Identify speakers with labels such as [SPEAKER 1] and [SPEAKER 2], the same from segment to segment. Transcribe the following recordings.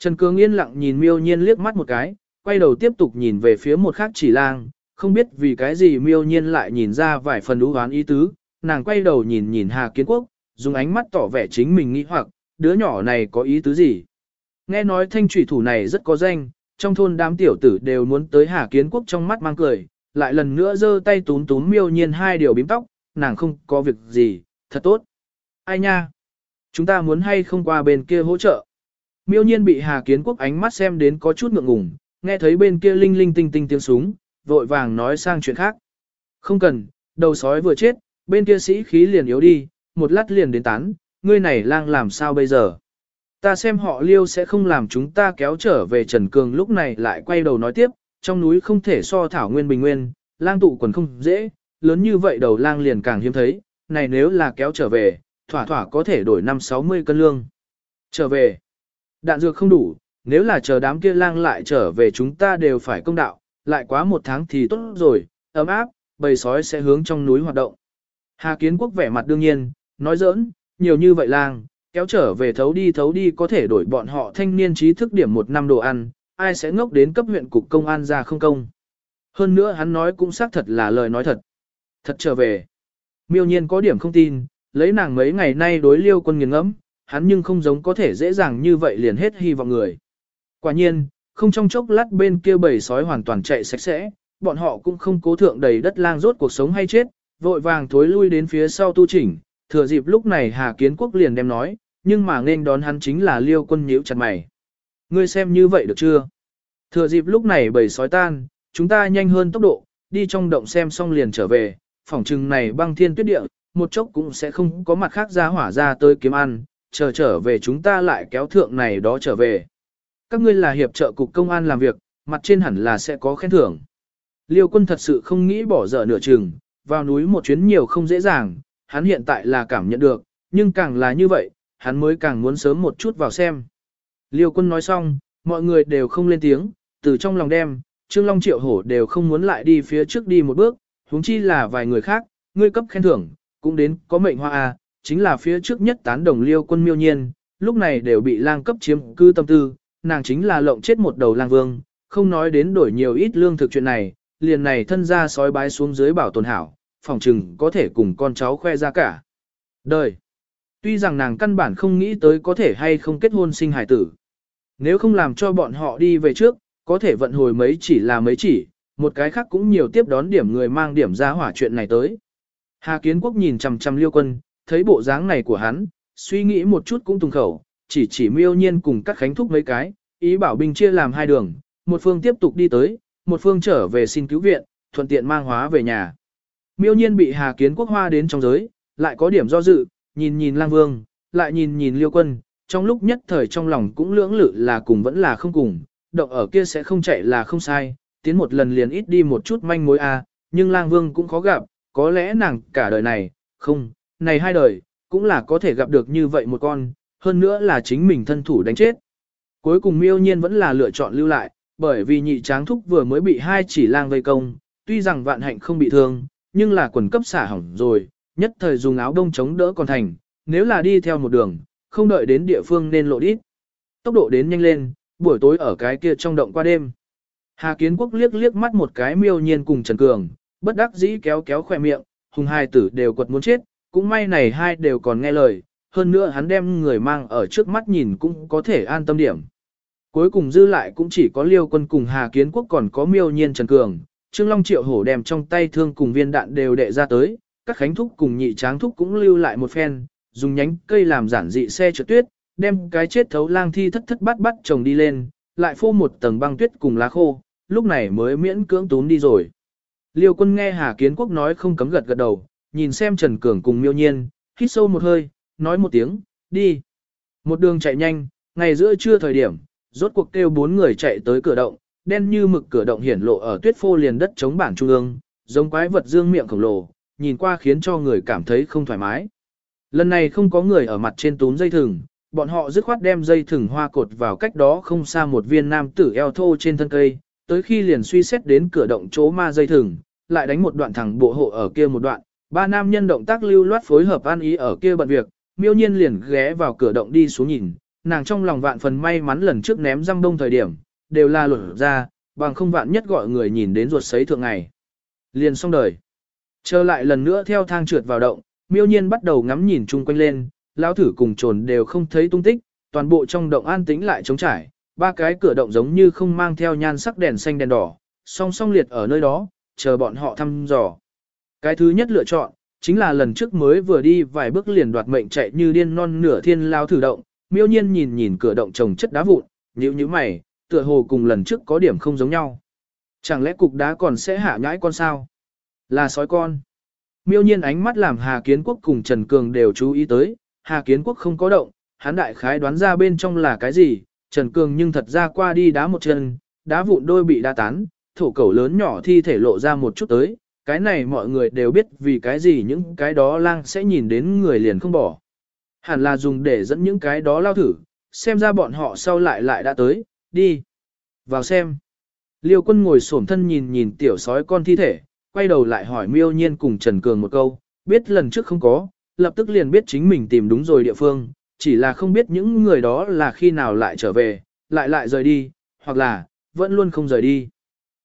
[SPEAKER 1] Trần Cường yên lặng nhìn miêu nhiên liếc mắt một cái, quay đầu tiếp tục nhìn về phía một khác chỉ lang, không biết vì cái gì miêu nhiên lại nhìn ra vài phần đú hoán ý tứ, nàng quay đầu nhìn nhìn Hà Kiến Quốc, dùng ánh mắt tỏ vẻ chính mình nghĩ hoặc, đứa nhỏ này có ý tứ gì. Nghe nói thanh trùy thủ này rất có danh, trong thôn đám tiểu tử đều muốn tới Hà Kiến Quốc trong mắt mang cười, lại lần nữa giơ tay túm túm miêu nhiên hai điều bím tóc, nàng không có việc gì, thật tốt. Ai nha? Chúng ta muốn hay không qua bên kia hỗ trợ? Miêu nhiên bị Hà Kiến Quốc ánh mắt xem đến có chút ngượng ngùng, nghe thấy bên kia linh linh tinh tinh tiếng súng, vội vàng nói sang chuyện khác. Không cần, đầu sói vừa chết, bên kia sĩ khí liền yếu đi, một lát liền đến tán, ngươi này lang làm sao bây giờ? Ta xem họ liêu sẽ không làm chúng ta kéo trở về Trần Cường lúc này lại quay đầu nói tiếp, trong núi không thể so thảo nguyên bình nguyên, lang tụ quần không dễ, lớn như vậy đầu lang liền càng hiếm thấy, này nếu là kéo trở về, thỏa thỏa có thể đổi năm 60 cân lương. Trở về, đạn dược không đủ, nếu là chờ đám kia lang lại trở về chúng ta đều phải công đạo, lại quá một tháng thì tốt rồi, ấm áp, bầy sói sẽ hướng trong núi hoạt động. Hà Kiến Quốc vẻ mặt đương nhiên, nói giỡn, nhiều như vậy lang, kéo trở về thấu đi thấu đi có thể đổi bọn họ thanh niên trí thức điểm một năm đồ ăn, ai sẽ ngốc đến cấp huyện cục công an ra không công. Hơn nữa hắn nói cũng xác thật là lời nói thật. Thật trở về. Miêu nhiên có điểm không tin, lấy nàng mấy ngày nay đối liêu quân nghiền ngẫm, hắn nhưng không giống có thể dễ dàng như vậy liền hết hy vọng người. Quả nhiên, không trong chốc lát bên kia bầy sói hoàn toàn chạy sạch sẽ, bọn họ cũng không cố thượng đầy đất lang rốt cuộc sống hay chết, vội vàng thối lui đến phía sau tu chỉnh, thừa dịp lúc này Hà Kiến Quốc liền đem nói, nhưng mà nên đón hắn chính là liêu quân nhíu chặt mày. Ngươi xem như vậy được chưa? Thừa dịp lúc này bầy sói tan, chúng ta nhanh hơn tốc độ, đi trong động xem xong liền trở về, phỏng chừng này băng thiên tuyết địa, một chốc cũng sẽ không có mặt khác ra hỏa ra tới kiếm ăn, chờ trở về chúng ta lại kéo thượng này đó trở về. Các ngươi là hiệp trợ cục công an làm việc, mặt trên hẳn là sẽ có khen thưởng. Liêu quân thật sự không nghĩ bỏ dở nửa chừng, vào núi một chuyến nhiều không dễ dàng, hắn hiện tại là cảm nhận được, nhưng càng là như vậy, hắn mới càng muốn sớm một chút vào xem. Liêu quân nói xong, mọi người đều không lên tiếng, từ trong lòng đem, Trương Long Triệu Hổ đều không muốn lại đi phía trước đi một bước, huống chi là vài người khác, ngươi cấp khen thưởng, cũng đến có mệnh hoa à chính là phía trước nhất tán đồng liêu quân miêu nhiên, lúc này đều bị lang cấp chiếm cư tâm tư, nàng chính là lộng chết một đầu lang vương, không nói đến đổi nhiều ít lương thực chuyện này, liền này thân ra sói bái xuống dưới bảo tồn hảo, phòng trừng có thể cùng con cháu khoe ra cả. Đời. Tuy rằng nàng căn bản không nghĩ tới có thể hay không kết hôn sinh hải tử. Nếu không làm cho bọn họ đi về trước, có thể vận hồi mấy chỉ là mấy chỉ, một cái khác cũng nhiều tiếp đón điểm người mang điểm ra hỏa chuyện này tới. Hà Kiến Quốc nhìn chằm chằm liêu quân, thấy bộ dáng này của hắn, suy nghĩ một chút cũng tùng khẩu, chỉ chỉ miêu nhiên cùng các khánh thúc mấy cái, ý bảo binh chia làm hai đường, một phương tiếp tục đi tới, một phương trở về xin cứu viện, thuận tiện mang hóa về nhà. Miêu nhiên bị Hà Kiến Quốc hoa đến trong giới, lại có điểm do dự, nhìn nhìn lang vương, lại nhìn nhìn liêu quân, trong lúc nhất thời trong lòng cũng lưỡng lự là cùng vẫn là không cùng, động ở kia sẽ không chạy là không sai, tiến một lần liền ít đi một chút manh mối a, nhưng lang vương cũng khó gặp, có lẽ nàng cả đời này, không, này hai đời, cũng là có thể gặp được như vậy một con, hơn nữa là chính mình thân thủ đánh chết. Cuối cùng miêu nhiên vẫn là lựa chọn lưu lại, bởi vì nhị tráng thúc vừa mới bị hai chỉ lang vây công, tuy rằng vạn hạnh không bị thương, nhưng là quần cấp xả hỏng rồi, nhất thời dùng áo đông chống đỡ còn thành, nếu là đi theo một đường, không đợi đến địa phương nên lộ đít. Tốc độ đến nhanh lên, buổi tối ở cái kia trong động qua đêm. Hà Kiến Quốc liếc liếc mắt một cái miêu nhiên cùng Trần Cường, bất đắc dĩ kéo kéo khỏe miệng, hùng hai tử đều quật muốn chết, cũng may này hai đều còn nghe lời, hơn nữa hắn đem người mang ở trước mắt nhìn cũng có thể an tâm điểm. Cuối cùng dư lại cũng chỉ có liêu quân cùng Hà Kiến Quốc còn có miêu nhiên Trần Cường, Trương Long Triệu Hổ đem trong tay thương cùng viên đạn đều đệ ra tới, các khánh thúc cùng nhị tráng thúc cũng lưu lại một phen, dùng nhánh cây làm giản dị xe trượt tuyết, đem cái chết thấu lang thi thất thất bắt bắt chồng đi lên, lại phô một tầng băng tuyết cùng lá khô, lúc này mới miễn cưỡng tún đi rồi. Liêu quân nghe Hà Kiến Quốc nói không cấm gật gật đầu, nhìn xem Trần Cường cùng miêu nhiên, hít sâu một hơi, nói một tiếng, đi. Một đường chạy nhanh, ngày giữa trưa thời điểm, rốt cuộc kêu bốn người chạy tới cửa động, đen như mực cửa động hiển lộ ở tuyết phô liền đất chống bảng trung ương, giống quái vật dương miệng khổng lồ, nhìn qua khiến cho người cảm thấy không thoải mái. Lần này không có người ở mặt trên túm dây thừng, bọn họ dứt khoát đem dây thừng hoa cột vào cách đó không xa một viên nam tử eo thô trên thân cây, tới khi liền suy xét đến cửa động chỗ ma dây thừng, lại đánh một đoạn thẳng bộ hộ ở kia một đoạn, ba nam nhân động tác lưu loát phối hợp an ý ở kia bận việc, miêu nhiên liền ghé vào cửa động đi xuống nhìn, nàng trong lòng vạn phần may mắn lần trước ném răm đông thời điểm, đều là lột ra, bằng không vạn nhất gọi người nhìn đến ruột sấy thượng ngày. Liền xong đời. Trở lại lần nữa theo thang trượt vào động, miêu nhiên bắt đầu ngắm nhìn chung quanh lên, lão thử cùng trồn đều không thấy tung tích, toàn bộ trong động an tĩnh lại trống trải, ba cái cửa động giống như không mang theo nhan sắc đèn xanh đèn đỏ, song song liệt ở nơi đó, chờ bọn họ thăm dò. Cái thứ nhất lựa chọn, chính là lần trước mới vừa đi vài bước liền đoạt mệnh chạy như điên non nửa thiên lao thử động, miêu nhiên nhìn nhìn cửa động trồng chất đá vụn, nhíu nhíu mày, tựa hồ cùng lần trước có điểm không giống nhau. Chẳng lẽ cục đá còn sẽ hạ nhãi con sao? Là sói con. Miêu nhiên ánh mắt làm Hà Kiến Quốc cùng Trần Cường đều chú ý tới, Hà Kiến Quốc không có động, hắn đại khái đoán ra bên trong là cái gì, Trần Cường nhưng thật ra qua đi đá một chân, đá vụn đôi bị đá tán, thổ cẩu lớn nhỏ thi thể lộ ra một chút tới, cái này mọi người đều biết vì cái gì những cái đó lang sẽ nhìn đến người liền không bỏ. Hẳn là dùng để dẫn những cái đó lao thử, xem ra bọn họ sau lại lại đã tới, đi. Vào xem. Liêu quân ngồi xổm thân nhìn nhìn tiểu sói con thi thể, quay đầu lại hỏi miêu nhiên cùng Trần Cường một câu, biết lần trước không có, lập tức liền biết chính mình tìm đúng rồi địa phương, chỉ là không biết những người đó là khi nào lại trở về, lại lại rời đi, hoặc là, vẫn luôn không rời đi.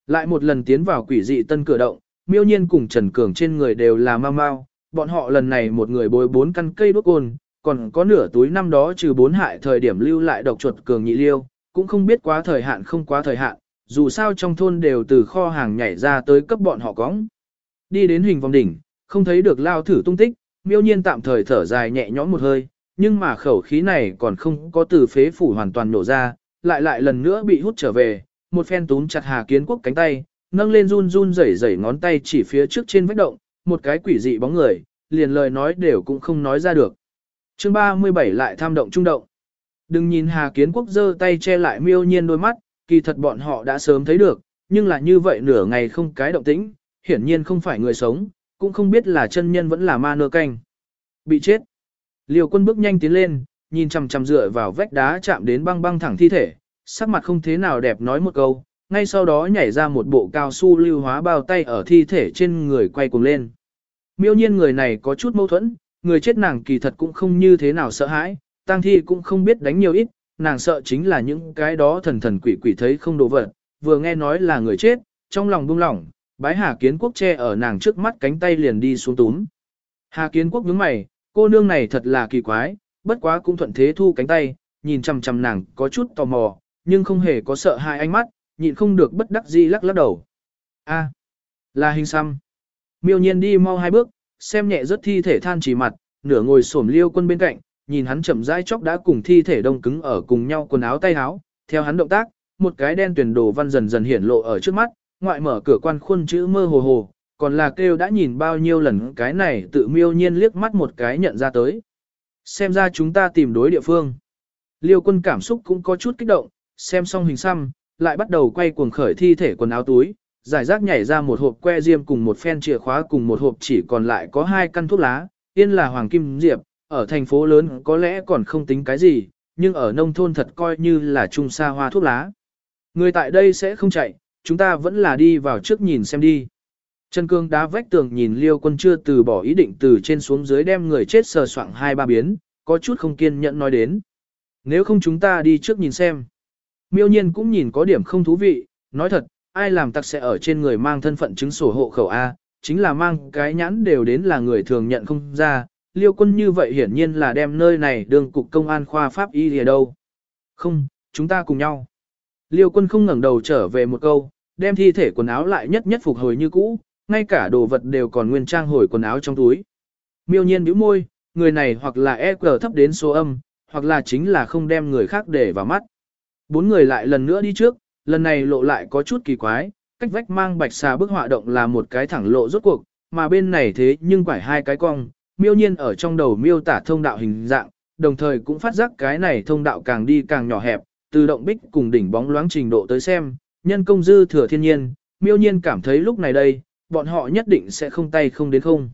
[SPEAKER 1] Lại một lần tiến vào quỷ dị tân cửa động, miêu nhiên cùng Trần Cường trên người đều là mau mau, bọn họ lần này một người bồi bốn căn cây đuốc côn, còn có nửa túi năm đó trừ bốn hại thời điểm lưu lại độc chuột Cường nhị liêu, cũng không biết quá thời hạn không quá thời hạn, dù sao trong thôn đều từ kho hàng nhảy ra tới cấp bọn họ cóng. Đi đến hình vòng đỉnh, không thấy được lao thử tung tích, miêu nhiên tạm thời thở dài nhẹ nhõm một hơi, nhưng mà khẩu khí này còn không có từ phế phủ hoàn toàn nổ ra, lại lại lần nữa bị hút trở về, một phen túm chặt Hà Kiến Quốc cánh tay, nâng lên run run rẩy rẩy ngón tay chỉ phía trước trên vách động, một cái quỷ dị bóng người, liền lời nói đều cũng không nói ra được. Chương 37 lại tham động trung động. Đừng nhìn Hà Kiến Quốc giơ tay che lại miêu nhiên đôi mắt, kỳ thật bọn họ đã sớm thấy được, nhưng là như vậy nửa ngày không cái động tĩnh, hiển nhiên không phải người sống, cũng không biết là chân nhân vẫn là ma nơ canh. Bị chết. Liều quân bước nhanh tiến lên, nhìn chằm chằm dựa vào vách đá chạm đến băng băng thẳng thi thể, sắc mặt không thế nào đẹp nói một câu, ngay sau đó nhảy ra một bộ cao su lưu hóa bao tay ở thi thể trên người quay cuồng lên. Miêu nhiên người này có chút mâu thuẫn, người chết nàng kỳ thật cũng không như thế nào sợ hãi, tang thi cũng không biết đánh nhiều ít, nàng sợ chính là những cái đó thần thần quỷ quỷ thấy không đồ vật, vừa nghe nói là người chết, trong lòng buông lỏng, bái Hà Kiến Quốc che ở nàng trước mắt cánh tay liền đi xuống túm. Hà Kiến Quốc nhướng mày, cô nương này thật là kỳ quái, bất quá cũng thuận thế thu cánh tay, nhìn chằm chằm nàng có chút tò mò, nhưng không hề có sợ hai ánh mắt, nhịn không được bất đắc dĩ lắc lắc đầu. A, là hình xăm. Miêu nhiên đi mau hai bước, xem nhẹ rất thi thể than chỉ mặt, nửa ngồi xổm liêu quân bên cạnh, nhìn hắn chậm rãi chóc đã cùng thi thể đông cứng ở cùng nhau quần áo tay áo, theo hắn động tác, một cái đen tuyển đồ văn dần dần hiển lộ ở trước mắt, ngoại mở cửa quan khuôn chữ mơ hồ hồ, còn là kêu đã nhìn bao nhiêu lần cái này tự miêu nhiên liếc mắt một cái nhận ra tới. Xem ra chúng ta tìm đối địa phương. Liêu quân cảm xúc cũng có chút kích động, xem xong hình xăm, lại bắt đầu quay cuồng khởi thi thể quần áo túi, giải rác nhảy ra một hộp que diêm cùng một phen chìa khóa cùng một hộp chỉ còn lại có hai căn thuốc lá, yên là hoàng kim diệp, ở thành phố lớn có lẽ còn không tính cái gì, nhưng ở nông thôn thật coi như là trung xa hoa thuốc lá. Người tại đây sẽ không chạy, chúng ta vẫn là đi vào trước nhìn xem đi. Trần Cương đá vách tường nhìn Liêu Quân chưa từ bỏ ý định từ trên xuống dưới đem người chết sờ soạng hai ba biến, có chút không kiên nhẫn nói đến. Nếu không chúng ta đi trước nhìn xem. Miêu nhiên cũng nhìn có điểm không thú vị, nói thật, ai làm tặc sẽ ở trên người mang thân phận chứng sổ hộ khẩu A, chính là mang cái nhãn đều đến là người thường nhận không ra, liêu quân như vậy hiển nhiên là đem nơi này đường cục công an khoa pháp y lìa đâu. Không, chúng ta cùng nhau. Liêu quân không ngẩng đầu trở về một câu, đem thi thể quần áo lại nhất nhất phục hồi như cũ, ngay cả đồ vật đều còn nguyên trang hồi quần áo trong túi. Miêu nhiên bĩu môi, người này hoặc là EQ thấp đến số âm, hoặc là chính là không đem người khác để vào mắt. Bốn người lại lần nữa đi trước, lần này lộ lại có chút kỳ quái, cách vách mang bạch xà bức họa động là một cái thẳng lộ rốt cuộc, mà bên này thế nhưng quải hai cái cong, miêu nhiên ở trong đầu miêu tả thông đạo hình dạng, đồng thời cũng phát giác cái này thông đạo càng đi càng nhỏ hẹp, từ động bích cùng đỉnh bóng loáng trình độ tới xem, nhân công dư thừa thiên nhiên, miêu nhiên cảm thấy lúc này đây, bọn họ nhất định sẽ không tay không đến không.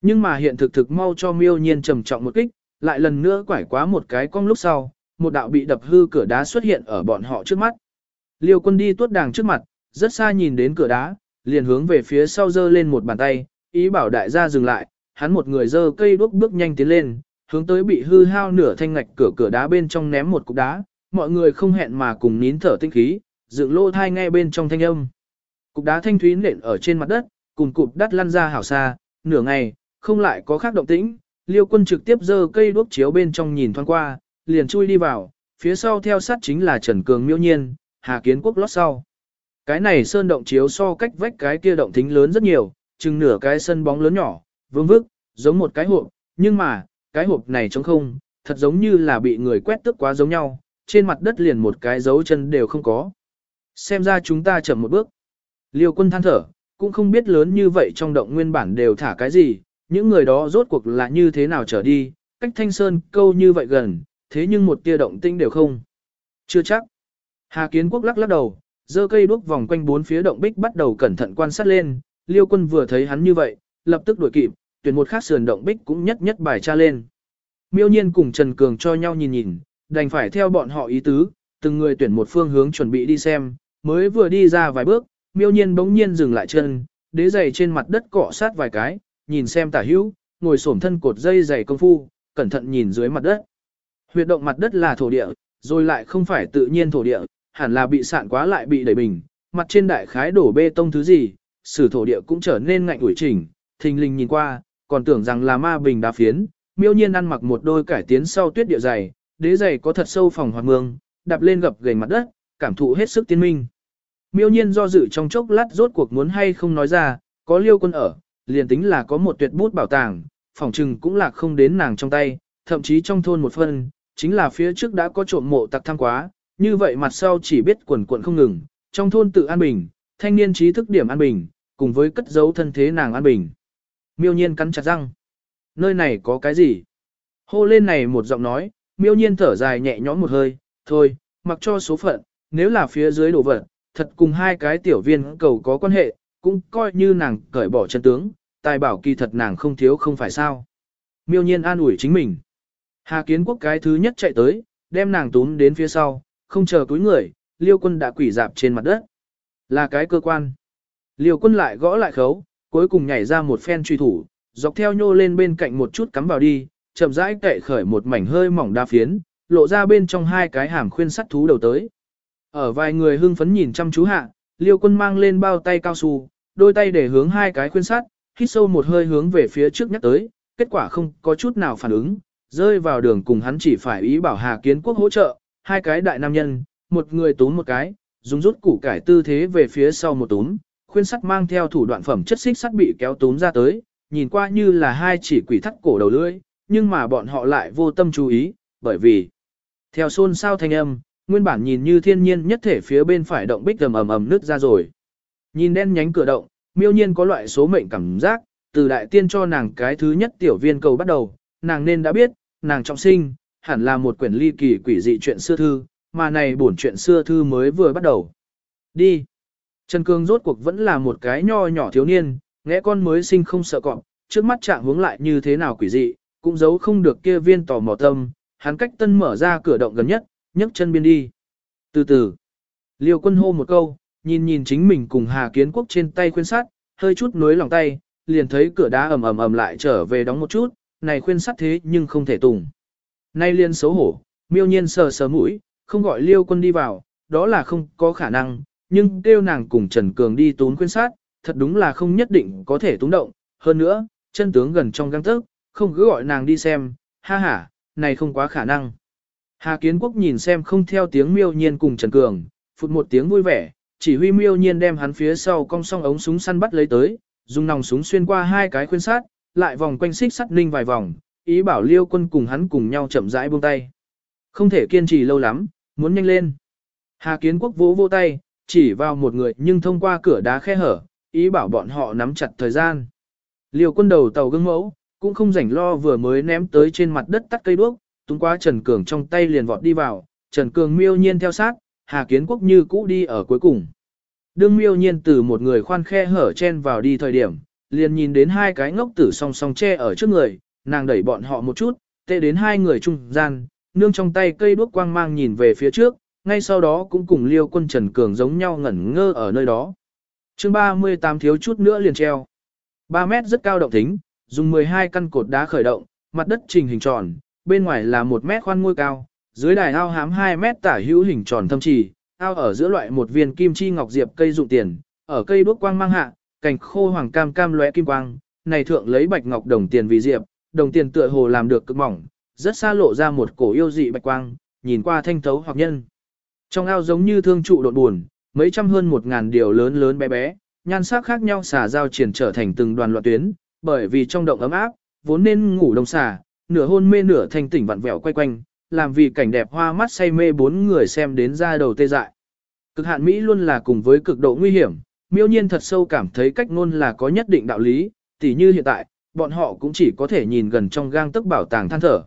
[SPEAKER 1] Nhưng mà hiện thực thực mau cho miêu nhiên trầm trọng một kích, lại lần nữa quải quá một cái cong lúc sau, một đạo bị đập hư cửa đá xuất hiện ở bọn họ trước mắt. Liêu quân đi tuốt đàng trước mặt, rất xa nhìn đến cửa đá, liền hướng về phía sau giơ lên một bàn tay, ý bảo đại gia dừng lại, hắn một người giơ cây đuốc bước nhanh tiến lên, hướng tới bị hư hao nửa thanh ngạch cửa cửa đá bên trong ném một cục đá, mọi người không hẹn mà cùng nín thở tinh khí, dựng lô thai nghe bên trong thanh âm. Cục đá thanh thúy nện ở trên mặt đất, cùng cục đắt lăn ra hảo xa, nửa ngày, không lại có khác động tĩnh, liêu quân trực tiếp giơ cây đuốc chiếu bên trong nhìn thoáng qua, liền chui đi vào, phía sau theo sát chính là Trần Cường miêu nhiên, Hà Kiến Quốc lót sau. Cái này sơn động chiếu so cách vách cái kia động thính lớn rất nhiều, chừng nửa cái sân bóng lớn nhỏ, vương vức, giống một cái hộp, nhưng mà, cái hộp này trống không, thật giống như là bị người quét tức quá giống nhau, trên mặt đất liền một cái dấu chân đều không có. Xem ra chúng ta chậm một bước. Liêu quân than thở, cũng không biết lớn như vậy trong động nguyên bản đều thả cái gì, những người đó rốt cuộc là như thế nào trở đi, cách thanh sơn câu như vậy gần, thế nhưng một tia động tĩnh đều không. Chưa chắc. Hà Kiến Quốc lắc lắc đầu, giơ cây đuốc vòng quanh bốn phía động bích bắt đầu cẩn thận quan sát lên, Liêu Quân vừa thấy hắn như vậy, lập tức đuổi kịp, tuyển một khác sườn động bích cũng nhất nhất bài tra lên. Miêu Nhiên cùng Trần Cường cho nhau nhìn nhìn, đành phải theo bọn họ ý tứ, từng người tuyển một phương hướng chuẩn bị đi xem, mới vừa đi ra vài bước, Miêu Nhiên bỗng nhiên dừng lại chân, đế giày trên mặt đất cọ sát vài cái, nhìn xem tả hữu, ngồi xổm thân cột dây giày công phu, cẩn thận nhìn dưới mặt đất. Huyệt động mặt đất là thổ địa, rồi lại không phải tự nhiên thổ địa, hẳn là bị sạn quá lại bị đẩy bình, mặt trên đại khái đổ bê tông thứ gì, sử thổ địa cũng trở nên ngạnh ủi chỉnh, thình lình nhìn qua, còn tưởng rằng là ma bình đá phiến, miêu nhiên ăn mặc một đôi cải tiến sau tuyết địa dày, đế dày có thật sâu phòng hoạt mương, đạp lên gập gành mặt đất, cảm thụ hết sức tiên minh. Miêu nhiên do dự trong chốc lát rốt cuộc muốn hay không nói ra, có liêu quân ở, liền tính là có một tuyệt bút bảo tàng, phòng trừng cũng là không đến nàng trong tay, thậm chí trong thôn một phân, chính là phía trước đã có trộm mộ tặc tham quá, như vậy mặt sau chỉ biết quần quần không ngừng, trong thôn tự an bình, thanh niên trí thức điểm an bình, cùng với cất giấu thân thế nàng an bình. Miêu nhiên cắn chặt răng. Nơi này có cái gì? Hô lên này một giọng nói, miêu nhiên thở dài nhẹ nhõm một hơi, thôi, mặc cho số phận, nếu là phía dưới đổ vật, thật cùng hai cái tiểu viên cầu có quan hệ, cũng coi như nàng cởi bỏ chân tướng, tài bảo kỳ thật nàng không thiếu không phải sao. Miêu nhiên an ủi chính mình. Hà kiến quốc cái thứ nhất chạy tới, đem nàng túm đến phía sau, không chờ túi người, liêu quân đã quỷ dạp trên mặt đất. Là cái cơ quan. Liêu quân lại gõ lại khấu, cuối cùng nhảy ra một phen truy thủ, dọc theo nhô lên bên cạnh một chút cắm vào đi, chậm rãi cậy khởi một mảnh hơi mỏng đa phiến, lộ ra bên trong hai cái hàm khuyên sắt thú đầu tới. Ở vài người hưng phấn nhìn chăm chú hạ, liêu quân mang lên bao tay cao su, đôi tay để hướng hai cái khuyên sắt, hít sâu một hơi hướng về phía trước nhắc tới, kết quả không có chút nào phản ứng, rơi vào đường cùng hắn chỉ phải ý bảo Hà Kiến Quốc hỗ trợ, hai cái đại nam nhân, một người túm một cái, dùng rút củ cải tư thế về phía sau một túm, khuyên sắt mang theo thủ đoạn phẩm chất xích sắt bị kéo túm ra tới, nhìn qua như là hai chỉ quỷ thắt cổ đầu lưỡi, nhưng mà bọn họ lại vô tâm chú ý, bởi vì theo xôn sao thanh âm, nguyên bản nhìn như thiên nhiên nhất thể phía bên phải động bích ầm ầm ầm nứt ra rồi. Nhìn đen nhánh cửa động, miêu nhiên có loại số mệnh cảm giác, từ đại tiên cho nàng cái thứ nhất tiểu viên cầu bắt đầu, nàng nên đã biết, nàng trọng sinh, hẳn là một quyển ly kỳ quỷ dị chuyện xưa thư, mà này bổn chuyện xưa thư mới vừa bắt đầu. Đi. Trần Cương rốt cuộc vẫn là một cái nho nhỏ thiếu niên, nghe con mới sinh không sợ cọp, trước mắt trạng hướng lại như thế nào quỷ dị, cũng giấu không được kia viên tò mò tâm, hắn cách tân mở ra cửa động gần nhất, nhấc chân biên đi. Từ từ, liều quân hô một câu, nhìn nhìn chính mình cùng Hà Kiến Quốc trên tay khuyên sát, hơi chút nối lòng tay, liền thấy cửa đá ầm ầm ầm lại trở về đóng một chút, này khuyên sắt thế nhưng không thể tùng. Nay liên xấu hổ, miêu nhiên sờ sờ mũi, không gọi liêu quân đi vào, đó là không có khả năng, nhưng kêu nàng cùng Trần Cường đi tốn khuyên sát, thật đúng là không nhất định có thể túng động, hơn nữa, chân tướng gần trong găng tức, không cứ gọi nàng đi xem, ha ha, này không quá khả năng. Hà Kiến Quốc nhìn xem không theo tiếng miêu nhiên cùng Trần Cường, phụt một tiếng vui vẻ, chỉ huy miêu nhiên đem hắn phía sau cong song ống súng săn bắt lấy tới, dùng nòng súng xuyên qua hai cái khuyên sát, lại vòng quanh xích sắt ninh vài vòng, ý bảo liêu quân cùng hắn cùng nhau chậm rãi buông tay. Không thể kiên trì lâu lắm, muốn nhanh lên. Hà Kiến Quốc vỗ vô tay, chỉ vào một người nhưng thông qua cửa đá khe hở, ý bảo bọn họ nắm chặt thời gian. Liêu quân đầu tàu gương mẫu, cũng không rảnh lo vừa mới ném tới trên mặt đất tắt cây đuốc, tung qua Trần Cường trong tay liền vọt đi vào, Trần Cường miêu nhiên theo sát, Hà Kiến Quốc như cũ đi ở cuối cùng. Đương miêu nhiên từ một người khoan khe hở chen vào đi thời điểm, liền nhìn đến hai cái ngốc tử song song che ở trước người, nàng đẩy bọn họ một chút, tệ đến hai người trung gian, nương trong tay cây đuốc quang mang nhìn về phía trước, ngay sau đó cũng cùng liêu quân Trần Cường giống nhau ngẩn ngơ ở nơi đó. chương 38 thiếu chút nữa liền treo. 3 mét rất cao động tính, dùng 12 căn cột đá khởi động, mặt đất trình hình tròn, bên ngoài là một mét khoan ngôi cao, dưới đài ao hám 2 mét tả hữu hình tròn thâm trì, ao ở giữa loại một viên kim chi ngọc diệp cây dụng tiền, ở cây đuốc quang mang hạ, cành khô hoàng cam cam lóe kim quang, này thượng lấy bạch ngọc đồng tiền vì diệp, đồng tiền tựa hồ làm được cực mỏng, rất xa lộ ra một cổ yêu dị bạch quang, nhìn qua thanh thấu hoặc nhân. Trong ao giống như thương trụ đột buồn, mấy trăm hơn một ngàn điều lớn lớn bé bé, nhan sắc khác nhau xả giao triển trở thành từng đoàn loạn tuyến, bởi vì trong động ấm áp, vốn nên ngủ đông xả, nửa hôn mê nửa thanh tỉnh vặn vẹo quay quanh, làm vì cảnh đẹp hoa mắt say mê bốn người xem đến ra đầu tê dại. Cực hạn Mỹ luôn là cùng với cực độ nguy hiểm, miêu nhiên thật sâu cảm thấy cách ngôn là có nhất định đạo lý, tỉ như hiện tại, bọn họ cũng chỉ có thể nhìn gần trong gang tức bảo tàng than thở.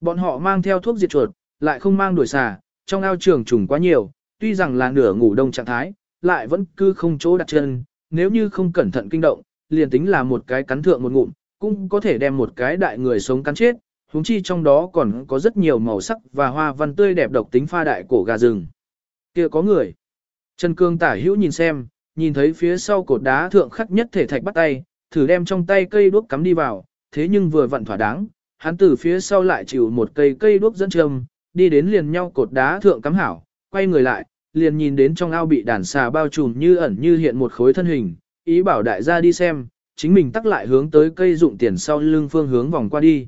[SPEAKER 1] Bọn họ mang theo thuốc diệt chuột, lại không mang đuổi xà, trong ao trường trùng quá nhiều, tuy rằng là nửa ngủ đông trạng thái, lại vẫn cứ không chỗ đặt chân, nếu như không cẩn thận kinh động, liền tính là một cái cắn thượng một ngụm, cũng có thể đem một cái đại người sống cắn chết, huống chi trong đó còn có rất nhiều màu sắc và hoa văn tươi đẹp độc tính pha đại cổ gà rừng. Kia có người. Trần Cương tả hữu nhìn xem, nhìn thấy phía sau cột đá thượng khắc nhất thể thạch bắt tay, thử đem trong tay cây đuốc cắm đi vào, thế nhưng vừa vặn thỏa đáng, hắn từ phía sau lại chịu một cây cây đuốc dẫn châm, đi đến liền nhau cột đá thượng cắm hảo, quay người lại, liền nhìn đến trong ao bị đàn xà bao trùm như ẩn như hiện một khối thân hình, ý bảo đại gia đi xem, chính mình tắc lại hướng tới cây dụng tiền sau lưng phương hướng vòng qua đi.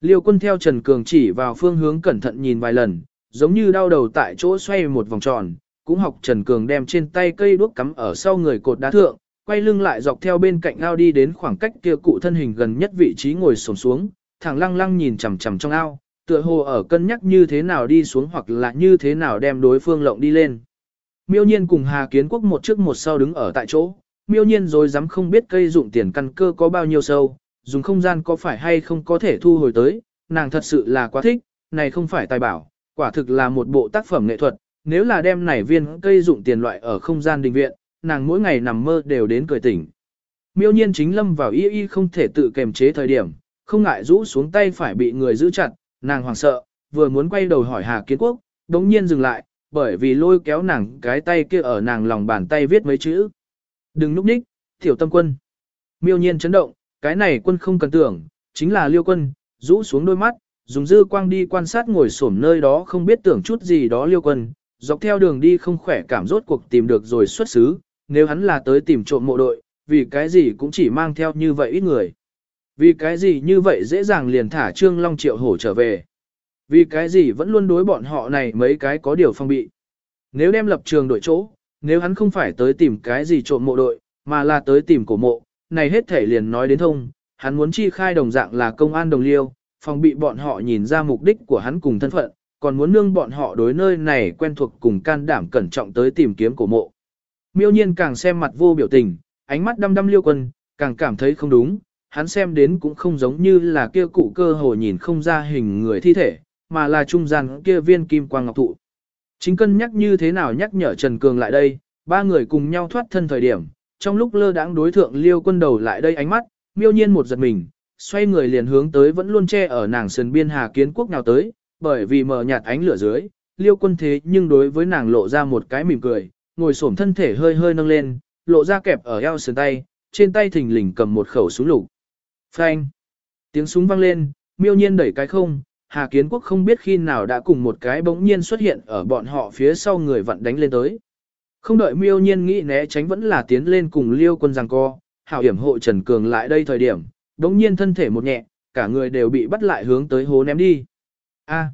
[SPEAKER 1] Liêu quân theo Trần Cường chỉ vào phương hướng cẩn thận nhìn vài lần, giống như đau đầu tại chỗ xoay một vòng tròn, cũng học Trần Cường đem trên tay cây đuốc cắm ở sau người cột đá thượng, quay lưng lại dọc theo bên cạnh ao đi đến khoảng cách kia cụ thân hình gần nhất vị trí ngồi xổm xuống, thẳng lăng lăng nhìn chằm chằm trong ao, tựa hồ ở cân nhắc như thế nào đi xuống hoặc là như thế nào đem đối phương lộng đi lên. Miêu nhiên cùng Hà Kiến Quốc một trước một sau đứng ở tại chỗ, miêu nhiên rồi dám không biết cây dụng tiền căn cơ có bao nhiêu sâu, dùng không gian có phải hay không có thể thu hồi tới, nàng thật sự là quá thích, này không phải tài bảo, quả thực là một bộ tác phẩm nghệ thuật, nếu là đem này viên cây dụng tiền loại ở không gian đình viện, nàng mỗi ngày nằm mơ đều đến cười tỉnh. Miêu nhiên chính lâm vào y y không thể tự kềm chế thời điểm, không ngại rũ xuống tay phải bị người giữ chặt, nàng hoảng sợ, vừa muốn quay đầu hỏi Hà Kiến Quốc, đống nhiên dừng lại, bởi vì lôi kéo nàng cái tay kia ở nàng lòng bàn tay viết mấy chữ. Đừng núp ních, tiểu tâm quân. Miêu nhiên chấn động, cái này quân không cần tưởng, chính là liêu quân, rũ xuống đôi mắt, dùng dư quang đi quan sát ngồi xổm nơi đó không biết tưởng chút gì đó liêu quân, dọc theo đường đi không khỏe cảm rốt cuộc tìm được rồi xuất xứ, nếu hắn là tới tìm trộm mộ đội, vì cái gì cũng chỉ mang theo như vậy ít người. Vì cái gì như vậy dễ dàng liền thả Trương Long Triệu Hổ trở về. Vì cái gì vẫn luôn đối bọn họ này mấy cái có điều phong bị. Nếu đem lập trường đội chỗ, nếu hắn không phải tới tìm cái gì trộm mộ đội, mà là tới tìm cổ mộ, này hết thể liền nói đến thông, hắn muốn chi khai đồng dạng là công an đồng liêu, phòng bị bọn họ nhìn ra mục đích của hắn cùng thân phận, còn muốn nương bọn họ đối nơi này quen thuộc cùng can đảm cẩn trọng tới tìm kiếm cổ mộ. Miêu nhiên càng xem mặt vô biểu tình, ánh mắt đăm đăm liêu quân, càng cảm thấy không đúng, hắn xem đến cũng không giống như là kia cụ cơ hồ nhìn không ra hình người thi thể, mà là trung gian kia viên kim quang ngọc thụ. Chính cân nhắc như thế nào nhắc nhở Trần Cường lại đây, ba người cùng nhau thoát thân thời điểm, trong lúc lơ đãng đối thượng liêu quân đầu lại đây ánh mắt, miêu nhiên một giật mình, xoay người liền hướng tới vẫn luôn che ở nàng sườn biên hà kiến quốc nào tới, bởi vì mở nhạt ánh lửa dưới, liêu quân thế nhưng đối với nàng lộ ra một cái mỉm cười, ngồi xổm thân thể hơi hơi nâng lên, lộ ra kẹp ở eo sườn tay, trên tay thình lình cầm một khẩu súng lục. Phanh! Tiếng súng vang lên, miêu nhiên đẩy cái không, Hà Kiến Quốc không biết khi nào đã cùng một cái bỗng nhiên xuất hiện ở bọn họ phía sau người vặn đánh lên tới. Không đợi miêu nhiên nghĩ né tránh vẫn là tiến lên cùng liêu quân giằng co, hảo hiểm hộ Trần Cường lại đây thời điểm, bỗng nhiên thân thể một nhẹ, cả người đều bị bắt lại hướng tới hố ném đi. A.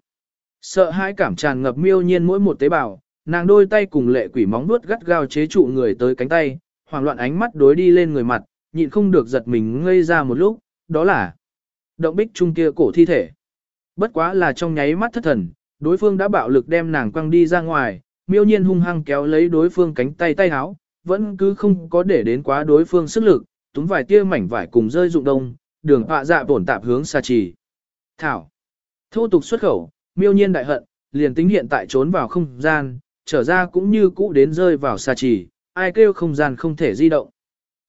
[SPEAKER 1] Sợ hãi cảm tràn ngập miêu nhiên mỗi một tế bào, nàng đôi tay cùng lệ quỷ móng vuốt gắt gao chế trụ người tới cánh tay, hoảng loạn ánh mắt đối đi lên người mặt, nhịn không được giật mình ngây ra một lúc, đó là động bích trung kia cổ thi thể. Bất quá là trong nháy mắt thất thần, đối phương đã bạo lực đem nàng quăng đi ra ngoài, miêu nhiên hung hăng kéo lấy đối phương cánh tay tay háo, vẫn cứ không có để đến quá đối phương sức lực, túm vài tia mảnh vải cùng rơi rụng đông, đường họa dạ bổn tạp hướng xa trì. Thảo. Thô tục xuất khẩu, miêu nhiên đại hận, liền tính hiện tại trốn vào không gian, trở ra cũng như cũ đến rơi vào xa trì, ai kêu không gian không thể di động.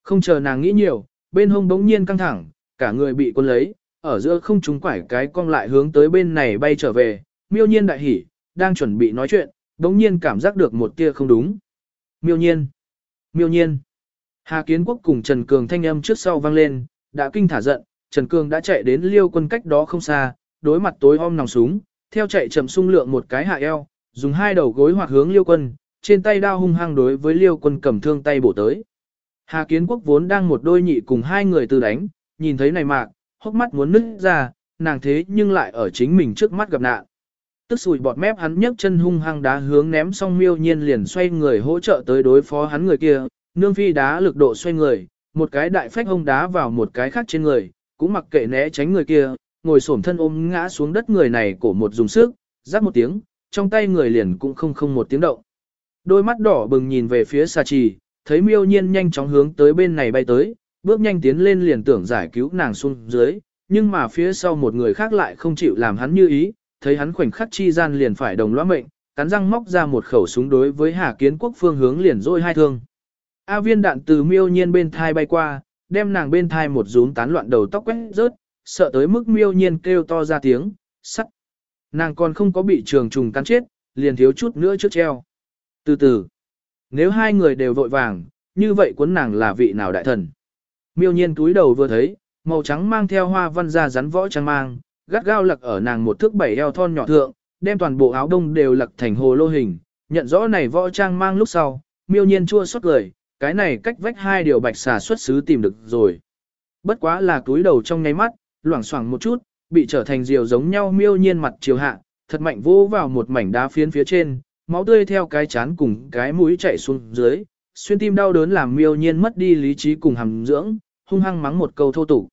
[SPEAKER 1] Không chờ nàng nghĩ nhiều, bên hông bỗng nhiên căng thẳng, cả người bị quân lấy, ở giữa không trúng quải cái cong lại hướng tới bên này bay trở về, miêu nhiên đại hỉ, đang chuẩn bị nói chuyện, bỗng nhiên cảm giác được một tia không đúng. Miêu nhiên, miêu nhiên. Hà Kiến Quốc cùng Trần Cường thanh âm trước sau vang lên, đã kinh thả giận, Trần Cường đã chạy đến liêu quân cách đó không xa, đối mặt tối om nòng súng, theo chạy chậm sung lượng một cái hạ eo, dùng hai đầu gối hoặc hướng liêu quân, trên tay đao hung hăng đối với liêu quân cầm thương tay bổ tới. Hà Kiến Quốc vốn đang một đôi nhị cùng hai người từ đánh, nhìn thấy này mạc, hốc mắt muốn nứt ra, nàng thế nhưng lại ở chính mình trước mắt gặp nạn. Tức sùi bọt mép hắn nhấc chân hung hăng đá hướng ném xong miêu nhiên liền xoay người hỗ trợ tới đối phó hắn người kia, nương phi đá lực độ xoay người, một cái đại phách hông đá vào một cái khác trên người, cũng mặc kệ né tránh người kia, ngồi xổm thân ôm ngã xuống đất người này cổ một dùng sức, rắc một tiếng, trong tay người liền cũng không không một tiếng động. Đôi mắt đỏ bừng nhìn về phía xa trì, thấy miêu nhiên nhanh chóng hướng tới bên này bay tới, bước nhanh tiến lên liền tưởng giải cứu nàng xuống dưới, nhưng mà phía sau một người khác lại không chịu làm hắn như ý, thấy hắn khoảnh khắc chi gian liền phải đồng lõa mệnh, cắn răng móc ra một khẩu súng đối với Hà Kiến Quốc phương hướng liền dôi hai thương. A viên đạn từ miêu nhiên bên thai bay qua, đem nàng bên thai một rúm tán loạn đầu tóc quét rớt, sợ tới mức miêu nhiên kêu to ra tiếng, sắt. Nàng còn không có bị trường trùng cắn chết, liền thiếu chút nữa trước treo. Từ từ, nếu hai người đều vội vàng, như vậy cuốn nàng là vị nào đại thần. Miêu nhiên túi đầu vừa thấy, màu trắng mang theo hoa văn ra rắn võ trang mang, gắt gao lặc ở nàng một thước bảy eo thon nhỏ thượng, đem toàn bộ áo đông đều lặc thành hồ lô hình, nhận rõ này võ trang mang lúc sau, miêu nhiên chua xót cười, cái này cách vách hai điều bạch xà xuất xứ tìm được rồi. Bất quá là túi đầu trong nháy mắt, loảng xoảng một chút, bị trở thành diều giống nhau miêu nhiên mặt chiều hạ, thật mạnh vô vào một mảnh đá phiến phía trên, máu tươi theo cái chán cùng cái mũi chảy xuống dưới, xuyên tim đau đớn làm miêu nhiên mất đi lý trí cùng hàm dưỡng, hung hăng mắng một câu thô tục.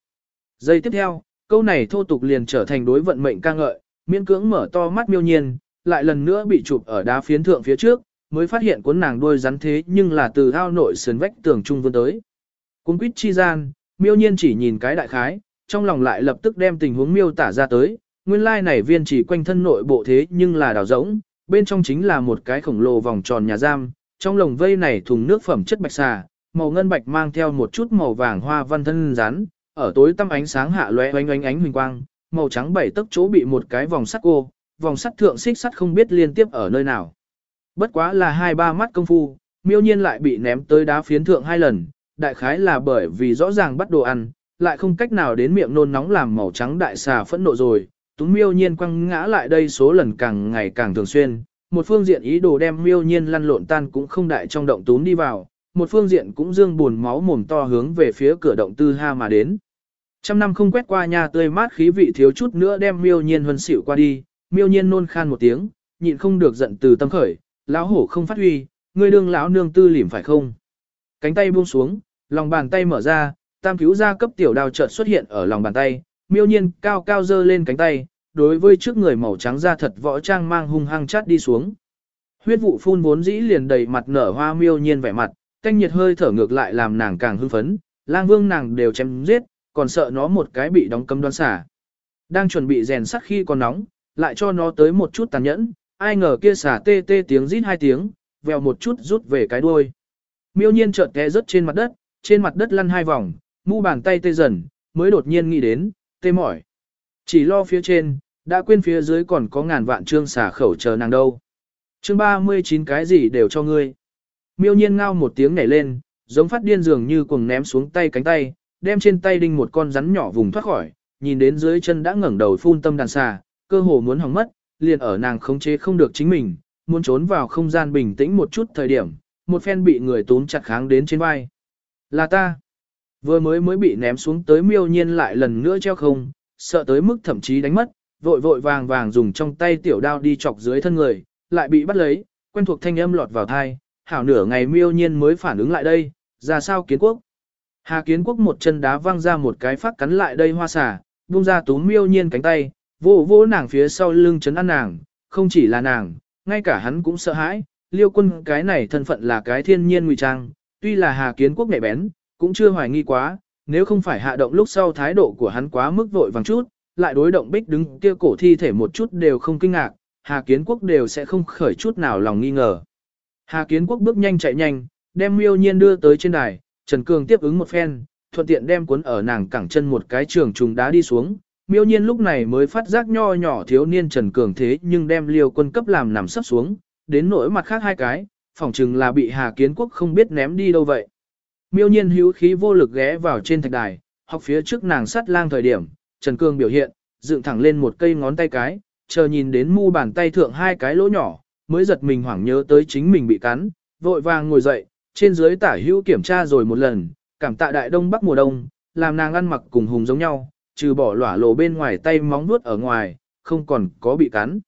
[SPEAKER 1] Giây tiếp theo, câu này thô tục liền trở thành đối vận mệnh ca ngợi, miễn cưỡng mở to mắt miêu nhiên, lại lần nữa bị chụp ở đá phiến thượng phía trước, mới phát hiện cuốn nàng đuôi rắn thế nhưng là từ ao nội sườn vách tường trung vươn tới. Cung quýt chi gian, miêu nhiên chỉ nhìn cái đại khái, trong lòng lại lập tức đem tình huống miêu tả ra tới, nguyên lai này viên chỉ quanh thân nội bộ thế nhưng là đào rỗng, bên trong chính là một cái khổng lồ vòng tròn nhà giam, trong lồng vây này thùng nước phẩm chất bạch xà, màu ngân bạch mang theo một chút màu vàng hoa văn thân rắn, ở tối tăm ánh sáng hạ lóe oanh oanh ánh huỳnh quang, màu trắng bảy tấc chỗ bị một cái vòng sắt cô, vòng sắt thượng xích sắt không biết liên tiếp ở nơi nào. Bất quá là hai ba mắt công phu, miêu nhiên lại bị ném tới đá phiến thượng hai lần, đại khái là bởi vì rõ ràng bắt đồ ăn, lại không cách nào đến miệng nôn nóng làm màu trắng đại xà phẫn nộ rồi, túng miêu nhiên quăng ngã lại đây số lần càng ngày càng thường xuyên, một phương diện ý đồ đem miêu nhiên lăn lộn tan cũng không đại trong động tún đi vào, một phương diện cũng dương buồn máu mồm to hướng về phía cửa động tư ha mà đến. Trăm năm không quét qua nhà tươi mát khí vị thiếu chút nữa đem miêu nhiên huân xỉu qua đi, miêu nhiên nôn khan một tiếng, nhịn không được giận từ tâm khởi, lão hổ không phát huy, ngươi đương lão nương tư lỉm phải không? Cánh tay buông xuống, lòng bàn tay mở ra, tam cứu gia cấp tiểu đao chợt xuất hiện ở lòng bàn tay, miêu nhiên cao cao dơ lên cánh tay, đối với trước người màu trắng da thật võ trang mang hung hăng chát đi xuống. Huyết vụ phun vốn dĩ liền đầy mặt nở hoa miêu nhiên vẻ mặt, canh nhiệt hơi thở ngược lại làm nàng càng hưng phấn, lang vương nàng đều chém giết, còn sợ nó một cái bị đóng cấm đoan xả. Đang chuẩn bị rèn sắt khi còn nóng, lại cho nó tới một chút tàn nhẫn, ai ngờ kia xả tê tê tiếng rít hai tiếng, vèo một chút rút về cái đuôi. Miêu nhiên chợt té rớt trên mặt đất, trên mặt đất lăn hai vòng, mu bàn tay tê dần, mới đột nhiên nghĩ đến, tê mỏi. Chỉ lo phía trên, đã quên phía dưới còn có ngàn vạn trương xả khẩu chờ nàng đâu. Chương 39 cái gì đều cho ngươi. Miêu nhiên ngao một tiếng nhảy lên, giống phát điên dường như cuồng ném xuống tay cánh tay, đem trên tay đinh một con rắn nhỏ vùng thoát khỏi, nhìn đến dưới chân đã ngẩng đầu phun tâm đàn xà, cơ hồ muốn hỏng mất, liền ở nàng khống chế không được chính mình, muốn trốn vào không gian bình tĩnh một chút thời điểm, một phen bị người tốn chặt kháng đến trên vai. Là ta. Vừa mới mới bị ném xuống tới miêu nhiên lại lần nữa treo không, sợ tới mức thậm chí đánh mất, vội vội vàng vàng dùng trong tay tiểu đao đi chọc dưới thân người, lại bị bắt lấy, quen thuộc thanh âm lọt vào thai, hảo nửa ngày miêu nhiên mới phản ứng lại đây, ra sao kiến quốc. Hà kiến quốc một chân đá văng ra một cái phát cắn lại đây hoa xả, buông ra túm miêu nhiên cánh tay, vô vô nàng phía sau lưng chấn ăn nàng, không chỉ là nàng, ngay cả hắn cũng sợ hãi, liêu quân cái này thân phận là cái thiên nhiên ngụy trang, tuy là hà kiến quốc nhạy bén, cũng chưa hoài nghi quá, nếu không phải hạ động lúc sau thái độ của hắn quá mức vội vàng chút, lại đối động bích đứng kia cổ thi thể một chút đều không kinh ngạc, hà kiến quốc đều sẽ không khởi chút nào lòng nghi ngờ. Hà kiến quốc bước nhanh chạy nhanh, đem miêu nhiên đưa tới trên đài, Trần Cường tiếp ứng một phen, thuận tiện đem cuốn ở nàng cẳng chân một cái trường trùng đá đi xuống, Miêu nhiên lúc này mới phát giác nho nhỏ thiếu niên Trần Cường thế nhưng đem liều quân cấp làm nằm sấp xuống, đến nỗi mặt khác hai cái, phỏng chừng là bị Hà Kiến Quốc không biết ném đi đâu vậy. Miêu nhiên hữu khí vô lực ghé vào trên thạch đài, học phía trước nàng sắt lang thời điểm, Trần Cương biểu hiện, dựng thẳng lên một cây ngón tay cái, chờ nhìn đến mu bàn tay thượng hai cái lỗ nhỏ, mới giật mình hoảng nhớ tới chính mình bị cắn, vội vàng ngồi dậy, trên dưới tả hữu kiểm tra rồi một lần, cảm tạ đại đông bắc mùa đông, làm nàng ăn mặc cùng hùng giống nhau, trừ bỏ lỏa lộ bên ngoài tay móng vuốt ở ngoài, không còn có bị cắn.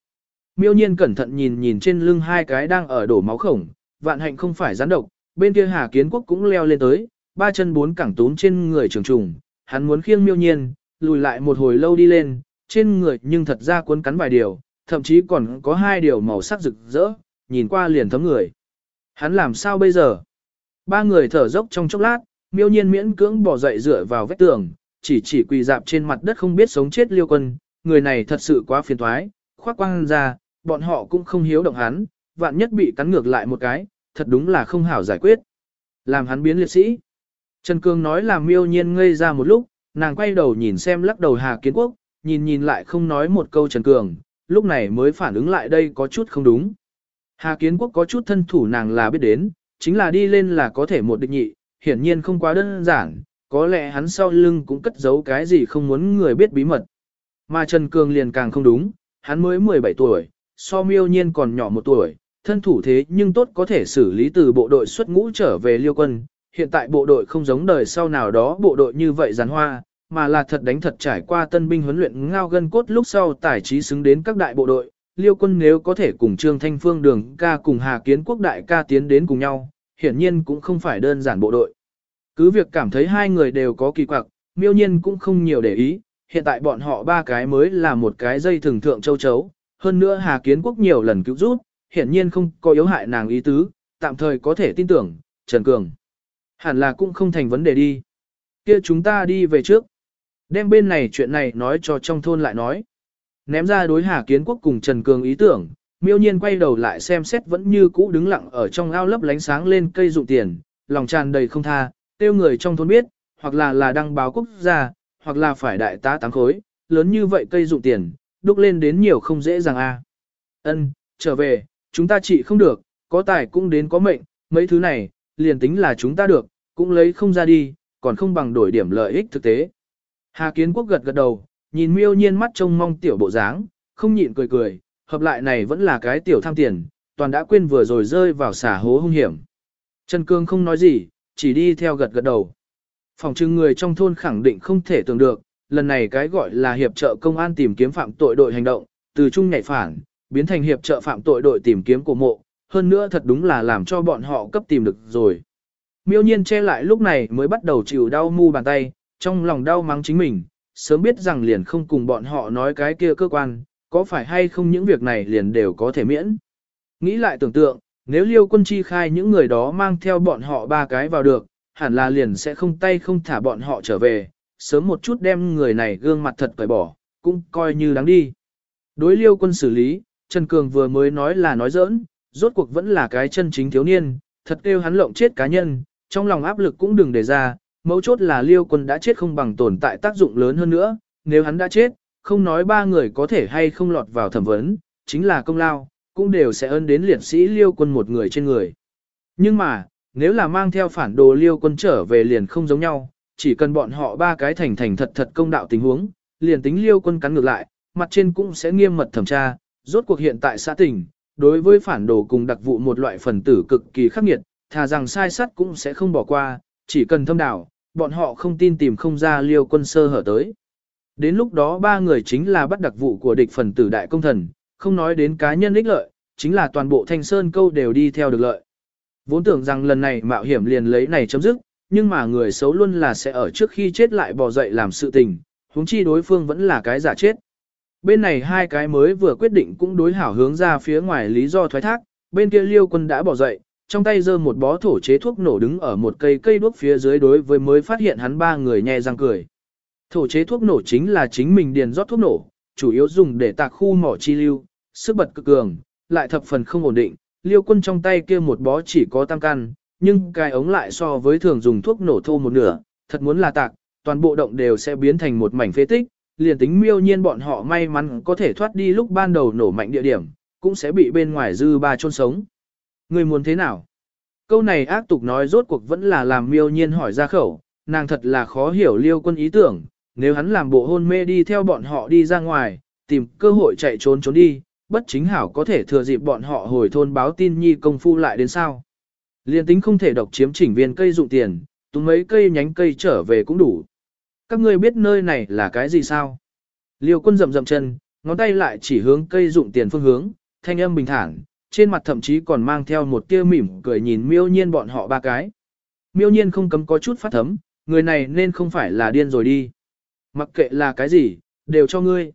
[SPEAKER 1] Miêu nhiên cẩn thận nhìn nhìn trên lưng hai cái đang ở đổ máu khổng, vạn hạnh không phải rắn độc, bên kia Hà Kiến Quốc cũng leo lên tới, ba chân bốn cẳng tún trên người trường trùng, hắn muốn khiêng miêu nhiên, lùi lại một hồi lâu đi lên, trên người nhưng thật ra cuốn cắn vài điều, thậm chí còn có hai điều màu sắc rực rỡ, nhìn qua liền thấm người. Hắn làm sao bây giờ? Ba người thở dốc trong chốc lát, miêu nhiên miễn cưỡng bỏ dậy dựa vào vách tường, chỉ chỉ quỳ dạp trên mặt đất không biết sống chết liêu quân, người này thật sự quá phiền toái, khoác quang ra, bọn họ cũng không hiếu động hắn, vạn nhất bị cắn ngược lại một cái, thật đúng là không hảo giải quyết. Làm hắn biến liệt sĩ. Trần Cương nói làm miêu nhiên ngây ra một lúc, nàng quay đầu nhìn xem lắc đầu Hà Kiến Quốc, nhìn nhìn lại không nói một câu Trần Cường, lúc này mới phản ứng lại đây có chút không đúng. Hà Kiến Quốc có chút thân thủ nàng là biết đến, chính là đi lên là có thể một địch nhị, hiển nhiên không quá đơn giản, có lẽ hắn sau lưng cũng cất giấu cái gì không muốn người biết bí mật. Mà Trần Cường liền càng không đúng, hắn mới 17 tuổi, so miêu nhiên còn nhỏ một tuổi, thân thủ thế nhưng tốt có thể xử lý từ bộ đội xuất ngũ trở về liêu quân. Hiện tại bộ đội không giống đời sau nào đó bộ đội như vậy giàn hoa, mà là thật đánh thật trải qua tân binh huấn luyện ngao gân cốt lúc sau tài trí xứng đến các đại bộ đội. Liêu quân nếu có thể cùng Trương Thanh Phương đường ca cùng Hà Kiến Quốc đại ca tiến đến cùng nhau, hiển nhiên cũng không phải đơn giản bộ đội. Cứ việc cảm thấy hai người đều có kỳ quặc, miêu nhiên cũng không nhiều để ý, hiện tại bọn họ ba cái mới là một cái dây thường thượng châu chấu, hơn nữa Hà Kiến Quốc nhiều lần cứu giúp, hiển nhiên không có yếu hại nàng ý tứ, tạm thời có thể tin tưởng, Trần Cường. Hẳn là cũng không thành vấn đề đi. kia chúng ta đi về trước. Đem bên này chuyện này nói cho trong thôn lại nói. Ném ra đối Hà Kiến Quốc cùng Trần Cường ý tưởng, miêu nhiên quay đầu lại xem xét vẫn như cũ đứng lặng ở trong ao lấp lánh sáng lên cây dụng tiền, lòng tràn đầy không tha, tiêu người trong thôn biết, hoặc là là đăng báo quốc gia, hoặc là phải đại tá tám khối, lớn như vậy cây dụng tiền, đúc lên đến nhiều không dễ dàng a. Ân, trở về, chúng ta trị không được, có tài cũng đến có mệnh, mấy thứ này, liền tính là chúng ta được, cũng lấy không ra đi, còn không bằng đổi điểm lợi ích thực tế. Hà Kiến Quốc gật gật đầu, nhìn miêu nhiên mắt trông mong tiểu bộ dáng, không nhịn cười cười, hợp lại này vẫn là cái tiểu tham tiền, toàn đã quên vừa rồi rơi vào xả hố hung hiểm. Trần Cương không nói gì, chỉ đi theo gật gật đầu. Phòng trưng người trong thôn khẳng định không thể tưởng được, lần này cái gọi là hiệp trợ công an tìm kiếm phạm tội đội hành động, từ chung nhảy phản, biến thành hiệp trợ phạm tội đội tìm kiếm cổ mộ, hơn nữa thật đúng là làm cho bọn họ cấp tìm được rồi. Miêu nhiên che lại lúc này mới bắt đầu chịu đau mu bàn tay, trong lòng đau mắng chính mình, sớm biết rằng liền không cùng bọn họ nói cái kia cơ quan, có phải hay không những việc này liền đều có thể miễn. Nghĩ lại tưởng tượng, nếu liêu quân chi khai những người đó mang theo bọn họ ba cái vào được, hẳn là liền sẽ không tay không thả bọn họ trở về, sớm một chút đem người này gương mặt thật cởi bỏ, cũng coi như đáng đi. Đối liêu quân xử lý, Trần Cường vừa mới nói là nói giỡn, rốt cuộc vẫn là cái chân chính thiếu niên, thật kêu hắn lộng chết cá nhân, trong lòng áp lực cũng đừng để ra, mấu chốt là liêu quân đã chết không bằng tồn tại tác dụng lớn hơn nữa, nếu hắn đã chết, không nói ba người có thể hay không lọt vào thẩm vấn, chính là công lao, cũng đều sẽ ơn đến liệt sĩ liêu quân một người trên người. Nhưng mà, nếu là mang theo phản đồ liêu quân trở về liền không giống nhau, chỉ cần bọn họ ba cái thành thành thật thật công đạo tình huống, liền tính liêu quân cắn ngược lại, mặt trên cũng sẽ nghiêm mật thẩm tra, rốt cuộc hiện tại xã tỉnh, đối với phản đồ cùng đặc vụ một loại phần tử cực kỳ khắc nghiệt, thà rằng sai sắt cũng sẽ không bỏ qua, chỉ cần thâm đảo, bọn họ không tin tìm không ra liêu quân sơ hở tới. Đến lúc đó ba người chính là bắt đặc vụ của địch phần tử đại công thần, không nói đến cá nhân ích lợi, chính là toàn bộ thanh sơn câu đều đi theo được lợi. Vốn tưởng rằng lần này mạo hiểm liền lấy này chấm dứt, nhưng mà người xấu luôn là sẽ ở trước khi chết lại bò dậy làm sự tình, huống chi đối phương vẫn là cái giả chết. Bên này hai cái mới vừa quyết định cũng đối hảo hướng ra phía ngoài lý do thoái thác, bên kia liêu quân đã bỏ dậy, trong tay giơ một bó thổ chế thuốc nổ đứng ở một cây cây đuốc phía dưới đối với mới phát hiện hắn ba người nhẹ răng cười. Thổ chế thuốc nổ chính là chính mình điền rót thuốc nổ, chủ yếu dùng để tạc khu mỏ chi lưu, sức bật cực cường, lại thập phần không ổn định, liêu quân trong tay kia một bó chỉ có tam căn, nhưng cái ống lại so với thường dùng thuốc nổ thô một nửa, thật muốn là tạc, toàn bộ động đều sẽ biến thành một mảnh phế tích, liền tính miêu nhiên bọn họ may mắn có thể thoát đi lúc ban đầu nổ mạnh địa điểm, cũng sẽ bị bên ngoài dư ba chôn sống. Người muốn thế nào? Câu này ác tục nói rốt cuộc vẫn là làm miêu nhiên hỏi ra khẩu, nàng thật là khó hiểu liêu quân ý tưởng, nếu hắn làm bộ hôn mê đi theo bọn họ đi ra ngoài, tìm cơ hội chạy trốn trốn đi, bất chính hảo có thể thừa dịp bọn họ hồi thôn báo tin nhi công phu lại đến sao. Liên tính không thể độc chiếm chỉnh viên cây dụng tiền, túng mấy cây nhánh cây trở về cũng đủ. Các ngươi biết nơi này là cái gì sao? Liêu quân rậm rậm chân, ngón tay lại chỉ hướng cây dụng tiền phương hướng, thanh âm bình thản, trên mặt thậm chí còn mang theo một tia mỉm cười nhìn miêu nhiên bọn họ ba cái. Miêu nhiên không cấm có chút phát thấm, người này nên không phải là điên rồi đi. Mặc kệ là cái gì, đều cho ngươi.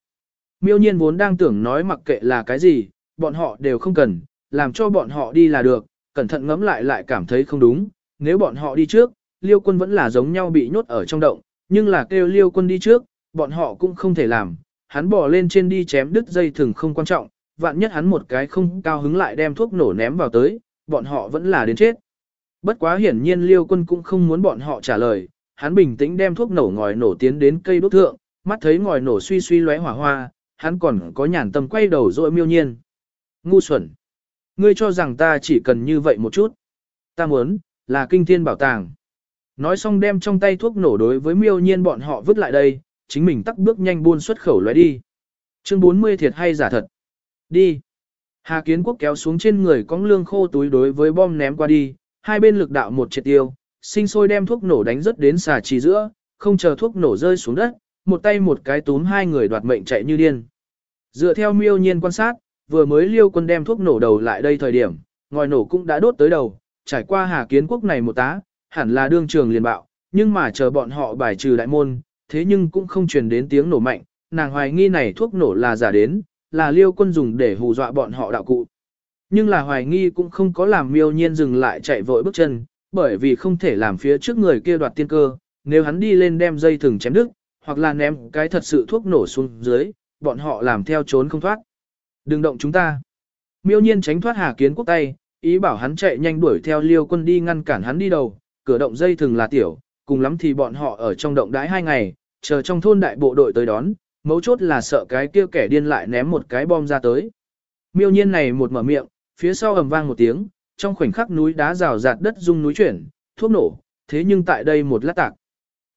[SPEAKER 1] Miêu nhiên vốn đang tưởng nói mặc kệ là cái gì, bọn họ đều không cần, làm cho bọn họ đi là được, cẩn thận ngẫm lại lại cảm thấy không đúng, nếu bọn họ đi trước, liêu quân vẫn là giống nhau bị nhốt ở trong động, nhưng là kêu liêu quân đi trước, bọn họ cũng không thể làm, hắn bỏ lên trên đi chém đứt dây thừng không quan trọng, vạn nhất hắn một cái không cao hứng lại đem thuốc nổ ném vào tới, bọn họ vẫn là đến chết. Bất quá hiển nhiên liêu quân cũng không muốn bọn họ trả lời, hắn bình tĩnh đem thuốc nổ ngòi nổ tiến đến cây đốt thượng, mắt thấy ngòi nổ suy suy lóe hỏa hoa, hắn còn có nhàn tâm quay đầu dội miêu nhiên. Ngu xuẩn! Ngươi cho rằng ta chỉ cần như vậy một chút. Ta muốn, là kinh thiên bảo tàng. Nói xong đem trong tay thuốc nổ đối với miêu nhiên bọn họ vứt lại đây, chính mình tắt bước nhanh buôn xuất khẩu lóe đi. Chương 40 thiệt hay giả thật. Đi. Hà Kiến Quốc kéo xuống trên người cong lương khô túi đối với bom ném qua đi, hai bên lực đạo một triệt tiêu, sinh sôi đem thuốc nổ đánh rất đến xà trì giữa, không chờ thuốc nổ rơi xuống đất, một tay một cái túm hai người đoạt mệnh chạy như điên. Dựa theo miêu nhiên quan sát, vừa mới liêu quân đem thuốc nổ đầu lại đây thời điểm, ngòi nổ cũng đã đốt tới đầu, trải qua Hà Kiến Quốc này một tá, hẳn là đương trường liền bạo, nhưng mà chờ bọn họ bài trừ đại môn, thế nhưng cũng không truyền đến tiếng nổ mạnh, nàng hoài nghi này thuốc nổ là giả đến, là liêu quân dùng để hù dọa bọn họ đạo cụ. Nhưng là hoài nghi cũng không có làm miêu nhiên dừng lại chạy vội bước chân, bởi vì không thể làm phía trước người kia đoạt tiên cơ, nếu hắn đi lên đem dây thừng chém đứt, hoặc là ném cái thật sự thuốc nổ xuống dưới, bọn họ làm theo trốn không thoát. Đừng động chúng ta. Miêu nhiên tránh thoát Hà Kiến Quốc tay, ý bảo hắn chạy nhanh đuổi theo liêu quân đi ngăn cản hắn đi đầu, cửa động dây thường là tiểu, cùng lắm thì bọn họ ở trong động đãi hai ngày, chờ trong thôn đại bộ đội tới đón, mấu chốt là sợ cái kia kẻ điên lại ném một cái bom ra tới. Miêu nhiên này một mở miệng, phía sau ầm vang một tiếng, trong khoảnh khắc núi đá rào rạt đất rung núi chuyển, thuốc nổ, thế nhưng tại đây một lát tạc.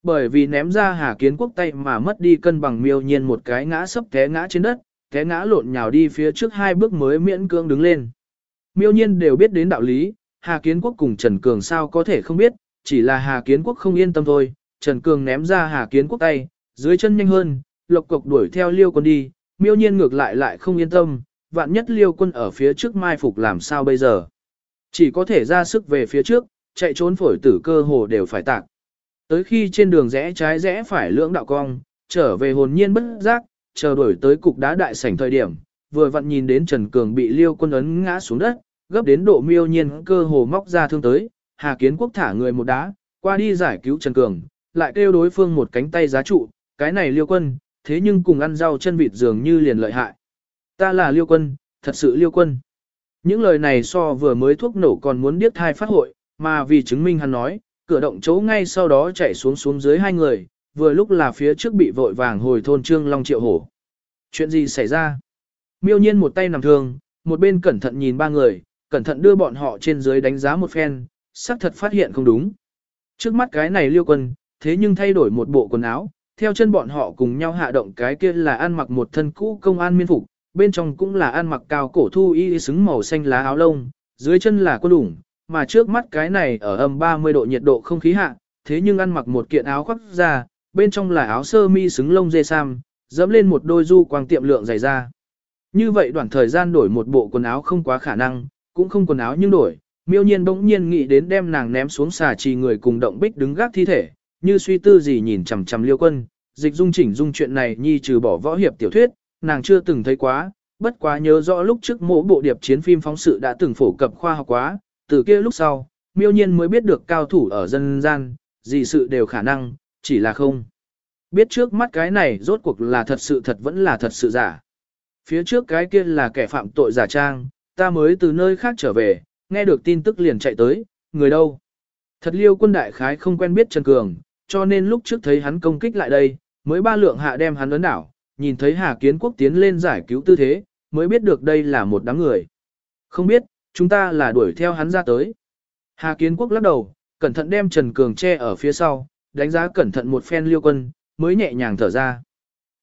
[SPEAKER 1] Bởi vì ném ra Hà Kiến Quốc tay mà mất đi cân bằng miêu nhiên một cái ngã sấp té ngã trên đất, té ngã lộn nhào đi phía trước hai bước mới miễn cưỡng đứng lên. Miêu nhiên đều biết đến đạo lý, Hà Kiến Quốc cùng Trần Cường sao có thể không biết, chỉ là Hà Kiến Quốc không yên tâm thôi, Trần Cường ném ra Hà Kiến Quốc tay, dưới chân nhanh hơn, lộc cộc đuổi theo liêu quân đi, miêu nhiên ngược lại lại không yên tâm, vạn nhất liêu quân ở phía trước mai phục làm sao bây giờ. Chỉ có thể ra sức về phía trước, chạy trốn phổi tử cơ hồ đều phải tạc. Tới khi trên đường rẽ trái rẽ phải lưỡng đạo cong, trở về hồn nhiên bất giác, chờ đuổi tới cục đá đại sảnh thời điểm, vừa vặn nhìn đến Trần Cường bị liêu quân ấn ngã xuống đất, gấp đến độ miêu nhiên cơ hồ móc ra thương tới, Hà Kiến Quốc thả người một đá, qua đi giải cứu Trần Cường, lại kêu đối phương một cánh tay giá trụ, cái này liêu quân, thế nhưng cùng ăn rau chân vịt dường như liền lợi hại. Ta là liêu quân, thật sự liêu quân. Những lời này so vừa mới thuốc nổ còn muốn điếc thai phát hội, mà vì chứng minh hắn nói, cửa động chỗ ngay sau đó chạy xuống xuống dưới hai người, vừa lúc là phía trước bị vội vàng hồi thôn Trương Long Triệu Hổ. Chuyện gì xảy ra? Miêu nhiên một tay nằm thương, một bên cẩn thận nhìn ba người, cẩn thận đưa bọn họ trên dưới đánh giá một phen, xác thật phát hiện không đúng. Trước mắt cái này liêu quân, thế nhưng thay đổi một bộ quần áo, theo chân bọn họ cùng nhau hạ động cái kia là ăn mặc một thân cũ công an miên phục, bên trong cũng là ăn mặc cao cổ thu y xứng màu xanh lá áo lông, dưới chân là quân đủng, mà trước mắt cái này ở âm 30 độ nhiệt độ không khí hạ, thế nhưng ăn mặc một kiện áo khoác da, bên trong là áo sơ mi xứng lông dê sam, dẫm lên một đôi du quang tiệm lượng dày da. Như vậy đoạn thời gian đổi một bộ quần áo không quá khả năng, cũng không quần áo nhưng đổi, miêu nhiên bỗng nhiên nghĩ đến đem nàng ném xuống xà trì người cùng động bích đứng gác thi thể, như suy tư gì nhìn chằm chằm liêu quân, dịch dung chỉnh dung chuyện này nhi trừ bỏ võ hiệp tiểu thuyết, nàng chưa từng thấy quá, bất quá nhớ rõ lúc trước mỗi bộ điệp chiến phim phóng sự đã từng phổ cập khoa học quá, từ kia lúc sau, miêu nhiên mới biết được cao thủ ở dân gian, gì sự đều khả năng, chỉ là không. Biết trước mắt cái này rốt cuộc là thật sự thật vẫn là thật sự giả. Phía trước cái kia là kẻ phạm tội giả trang, ta mới từ nơi khác trở về, nghe được tin tức liền chạy tới, người đâu. Thật liêu quân đại khái không quen biết Trần Cường, cho nên lúc trước thấy hắn công kích lại đây, mới ba lượng hạ đem hắn ấn đảo, nhìn thấy Hà Kiến Quốc tiến lên giải cứu tư thế, mới biết được đây là một đám người. Không biết, chúng ta là đuổi theo hắn ra tới. Hà Kiến Quốc lắc đầu, cẩn thận đem Trần Cường che ở phía sau, đánh giá cẩn thận một phen liêu quân, mới nhẹ nhàng thở ra.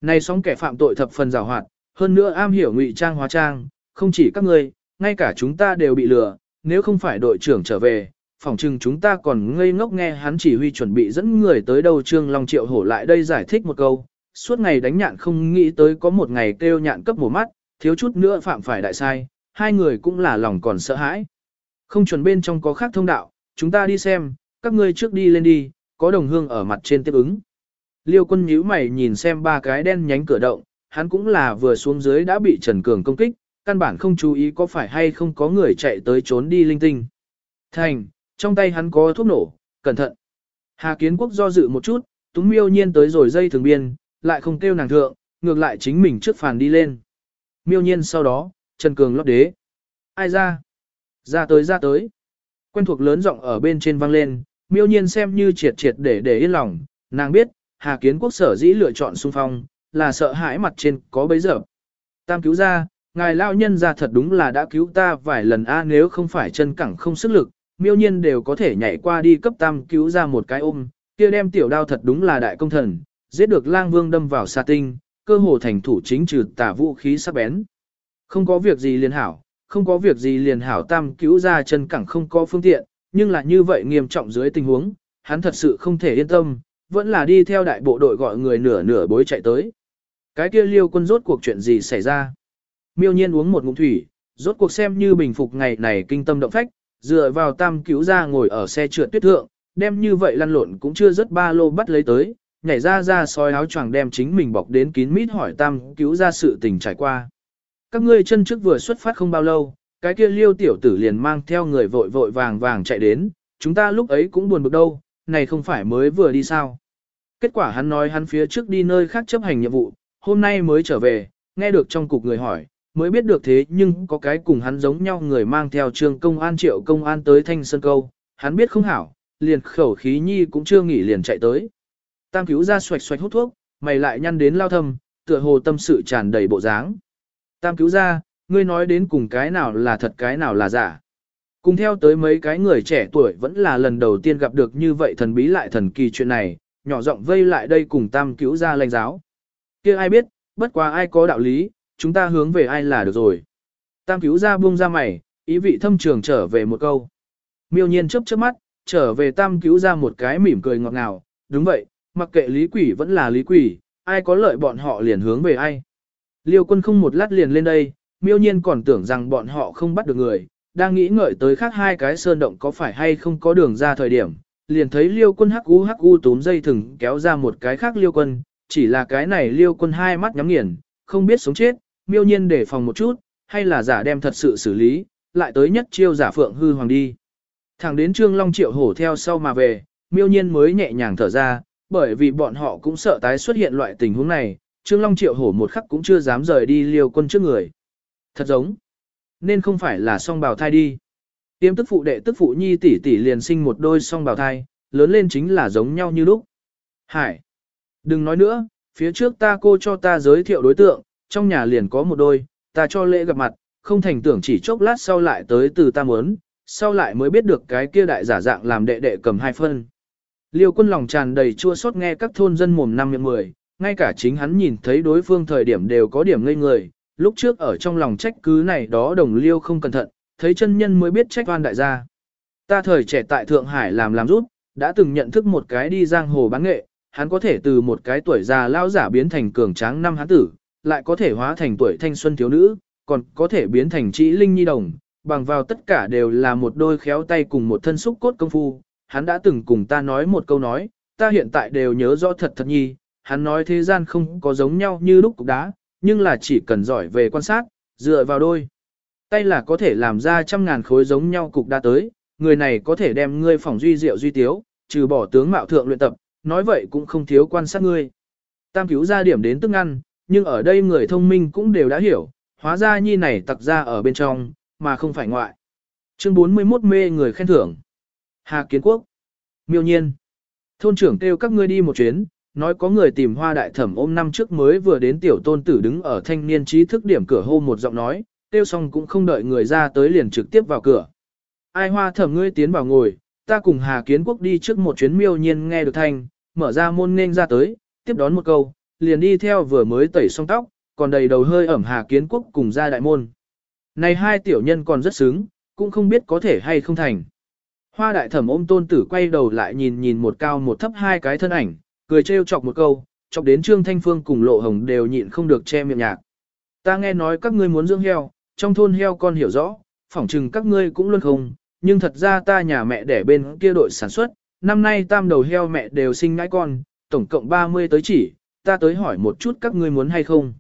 [SPEAKER 1] Này sóng kẻ phạm tội thập phần rào hoạt, hơn nữa am hiểu ngụy trang hóa trang, không chỉ các ngươi, ngay cả chúng ta đều bị lừa, nếu không phải đội trưởng trở về, phỏng chừng chúng ta còn ngây ngốc nghe hắn chỉ huy chuẩn bị dẫn người tới đâu Trương Long Triệu hổ lại đây giải thích một câu, suốt ngày đánh nhạn không nghĩ tới có một ngày kêu nhạn cấp mổ mắt, thiếu chút nữa phạm phải đại sai, hai người cũng là lòng còn sợ hãi. Không chuẩn bên trong có khác thông đạo, chúng ta đi xem, các ngươi trước đi lên đi, có đồng hương ở mặt trên tiếp ứng. Liêu quân nhíu mày nhìn xem ba cái đen nhánh cửa động, hắn cũng là vừa xuống dưới đã bị Trần Cường công kích, căn bản không chú ý có phải hay không có người chạy tới trốn đi linh tinh. Thành, trong tay hắn có thuốc nổ, cẩn thận. Hà Kiến Quốc do dự một chút, túng miêu nhiên tới rồi dây thường biên, lại không kêu nàng thượng, ngược lại chính mình trước phàn đi lên. Miêu nhiên sau đó, Trần Cường lót đế. Ai ra? Ra tới ra tới. Quen thuộc lớn giọng ở bên trên vang lên, miêu nhiên xem như triệt triệt để để yên lòng, nàng biết, Hà Kiến Quốc sở dĩ lựa chọn xung phong, là sợ hãi mặt trên có bấy giờ. Tam cứu ra, ngài lao nhân ra thật đúng là đã cứu ta vài lần a nếu không phải chân cẳng không sức lực, miêu nhiên đều có thể nhảy qua đi cấp tam cứu ra một cái ôm, kia đem tiểu đao thật đúng là đại công thần, giết được lang vương đâm vào sa tinh, cơ hồ thành thủ chính trừ tả vũ khí sắc bén. Không có việc gì liền hảo, không có việc gì liền hảo tam cứu ra chân cẳng không có phương tiện, nhưng là như vậy nghiêm trọng dưới tình huống, hắn thật sự không thể yên tâm, vẫn là đi theo đại bộ đội gọi người nửa nửa bối chạy tới. Cái kia liêu quân rốt cuộc chuyện gì xảy ra? Miêu nhiên uống một ngụm thủy, rốt cuộc xem như bình phục ngày này kinh tâm động phách, dựa vào tam cứu ra ngồi ở xe trượt tuyết thượng, đem như vậy lăn lộn cũng chưa rất ba lô bắt lấy tới, nhảy ra ra soi áo choàng đem chính mình bọc đến kín mít hỏi tam cứu ra sự tình trải qua. Các ngươi chân trước vừa xuất phát không bao lâu, cái kia liêu tiểu tử liền mang theo người vội vội vàng vàng chạy đến, chúng ta lúc ấy cũng buồn bực đâu, này không phải mới vừa đi sao. Kết quả hắn nói hắn phía trước đi nơi khác chấp hành nhiệm vụ, hôm nay mới trở về, nghe được trong cục người hỏi, mới biết được thế nhưng có cái cùng hắn giống nhau người mang theo trường công an triệu công an tới thanh sơn câu, hắn biết không hảo, liền khẩu khí nhi cũng chưa nghỉ liền chạy tới. Tam cứu ra xoạch xoạch hút thuốc, mày lại nhăn đến lao thâm, tựa hồ tâm sự tràn đầy bộ dáng. Tam cứu ra, ngươi nói đến cùng cái nào là thật cái nào là giả. Cùng theo tới mấy cái người trẻ tuổi vẫn là lần đầu tiên gặp được như vậy thần bí lại thần kỳ chuyện này, nhỏ giọng vây lại đây cùng tam cứu ra lành giáo. kia ai biết, bất quá ai có đạo lý, chúng ta hướng về ai là được rồi. Tam cứu ra buông ra mày, ý vị thâm trường trở về một câu. Miêu nhiên chớp chớp mắt, trở về tam cứu ra một cái mỉm cười ngọt ngào, đúng vậy, mặc kệ lý quỷ vẫn là lý quỷ, ai có lợi bọn họ liền hướng về ai. Liêu quân không một lát liền lên đây, miêu nhiên còn tưởng rằng bọn họ không bắt được người, đang nghĩ ngợi tới khác hai cái sơn động có phải hay không có đường ra thời điểm, liền thấy liêu quân hắc u hắc u túm dây thừng kéo ra một cái khác liêu quân, chỉ là cái này liêu quân hai mắt nhắm nghiền, không biết sống chết, miêu nhiên để phòng một chút, hay là giả đem thật sự xử lý, lại tới nhất chiêu giả phượng hư hoàng đi. Thẳng đến Trương Long Triệu hổ theo sau mà về, miêu nhiên mới nhẹ nhàng thở ra, bởi vì bọn họ cũng sợ tái xuất hiện loại tình huống này, Trương Long Triệu hổ một khắc cũng chưa dám rời đi liều quân trước người. Thật giống, nên không phải là song bào thai đi. Tiêm tức phụ đệ tức phụ nhi tỷ tỷ liền sinh một đôi song bào thai, lớn lên chính là giống nhau như lúc. Hải, đừng nói nữa, phía trước ta cô cho ta giới thiệu đối tượng, trong nhà liền có một đôi, ta cho lễ gặp mặt, không thành tưởng chỉ chốc lát sau lại tới từ ta muốn, sau lại mới biết được cái kia đại giả dạng làm đệ đệ cầm hai phân. Liêu quân lòng tràn đầy chua xót nghe các thôn dân mồm năm miệng mười, ngay cả chính hắn nhìn thấy đối phương thời điểm đều có điểm ngây người, lúc trước ở trong lòng trách cứ này đó đồng liêu không cẩn thận, thấy chân nhân mới biết trách oan đại gia. Ta thời trẻ tại Thượng Hải làm làm rút, đã từng nhận thức một cái đi giang hồ bán nghệ, hắn có thể từ một cái tuổi già lao giả biến thành cường tráng năm hắn tử, lại có thể hóa thành tuổi thanh xuân thiếu nữ, còn có thể biến thành trĩ linh nhi đồng, bằng vào tất cả đều là một đôi khéo tay cùng một thân xúc cốt công phu. Hắn đã từng cùng ta nói một câu nói, ta hiện tại đều nhớ rõ thật thật nhi, hắn nói thế gian không có giống nhau như lúc cục đá, nhưng là chỉ cần giỏi về quan sát, dựa vào đôi. Tay là có thể làm ra trăm ngàn khối giống nhau cục đá tới, người này có thể đem ngươi phòng duy diệu duy tiếu, trừ bỏ tướng mạo thượng luyện tập, nói vậy cũng không thiếu quan sát ngươi. Tam cứu ra điểm đến tức ngăn, nhưng ở đây người thông minh cũng đều đã hiểu, hóa ra nhi này tặc ra ở bên trong, mà không phải ngoại. Chương 41 mê người khen thưởng. Hà Kiến Quốc. Miêu nhiên. Thôn trưởng kêu các ngươi đi một chuyến, nói có người tìm hoa đại thẩm ôm năm trước mới vừa đến tiểu tôn tử đứng ở thanh niên trí thức điểm cửa hô một giọng nói, kêu xong cũng không đợi người ra tới liền trực tiếp vào cửa. Ai hoa thẩm ngươi tiến vào ngồi, ta cùng Hà Kiến Quốc đi trước một chuyến miêu nhiên nghe được thanh, mở ra môn nên ra tới, tiếp đón một câu, liền đi theo vừa mới tẩy xong tóc, còn đầy đầu hơi ẩm Hà Kiến Quốc cùng ra đại môn. Này hai tiểu nhân còn rất sướng, cũng không biết có thể hay không thành. Hoa đại thẩm ôm tôn tử quay đầu lại nhìn nhìn một cao một thấp hai cái thân ảnh, cười trêu chọc một câu, chọc đến Trương Thanh Phương cùng Lộ Hồng đều nhịn không được che miệng nhạc. Ta nghe nói các ngươi muốn dưỡng heo, trong thôn heo con hiểu rõ, phỏng chừng các ngươi cũng luôn không, nhưng thật ra ta nhà mẹ đẻ bên kia đội sản xuất, năm nay tam đầu heo mẹ đều sinh ngãi con, tổng cộng 30 tới chỉ, ta tới hỏi một chút các ngươi muốn hay không.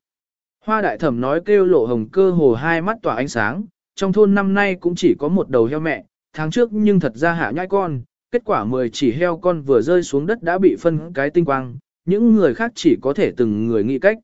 [SPEAKER 1] Hoa đại thẩm nói kêu lộ hồng cơ hồ hai mắt tỏa ánh sáng, trong thôn năm nay cũng chỉ có một đầu heo mẹ, tháng trước nhưng thật ra hạ nhai con, kết quả 10 chỉ heo con vừa rơi xuống đất đã bị phân cái tinh quang, những người khác chỉ có thể từng người nghĩ cách.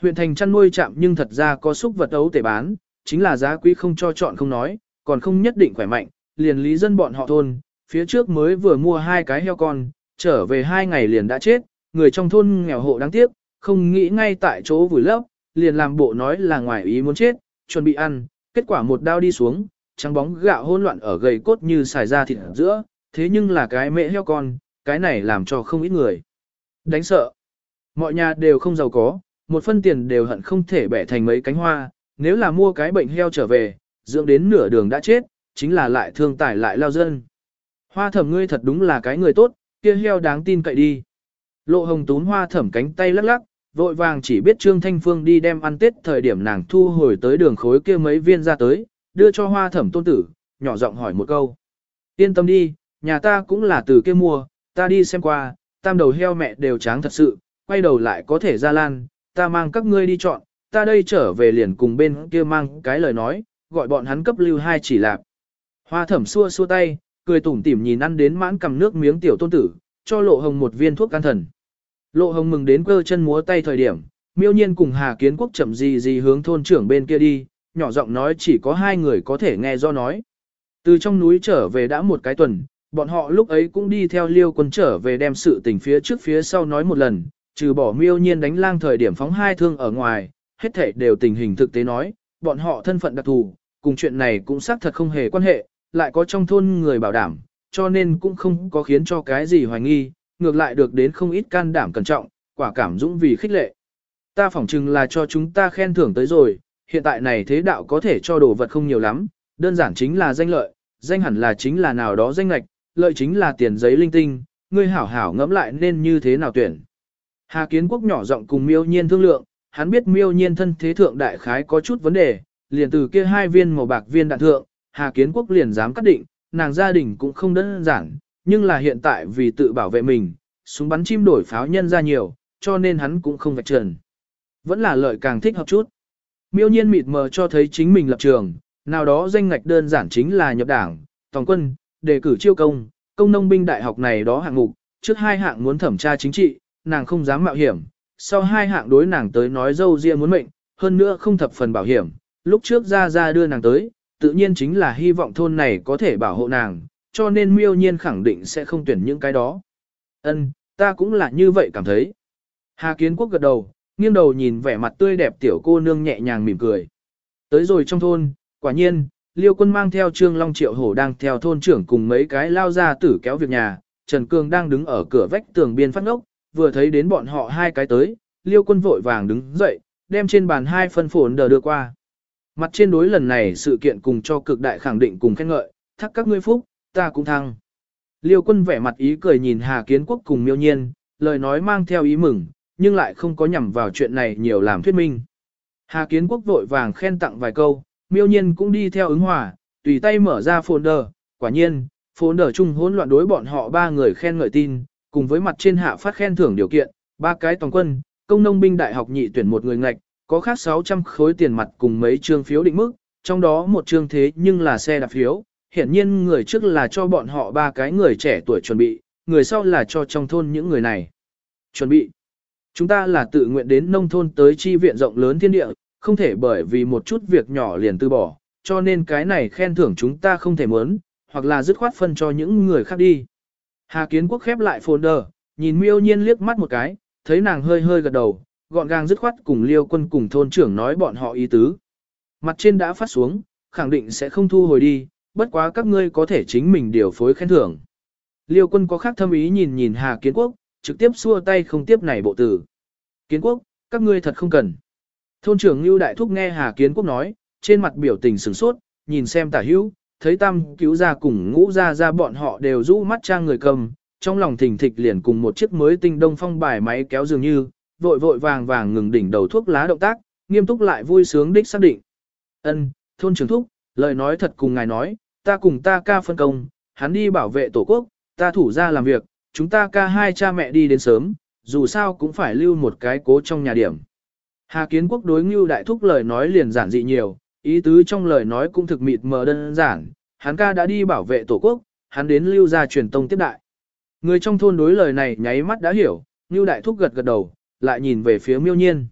[SPEAKER 1] Huyện thành chăn nuôi chạm nhưng thật ra có xúc vật ấu tể bán, chính là giá quý không cho chọn không nói, còn không nhất định khỏe mạnh, liền lý dân bọn họ thôn, phía trước mới vừa mua hai cái heo con, trở về hai ngày liền đã chết, người trong thôn nghèo hộ đáng tiếc, không nghĩ ngay tại chỗ vùi lấp, liền làm bộ nói là ngoài ý muốn chết, chuẩn bị ăn, kết quả một đao đi xuống, trắng bóng gạo hỗn loạn ở gầy cốt như xài ra thịt ở giữa, thế nhưng là cái mẹ heo con, cái này làm cho không ít người. Đánh sợ. Mọi nhà đều không giàu có, một phân tiền đều hận không thể bẻ thành mấy cánh hoa, nếu là mua cái bệnh heo trở về, dưỡng đến nửa đường đã chết, chính là lại thương tải lại lao dân. Hoa thẩm ngươi thật đúng là cái người tốt, kia heo đáng tin cậy đi. Lộ hồng tún hoa thẩm cánh tay lắc lắc, vội vàng chỉ biết Trương Thanh Phương đi đem ăn tết thời điểm nàng thu hồi tới đường khối kia mấy viên ra tới, đưa cho hoa thẩm tôn tử, nhỏ giọng hỏi một câu. Yên tâm đi, nhà ta cũng là từ kia mua, ta đi xem qua, tam đầu heo mẹ đều tráng thật sự, quay đầu lại có thể ra lan, ta mang các ngươi đi chọn, ta đây trở về liền cùng bên kia mang cái lời nói, gọi bọn hắn cấp lưu hai chỉ lạp. Hoa thẩm xua xua tay, cười tủm tỉm nhìn ăn đến mãn cầm nước miếng tiểu tôn tử, cho lộ hồng một viên thuốc can thần. Lộ hồng mừng đến cơ chân múa tay thời điểm, miêu nhiên cùng Hà Kiến Quốc chậm gì gì hướng thôn trưởng bên kia đi, nhỏ giọng nói chỉ có hai người có thể nghe do nói. Từ trong núi trở về đã một cái tuần, bọn họ lúc ấy cũng đi theo liêu quân trở về đem sự tình phía trước phía sau nói một lần, trừ bỏ miêu nhiên đánh lang thời điểm phóng hai thương ở ngoài, hết thể đều tình hình thực tế nói, bọn họ thân phận đặc thù, cùng chuyện này cũng xác thật không hề quan hệ, lại có trong thôn người bảo đảm, cho nên cũng không có khiến cho cái gì hoài nghi, ngược lại được đến không ít can đảm cẩn trọng, quả cảm dũng vì khích lệ. Ta phỏng chừng là cho chúng ta khen thưởng tới rồi, hiện tại này thế đạo có thể cho đồ vật không nhiều lắm, đơn giản chính là danh lợi, danh hẳn là chính là nào đó danh lệch, lợi chính là tiền giấy linh tinh, ngươi hảo hảo ngẫm lại nên như thế nào tuyển. Hà Kiến Quốc nhỏ giọng cùng miêu nhiên thương lượng, hắn biết miêu nhiên thân thế thượng đại khái có chút vấn đề, liền từ kia hai viên màu bạc viên đạn thượng, Hà Kiến Quốc liền dám cắt định, nàng gia đình cũng không đơn giản, nhưng là hiện tại vì tự bảo vệ mình, súng bắn chim đổi pháo nhân ra nhiều, cho nên hắn cũng không vạch trần. Vẫn là lợi càng thích hợp chút. Miêu nhiên mịt mờ cho thấy chính mình lập trường, nào đó danh ngạch đơn giản chính là nhập đảng, tổng quân, đề cử chiêu công, công nông binh đại học này đó hạng mục, trước hai hạng muốn thẩm tra chính trị, nàng không dám mạo hiểm, sau hai hạng đối nàng tới nói dâu riêng muốn mệnh, hơn nữa không thập phần bảo hiểm, lúc trước ra ra đưa nàng tới, tự nhiên chính là hy vọng thôn này có thể bảo hộ nàng, cho nên miêu nhiên khẳng định sẽ không tuyển những cái đó. Ân, ta cũng là như vậy cảm thấy. Hà Kiến Quốc gật đầu, nghiêng đầu nhìn vẻ mặt tươi đẹp tiểu cô nương nhẹ nhàng mỉm cười. Tới rồi trong thôn, quả nhiên, Liêu quân mang theo Trương Long Triệu Hổ đang theo thôn trưởng cùng mấy cái lao ra tử kéo việc nhà, Trần Cương đang đứng ở cửa vách tường biên phát ngốc, vừa thấy đến bọn họ hai cái tới, Liêu quân vội vàng đứng dậy, đem trên bàn hai phân phổn đờ đưa qua. Mặt trên đối lần này sự kiện cùng cho cực đại khẳng định cùng khen ngợi, thắc các ngươi phúc, ta cũng thăng. Liêu quân vẻ mặt ý cười nhìn Hà Kiến Quốc cùng miêu nhiên, lời nói mang theo ý mừng, nhưng lại không có nhằm vào chuyện này nhiều làm thuyết minh. Hà Kiến Quốc vội vàng khen tặng vài câu, miêu nhiên cũng đi theo ứng hòa, tùy tay mở ra folder, quả nhiên, folder chung hỗn loạn đối bọn họ ba người khen ngợi tin, cùng với mặt trên hạ phát khen thưởng điều kiện, ba cái toàn quân, công nông binh đại học nhị tuyển một người ngạch, có khác 600 khối tiền mặt cùng mấy trương phiếu định mức, trong đó một trương thế nhưng là xe đạp phiếu, hiển nhiên người trước là cho bọn họ ba cái người trẻ tuổi chuẩn bị, người sau là cho trong thôn những người này. Chuẩn bị. Chúng ta là tự nguyện đến nông thôn tới chi viện rộng lớn thiên địa, không thể bởi vì một chút việc nhỏ liền từ bỏ, cho nên cái này khen thưởng chúng ta không thể muốn, hoặc là dứt khoát phân cho những người khác đi. Hà Kiến Quốc khép lại folder, nhìn miêu nhiên liếc mắt một cái, thấy nàng hơi hơi gật đầu, gọn gàng dứt khoát cùng liêu quân cùng thôn trưởng nói bọn họ ý tứ. Mặt trên đã phát xuống, khẳng định sẽ không thu hồi đi, bất quá các ngươi có thể chính mình điều phối khen thưởng. Liêu quân có khác thâm ý nhìn nhìn Hà Kiến Quốc, trực tiếp xua tay không tiếp này bộ tử. Kiến quốc, các ngươi thật không cần. Thôn trưởng Lưu Đại Thúc nghe Hà Kiến quốc nói, trên mặt biểu tình sửng sốt, nhìn xem tả hữu, thấy tam cứu ra cùng ngũ ra ra bọn họ đều rũ mắt trang người cầm, trong lòng thình thịch liền cùng một chiếc mới tinh đông phong bài máy kéo dường như, vội vội vàng vàng ngừng đỉnh đầu thuốc lá động tác, nghiêm túc lại vui sướng đích xác định. Ân, thôn trưởng thúc, lời nói thật cùng ngài nói, ta cùng ta ca phân công, hắn đi bảo vệ tổ quốc, ta thủ ra làm việc, chúng ta ca hai cha mẹ đi đến sớm, dù sao cũng phải lưu một cái cố trong nhà điểm. Hà Kiến Quốc đối Ngưu Đại Thúc lời nói liền giản dị nhiều, ý tứ trong lời nói cũng thực mịt mờ đơn giản, hắn ca đã đi bảo vệ tổ quốc, hắn đến lưu ra truyền tông tiếp đại. Người trong thôn đối lời này nháy mắt đã hiểu, Ngưu Đại Thúc gật gật đầu, lại nhìn về phía miêu nhiên.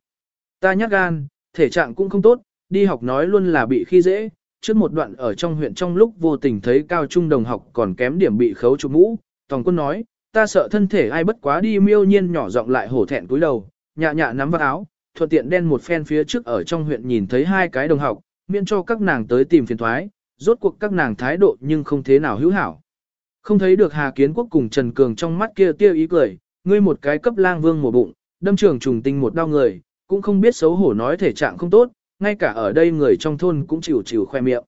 [SPEAKER 1] Ta nhắc gan, thể trạng cũng không tốt, đi học nói luôn là bị khi dễ, trước một đoạn ở trong huyện trong lúc vô tình thấy cao trung đồng học còn kém điểm bị khấu chụp mũ, Tòng quân nói, ta sợ thân thể ai bất quá đi miêu nhiên nhỏ giọng lại hổ thẹn cúi đầu, nhạ nhạ nắm vào áo, thuận tiện đen một phen phía trước ở trong huyện nhìn thấy hai cái đồng học, miễn cho các nàng tới tìm phiền thoái, rốt cuộc các nàng thái độ nhưng không thế nào hữu hảo. Không thấy được Hà Kiến Quốc cùng Trần Cường trong mắt kia tiêu ý cười, ngươi một cái cấp lang vương mổ bụng, đâm trường trùng tinh một đau người, cũng không biết xấu hổ nói thể trạng không tốt, ngay cả ở đây người trong thôn cũng chịu chịu khoe miệng.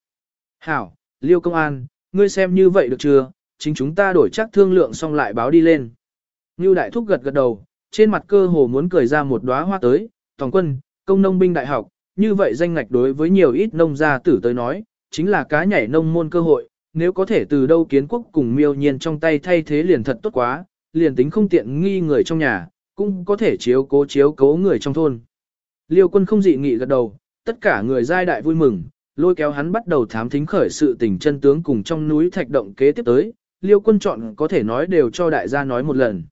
[SPEAKER 1] Hảo, Liêu Công An, ngươi xem như vậy được chưa, chính chúng ta đổi chắc thương lượng xong lại báo đi lên. Ngưu Đại Thúc gật gật đầu, trên mặt cơ hồ muốn cười ra một đóa hoa tới, toàn quân, công nông binh đại học, như vậy danh ngạch đối với nhiều ít nông gia tử tới nói, chính là cá nhảy nông môn cơ hội, nếu có thể từ đâu kiến quốc cùng miêu nhiên trong tay thay thế liền thật tốt quá, liền tính không tiện nghi người trong nhà, cũng có thể chiếu cố chiếu cố người trong thôn. Liêu quân không dị nghị gật đầu, tất cả người giai đại vui mừng, lôi kéo hắn bắt đầu thám thính khởi sự tình chân tướng cùng trong núi thạch động kế tiếp tới, liêu quân chọn có thể nói đều cho đại gia nói một lần.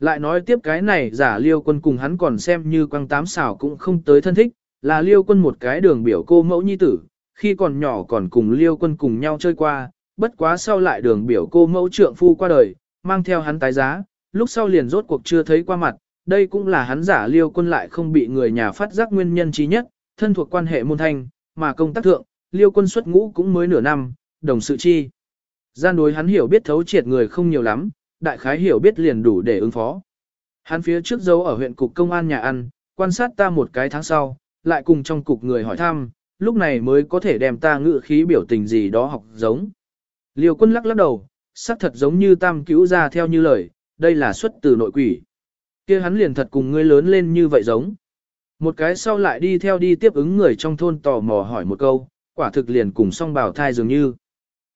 [SPEAKER 1] Lại nói tiếp cái này giả liêu quân cùng hắn còn xem như quăng tám xảo cũng không tới thân thích, là liêu quân một cái đường biểu cô mẫu nhi tử, khi còn nhỏ còn cùng liêu quân cùng nhau chơi qua, bất quá sau lại đường biểu cô mẫu trượng phu qua đời, mang theo hắn tái giá, lúc sau liền rốt cuộc chưa thấy qua mặt, đây cũng là hắn giả liêu quân lại không bị người nhà phát giác nguyên nhân trí nhất, thân thuộc quan hệ môn thanh, mà công tác thượng, liêu quân xuất ngũ cũng mới nửa năm, đồng sự chi. Gian đối hắn hiểu biết thấu triệt người không nhiều lắm, đại khái hiểu biết liền đủ để ứng phó. Hắn phía trước dấu ở huyện cục công an nhà ăn, quan sát ta một cái tháng sau, lại cùng trong cục người hỏi thăm, lúc này mới có thể đem ta ngự khí biểu tình gì đó học giống. Liêu quân lắc lắc đầu, xác thật giống như tam cứu ra theo như lời, đây là xuất từ nội quỷ. kia hắn liền thật cùng ngươi lớn lên như vậy giống. Một cái sau lại đi theo đi tiếp ứng người trong thôn tò mò hỏi một câu, quả thực liền cùng song bảo thai dường như.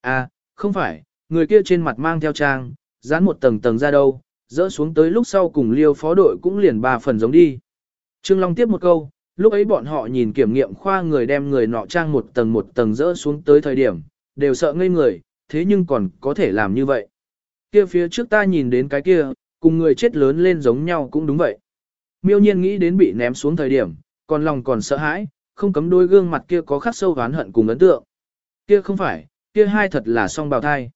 [SPEAKER 1] À, không phải, người kia trên mặt mang theo trang, dán một tầng tầng ra đâu, dỡ xuống tới lúc sau cùng liêu phó đội cũng liền ba phần giống đi. Trương Long tiếp một câu, lúc ấy bọn họ nhìn kiểm nghiệm khoa người đem người nọ trang một tầng một tầng dỡ xuống tới thời điểm, đều sợ ngây người, thế nhưng còn có thể làm như vậy. Kia phía trước ta nhìn đến cái kia, cùng người chết lớn lên giống nhau cũng đúng vậy. Miêu nhiên nghĩ đến bị ném xuống thời điểm, còn lòng còn sợ hãi, không cấm đôi gương mặt kia có khắc sâu oán hận cùng ấn tượng. Kia không phải, kia hai thật là song bào thai.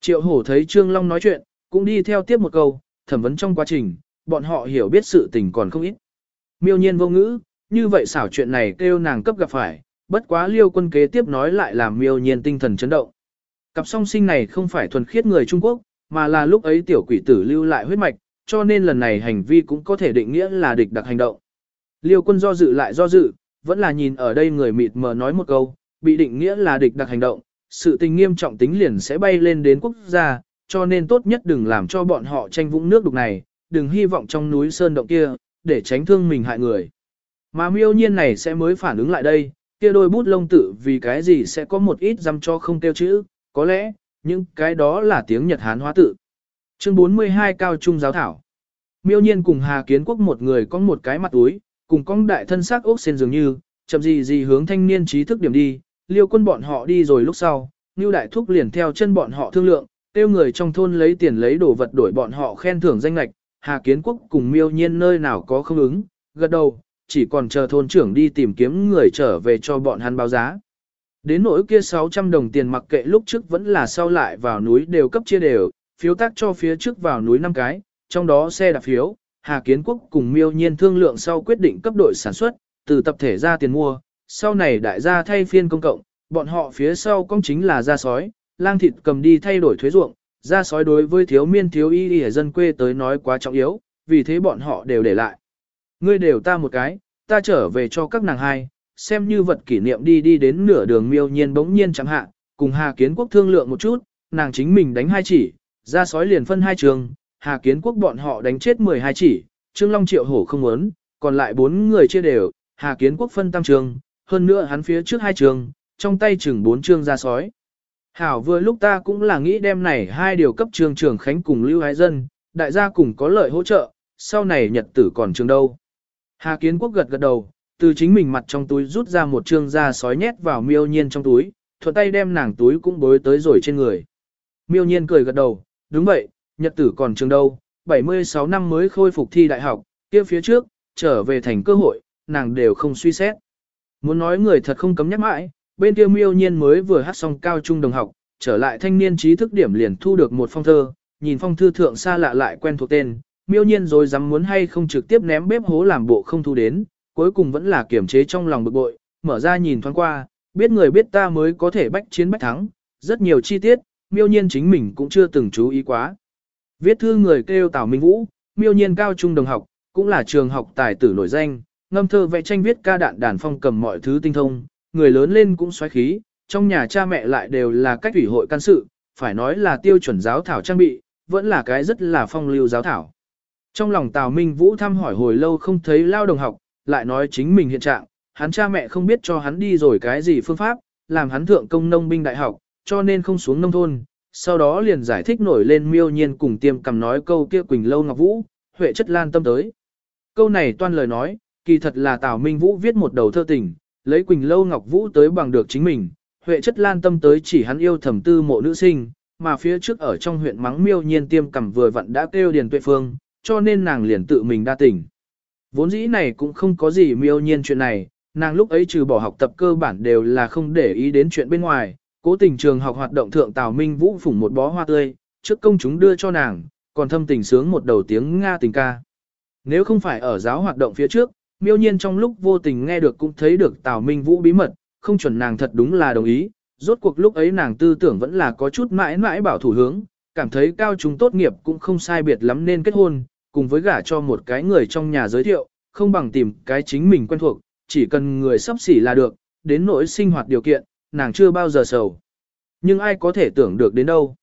[SPEAKER 1] Triệu hổ thấy Trương Long nói chuyện, cũng đi theo tiếp một câu, thẩm vấn trong quá trình, bọn họ hiểu biết sự tình còn không ít. Miêu nhiên vô ngữ, như vậy xảo chuyện này kêu nàng cấp gặp phải, bất quá liêu quân kế tiếp nói lại làm miêu nhiên tinh thần chấn động. Cặp song sinh này không phải thuần khiết người Trung Quốc, mà là lúc ấy tiểu quỷ tử lưu lại huyết mạch, cho nên lần này hành vi cũng có thể định nghĩa là địch đặc hành động. Liêu quân do dự lại do dự, vẫn là nhìn ở đây người mịt mờ nói một câu, bị định nghĩa là địch đặc hành động, sự tình nghiêm trọng tính liền sẽ bay lên đến quốc gia, cho nên tốt nhất đừng làm cho bọn họ tranh vũng nước đục này, đừng hy vọng trong núi sơn động kia, để tránh thương mình hại người. Mà miêu nhiên này sẽ mới phản ứng lại đây, kia đôi bút lông tự vì cái gì sẽ có một ít dăm cho không tiêu chữ, có lẽ, những cái đó là tiếng Nhật Hán hóa tự. Chương 42 Cao Trung Giáo Thảo Miêu nhiên cùng Hà Kiến Quốc một người có một cái mặt túi, cùng con đại thân xác ốc sen dường như, chậm gì gì hướng thanh niên trí thức điểm đi, liêu quân bọn họ đi rồi lúc sau, Ngưu Đại Thúc liền theo chân bọn họ thương lượng, tiêu người trong thôn lấy tiền lấy đồ vật đổi bọn họ khen thưởng danh lạch, Hà Kiến Quốc cùng miêu nhiên nơi nào có không ứng, gật đầu, chỉ còn chờ thôn trưởng đi tìm kiếm người trở về cho bọn hắn báo giá. Đến nỗi kia 600 đồng tiền mặc kệ lúc trước vẫn là sau lại vào núi đều cấp chia đều, phiếu tác cho phía trước vào núi 5 cái, trong đó xe đạp phiếu, Hà Kiến Quốc cùng miêu nhiên thương lượng sau quyết định cấp đội sản xuất, từ tập thể ra tiền mua, sau này đại gia thay phiên công cộng, bọn họ phía sau công chính là gia sói, lang thịt cầm đi thay đổi thuế ruộng, Gia sói đối với thiếu miên thiếu y y dân quê tới nói quá trọng yếu, vì thế bọn họ đều để lại. Ngươi đều ta một cái, ta trở về cho các nàng hai, xem như vật kỷ niệm đi đi đến nửa đường miêu nhiên bỗng nhiên chẳng hạn, cùng Hà Kiến Quốc thương lượng một chút, nàng chính mình đánh hai chỉ, ra sói liền phân hai trường, Hà Kiến Quốc bọn họ đánh chết 12 chỉ, Trương Long Triệu Hổ không muốn, còn lại bốn người chia đều, Hà Kiến Quốc phân tam trường, hơn nữa hắn phía trước hai trường, trong tay chừng bốn trường ra sói. Hảo vừa lúc ta cũng là nghĩ đem này hai điều cấp trường trưởng Khánh cùng Lưu Hải Dân, đại gia cùng có lợi hỗ trợ, sau này nhật tử còn trường đâu. Hà Kiến Quốc gật gật đầu, từ chính mình mặt trong túi rút ra một trương da sói nhét vào miêu nhiên trong túi, thuận tay đem nàng túi cũng bối tới rồi trên người. Miêu nhiên cười gật đầu, đúng vậy, nhật tử còn trường đâu, 76 năm mới khôi phục thi đại học, kia phía trước, trở về thành cơ hội, nàng đều không suy xét. Muốn nói người thật không cấm nhắc mãi, bên kia miêu nhiên mới vừa hát xong cao trung đồng học, trở lại thanh niên trí thức điểm liền thu được một phong thơ, nhìn phong thư thượng xa lạ lại quen thuộc tên, miêu nhiên rồi dám muốn hay không trực tiếp ném bếp hố làm bộ không thu đến, cuối cùng vẫn là kiểm chế trong lòng bực bội, mở ra nhìn thoáng qua, biết người biết ta mới có thể bách chiến bách thắng, rất nhiều chi tiết, miêu nhiên chính mình cũng chưa từng chú ý quá. Viết thư người kêu Tào Minh Vũ, miêu nhiên cao trung đồng học, cũng là trường học tài tử nổi danh, ngâm thơ vẽ tranh viết ca đạn đàn phong cầm mọi thứ tinh thông, người lớn lên cũng xoáy khí, trong nhà cha mẹ lại đều là cách ủy hội can sự, phải nói là tiêu chuẩn giáo thảo trang bị, vẫn là cái rất là phong lưu giáo thảo. Trong lòng Tào Minh Vũ thăm hỏi hồi lâu không thấy lao đồng học, lại nói chính mình hiện trạng, hắn cha mẹ không biết cho hắn đi rồi cái gì phương pháp, làm hắn thượng công nông binh đại học, cho nên không xuống nông thôn. Sau đó liền giải thích nổi lên miêu nhiên cùng tiêm cầm nói câu kia Quỳnh Lâu Ngọc Vũ, Huệ chất lan tâm tới. Câu này toan lời nói, kỳ thật là Tào Minh Vũ viết một đầu thơ tình, lấy Quỳnh Lâu Ngọc Vũ tới bằng được chính mình, Huệ chất lan tâm tới chỉ hắn yêu thầm tư mộ nữ sinh, mà phía trước ở trong huyện mắng miêu nhiên tiêm cầm vừa vặn đã kêu Điền Tuệ Phương, cho nên nàng liền tự mình đa tình. Vốn dĩ này cũng không có gì miêu nhiên chuyện này, nàng lúc ấy trừ bỏ học tập cơ bản đều là không để ý đến chuyện bên ngoài, cố tình trường học hoạt động thượng Tào Minh Vũ phủng một bó hoa tươi, trước công chúng đưa cho nàng, còn thâm tình sướng một đầu tiếng Nga tình ca. Nếu không phải ở giáo hoạt động phía trước, miêu nhiên trong lúc vô tình nghe được cũng thấy được Tào Minh Vũ bí mật, không chuẩn nàng thật đúng là đồng ý, rốt cuộc lúc ấy nàng tư tưởng vẫn là có chút mãi mãi bảo thủ hướng, cảm thấy cao chúng tốt nghiệp cũng không sai biệt lắm nên kết hôn, cùng với gả cho một cái người trong nhà giới thiệu, không bằng tìm cái chính mình quen thuộc, chỉ cần người sắp xỉ là được, đến nỗi sinh hoạt điều kiện, nàng chưa bao giờ sầu. Nhưng ai có thể tưởng được đến đâu.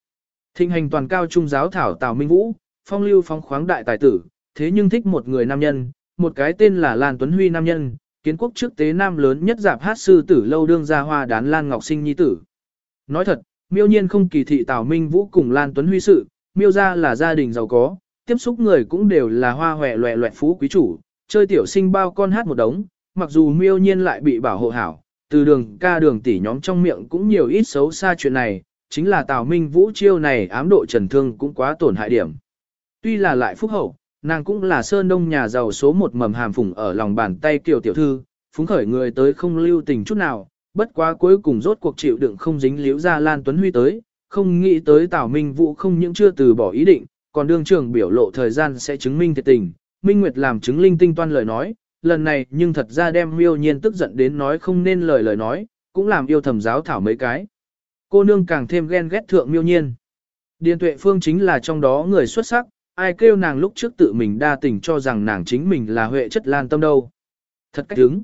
[SPEAKER 1] Thịnh hành toàn cao trung giáo thảo Tào Minh Vũ, phong lưu phong khoáng đại tài tử, thế nhưng thích một người nam nhân, một cái tên là Lan Tuấn Huy nam nhân, kiến quốc trước tế nam lớn nhất giạp hát sư tử lâu đương gia hoa đán Lan Ngọc Sinh nhi tử. Nói thật, miêu nhiên không kỳ thị Tào Minh Vũ cùng Lan Tuấn Huy sự, miêu ra là gia đình giàu có, tiếp xúc người cũng đều là hoa hòe loẹ loẹt phú quý chủ, chơi tiểu sinh bao con hát một đống, mặc dù miêu nhiên lại bị bảo hộ hảo, từ đường ca đường tỷ nhóm trong miệng cũng nhiều ít xấu xa chuyện này, chính là Tào Minh Vũ chiêu này ám độ trần thương cũng quá tổn hại điểm. Tuy là lại phúc hậu, nàng cũng là sơn đông nhà giàu số một mầm hàm phùng ở lòng bàn tay kiều tiểu thư, phúng khởi người tới không lưu tình chút nào, bất quá cuối cùng rốt cuộc chịu đựng không dính liễu ra Lan Tuấn Huy tới, không nghĩ tới Tào Minh Vũ không những chưa từ bỏ ý định, còn đương trưởng biểu lộ thời gian sẽ chứng minh thiệt tình, Minh Nguyệt làm chứng linh tinh toan lời nói, lần này nhưng thật ra đem miêu nhiên tức giận đến nói không nên lời lời nói, cũng làm yêu thầm giáo thảo mấy cái. Cô nương càng thêm ghen ghét thượng miêu nhiên. Điền tuệ phương chính là trong đó người xuất sắc, ai kêu nàng lúc trước tự mình đa tình cho rằng nàng chính mình là huệ chất lan tâm đâu. Thật cách đứng.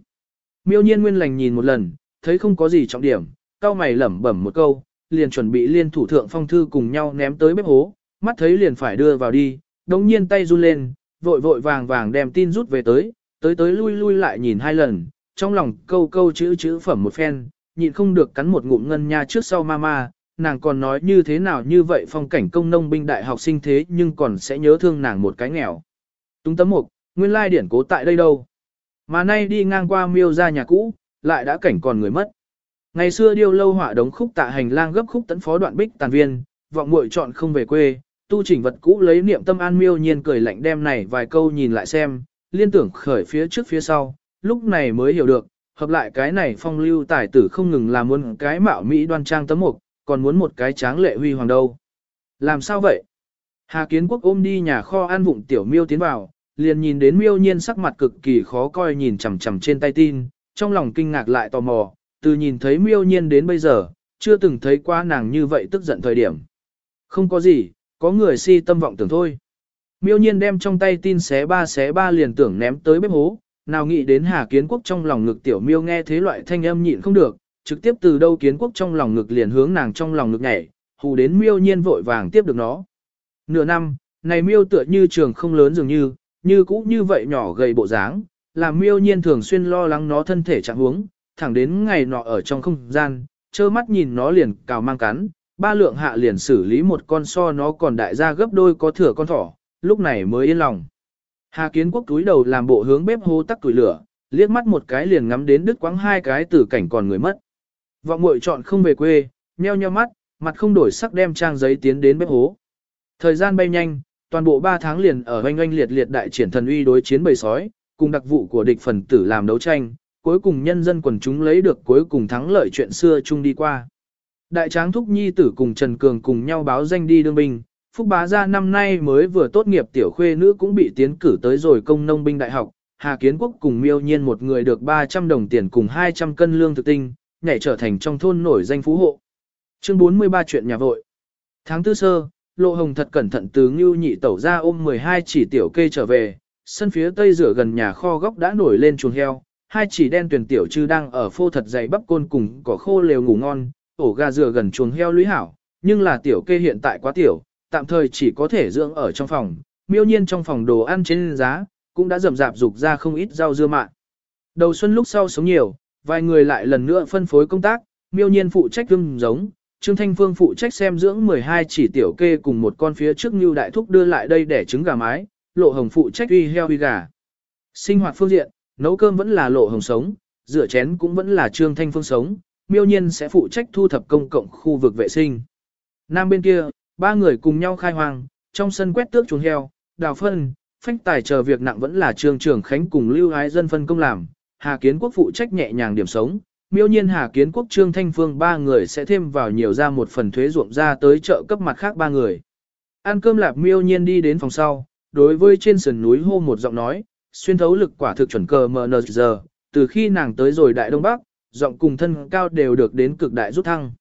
[SPEAKER 1] Miêu nhiên nguyên lành nhìn một lần, thấy không có gì trọng điểm, cao mày lẩm bẩm một câu, liền chuẩn bị liên thủ thượng phong thư cùng nhau ném tới bếp hố, mắt thấy liền phải đưa vào đi, đống nhiên tay run lên, vội vội vàng vàng đem tin rút về tới, tới tới lui lui lại nhìn hai lần, trong lòng câu câu chữ chữ phẩm một phen, nhịn không được cắn một ngụm ngân nha trước sau ma ma nàng còn nói như thế nào như vậy phong cảnh công nông binh đại học sinh thế nhưng còn sẽ nhớ thương nàng một cái nghèo. Tung tấm mục, nguyên lai điển cố tại đây đâu. Mà nay đi ngang qua miêu ra nhà cũ, lại đã cảnh còn người mất. Ngày xưa điêu lâu hỏa đống khúc tạ hành lang gấp khúc tấn phó đoạn bích tàn viên, vọng muội chọn không về quê, tu chỉnh vật cũ lấy niệm tâm an miêu nhiên cười lạnh đem này vài câu nhìn lại xem, liên tưởng khởi phía trước phía sau, lúc này mới hiểu được, hợp lại cái này phong lưu tài tử không ngừng là muốn cái mạo mỹ đoan trang tấm mục, còn muốn một cái tráng lệ huy hoàng đâu. Làm sao vậy? Hà Kiến Quốc ôm đi nhà kho an vụng tiểu miêu tiến vào, liền nhìn đến miêu nhiên sắc mặt cực kỳ khó coi nhìn chằm chằm trên tay tin, trong lòng kinh ngạc lại tò mò, từ nhìn thấy miêu nhiên đến bây giờ, chưa từng thấy qua nàng như vậy tức giận thời điểm. Không có gì, có người si tâm vọng tưởng thôi. Miêu nhiên đem trong tay tin xé ba xé ba liền tưởng ném tới bếp hố, nào nghĩ đến Hà Kiến Quốc trong lòng ngực tiểu miêu nghe thế loại thanh âm nhịn không được, trực tiếp từ đâu Kiến Quốc trong lòng ngực liền hướng nàng trong lòng ngực nhảy, hù đến miêu nhiên vội vàng tiếp được nó. Nửa năm, này miêu tựa như trường không lớn dường như, như cũ như vậy nhỏ gầy bộ dáng, làm miêu nhiên thường xuyên lo lắng nó thân thể trạng huống, thẳng đến ngày nọ ở trong không gian, trơ mắt nhìn nó liền cào mang cắn, ba lượng hạ liền xử lý một con so nó còn đại ra gấp đôi có thừa con thỏ, lúc này mới yên lòng. Hà kiến quốc túi đầu làm bộ hướng bếp hô tắc tuổi lửa, liếc mắt một cái liền ngắm đến đứt quãng hai cái tử cảnh còn người mất. Vọng muội chọn không về quê, nheo nheo mắt, mặt không đổi sắc đem trang giấy tiến đến bếp hố. Thời gian bay nhanh, toàn bộ 3 tháng liền ở oanh oanh liệt liệt đại triển thần uy đối chiến bầy sói, cùng đặc vụ của địch phần tử làm đấu tranh, cuối cùng nhân dân quần chúng lấy được cuối cùng thắng lợi chuyện xưa chung đi qua. Đại tráng thúc nhi tử cùng Trần Cường cùng nhau báo danh đi đương binh, Phúc Bá Gia năm nay mới vừa tốt nghiệp tiểu khuê nữ cũng bị tiến cử tới rồi công nông binh đại học, Hà Kiến Quốc cùng miêu nhiên một người được 300 đồng tiền cùng 200 cân lương thực tinh, nhảy trở thành trong thôn nổi danh phú hộ. Chương 43 chuyện nhà vội. Tháng tư sơ, Lộ Hồng thật cẩn thận từ Ngưu Nhị tẩu ra ôm 12 chỉ tiểu kê trở về, sân phía tây rửa gần nhà kho góc đã nổi lên chuồng heo, hai chỉ đen tuyển tiểu chư đang ở phô thật dày bắp côn cùng cỏ khô lều ngủ ngon, ổ gà rửa gần chuồng heo lũy hảo, nhưng là tiểu kê hiện tại quá tiểu, tạm thời chỉ có thể dưỡng ở trong phòng, miêu nhiên trong phòng đồ ăn trên giá, cũng đã rầm rạp rục ra không ít rau dưa mạn. Đầu xuân lúc sau sống nhiều, vài người lại lần nữa phân phối công tác, miêu nhiên phụ trách gương giống, Trương Thanh Phương phụ trách xem dưỡng 12 chỉ tiểu kê cùng một con phía trước như đại thúc đưa lại đây để trứng gà mái, lộ hồng phụ trách uy heo uy gà. Sinh hoạt phương diện, nấu cơm vẫn là lộ hồng sống, rửa chén cũng vẫn là Trương Thanh Phương sống, miêu nhiên sẽ phụ trách thu thập công cộng khu vực vệ sinh. Nam bên kia, ba người cùng nhau khai hoang, trong sân quét tước chuồng heo, đào phân, phách tài chờ việc nặng vẫn là trường trưởng Khánh cùng lưu ái dân phân công làm, Hà Kiến Quốc phụ trách nhẹ nhàng điểm sống, miêu nhiên Hà Kiến Quốc Trương Thanh Phương ba người sẽ thêm vào nhiều ra một phần thuế ruộng ra tới chợ cấp mặt khác ba người. Ăn cơm lạp miêu nhiên đi đến phòng sau, đối với trên sườn núi hô một giọng nói, xuyên thấu lực quả thực chuẩn cờ mờ giờ, từ khi nàng tới rồi Đại Đông Bắc, giọng cùng thân cao đều được đến cực đại rút thăng.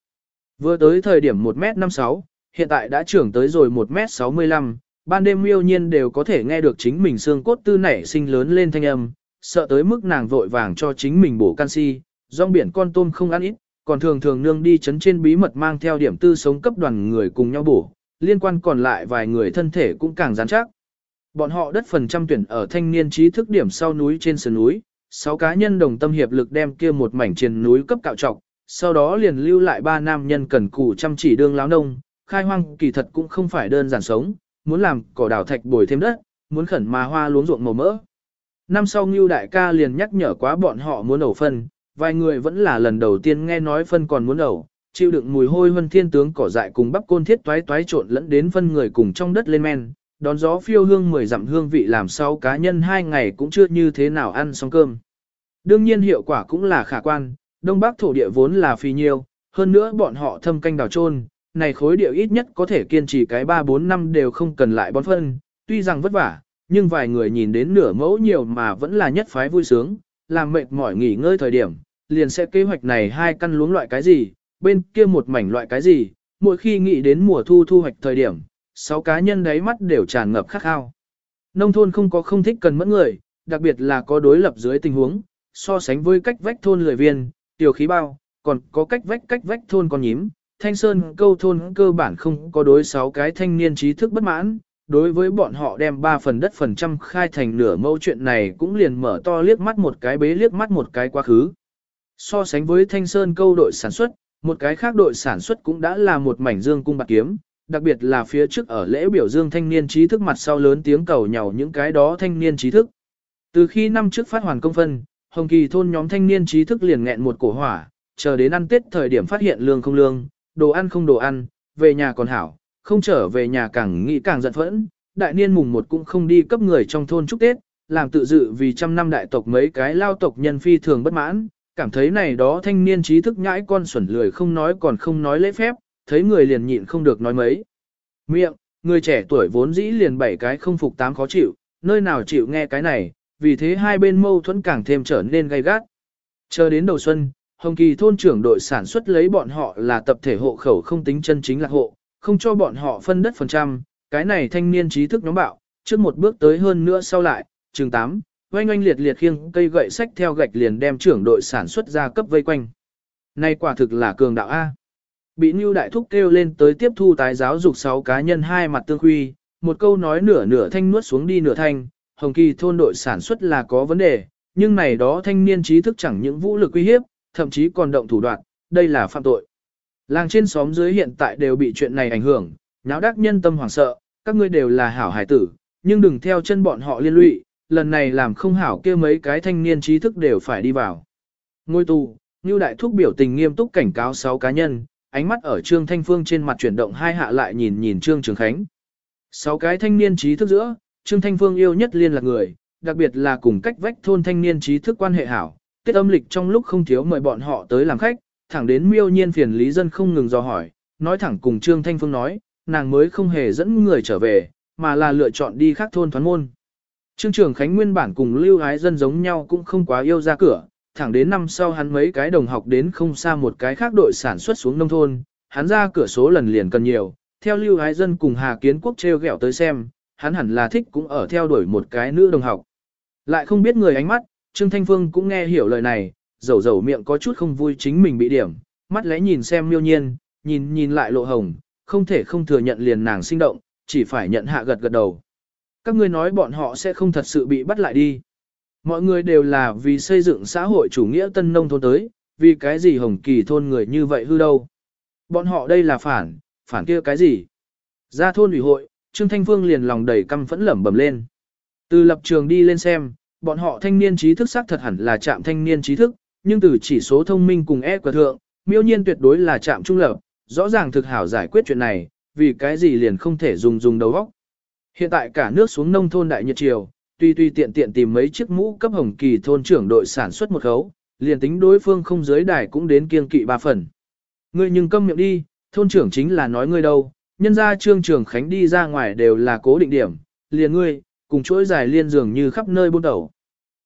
[SPEAKER 1] Vừa tới thời điểm 1m56, hiện tại đã trưởng tới rồi 1m65, ban đêm miêu nhiên đều có thể nghe được chính mình xương cốt tư nảy sinh lớn lên thanh âm, sợ tới mức nàng vội vàng cho chính mình bổ canxi, rong biển con tôm không ăn ít, còn thường thường nương đi chấn trên bí mật mang theo điểm tư sống cấp đoàn người cùng nhau bổ, liên quan còn lại vài người thân thể cũng càng rắn chắc. Bọn họ đất phần trăm tuyển ở thanh niên trí thức điểm sau núi trên sườn núi, sáu cá nhân đồng tâm hiệp lực đem kia một mảnh trên núi cấp cạo trọc, sau đó liền lưu lại ba nam nhân cần cù chăm chỉ đương láo nông, khai hoang kỳ thật cũng không phải đơn giản sống, muốn làm cỏ đào thạch bồi thêm đất, muốn khẩn mà hoa luống ruộng màu mỡ. Năm sau Ngưu đại ca liền nhắc nhở quá bọn họ muốn ẩu phân, vài người vẫn là lần đầu tiên nghe nói phân còn muốn ẩu, chịu đựng mùi hôi vân thiên tướng cỏ dại cùng bắp côn thiết toái toái trộn lẫn đến phân người cùng trong đất lên men, đón gió phiêu hương mười dặm hương vị làm sao cá nhân hai ngày cũng chưa như thế nào ăn xong cơm. Đương nhiên hiệu quả cũng là khả quan, đông bắc thổ địa vốn là phi nhiêu, hơn nữa bọn họ thâm canh đào trôn, này khối điệu ít nhất có thể kiên trì cái 3-4 năm đều không cần lại bón phân, tuy rằng vất vả, nhưng vài người nhìn đến nửa mẫu nhiều mà vẫn là nhất phái vui sướng, làm mệt mỏi nghỉ ngơi thời điểm, liền sẽ kế hoạch này hai căn luống loại cái gì, bên kia một mảnh loại cái gì, mỗi khi nghĩ đến mùa thu thu hoạch thời điểm, sáu cá nhân đáy mắt đều tràn ngập khát khao. Nông thôn không có không thích cần mẫn người, đặc biệt là có đối lập dưới tình huống, so sánh với cách vách thôn lười viên, tiểu khí bao, còn có cách vách cách vách thôn con nhím. Thanh Sơn câu thôn cơ bản không có đối sáu cái thanh niên trí thức bất mãn, đối với bọn họ đem 3 phần đất phần trăm khai thành nửa mẫu chuyện này cũng liền mở to liếc mắt một cái bế liếc mắt một cái quá khứ. So sánh với Thanh Sơn câu đội sản xuất, một cái khác đội sản xuất cũng đã là một mảnh dương cung bạc kiếm, đặc biệt là phía trước ở lễ biểu dương thanh niên trí thức mặt sau lớn tiếng cầu nhào những cái đó thanh niên trí thức. Từ khi năm trước phát hoàn công phân, Hồng Kỳ thôn nhóm thanh niên trí thức liền nghẹn một cổ hỏa, chờ đến ăn Tết thời điểm phát hiện lương không lương, đồ ăn không đồ ăn, về nhà còn hảo, không trở về nhà càng nghĩ càng giận phẫn, đại niên mùng một cũng không đi cấp người trong thôn chúc Tết, làm tự dự vì trăm năm đại tộc mấy cái lao tộc nhân phi thường bất mãn, cảm thấy này đó thanh niên trí thức nhãi con xuẩn lười không nói còn không nói lễ phép, thấy người liền nhịn không được nói mấy. Miệng, người trẻ tuổi vốn dĩ liền bảy cái không phục tám khó chịu, nơi nào chịu nghe cái này, vì thế hai bên mâu thuẫn càng thêm trở nên gay gắt. Chờ đến đầu xuân, Hồng Kỳ thôn trưởng đội sản xuất lấy bọn họ là tập thể hộ khẩu không tính chân chính lạc hộ, không cho bọn họ phân đất phần trăm, cái này thanh niên trí thức nhóm bạo, trước một bước tới hơn nữa sau lại, chừng 8, oanh oanh liệt liệt khiêng cây gậy sách theo gạch liền đem trưởng đội sản xuất ra cấp vây quanh. Này quả thực là cường đạo A. Bị Nưu Đại Thúc kêu lên tới tiếp thu tái giáo dục 6 cá nhân hai mặt tương huy, một câu nói nửa nửa thanh nuốt xuống đi nửa thanh, Hồng Kỳ thôn đội sản xuất là có vấn đề, nhưng này đó thanh niên trí thức chẳng những vũ lực uy hiếp, thậm chí còn động thủ đoạn, đây là phạm tội. Làng trên xóm dưới hiện tại đều bị chuyện này ảnh hưởng, nháo đắc nhân tâm hoảng sợ, các ngươi đều là hảo hải tử, nhưng đừng theo chân bọn họ liên lụy, lần này làm không hảo kia mấy cái thanh niên trí thức đều phải đi vào. Ngôi tù, Như Đại Thúc biểu tình nghiêm túc cảnh cáo 6 cá nhân, ánh mắt ở Trương Thanh Phương trên mặt chuyển động hai hạ lại nhìn nhìn Trương Trường Khánh. Sáu cái thanh niên trí thức giữa, Trương Thanh Phương yêu nhất liên lạc người, đặc biệt là cùng cách vách thôn thanh niên trí thức quan hệ hảo. Tiết âm lịch trong lúc không thiếu mời bọn họ tới làm khách, thẳng đến miêu nhiên phiền lý dân không ngừng do hỏi, nói thẳng cùng Trương Thanh Phương nói, nàng mới không hề dẫn người trở về, mà là lựa chọn đi khác thôn thoán môn. Trương Trường Khánh nguyên bản cùng lưu ái dân giống nhau cũng không quá yêu ra cửa, thẳng đến năm sau hắn mấy cái đồng học đến không xa một cái khác đội sản xuất xuống nông thôn, hắn ra cửa số lần liền cần nhiều, theo lưu ái dân cùng Hà Kiến Quốc treo gẹo tới xem, hắn hẳn là thích cũng ở theo đuổi một cái nữ đồng học. Lại không biết người ánh mắt, Trương Thanh Phương cũng nghe hiểu lời này, dầu dầu miệng có chút không vui chính mình bị điểm, mắt lẽ nhìn xem miêu nhiên, nhìn nhìn lại lộ hồng, không thể không thừa nhận liền nàng sinh động, chỉ phải nhận hạ gật gật đầu. Các ngươi nói bọn họ sẽ không thật sự bị bắt lại đi. Mọi người đều là vì xây dựng xã hội chủ nghĩa tân nông thôn tới, vì cái gì hồng kỳ thôn người như vậy hư đâu. Bọn họ đây là phản, phản kia cái gì. Ra thôn ủy hội, Trương Thanh Phương liền lòng đầy căm phẫn lẩm bẩm lên. Từ lập trường đi lên xem, bọn họ thanh niên trí thức xác thật hẳn là trạm thanh niên trí thức, nhưng từ chỉ số thông minh cùng E của thượng, miêu nhiên tuyệt đối là trạm trung lập, rõ ràng thực hảo giải quyết chuyện này, vì cái gì liền không thể dùng dùng đầu óc. Hiện tại cả nước xuống nông thôn đại nhiệt triều, tuy tuy tiện tiện tìm mấy chiếc mũ cấp hồng kỳ thôn trưởng đội sản xuất một khấu, liền tính đối phương không giới đài cũng đến kiên kỵ ba phần. Ngươi nhưng câm miệng đi, thôn trưởng chính là nói ngươi đâu, nhân ra trương trường khánh đi ra ngoài đều là cố định điểm, liền ngươi, cùng chuỗi dài liên dường như khắp nơi buôn đầu.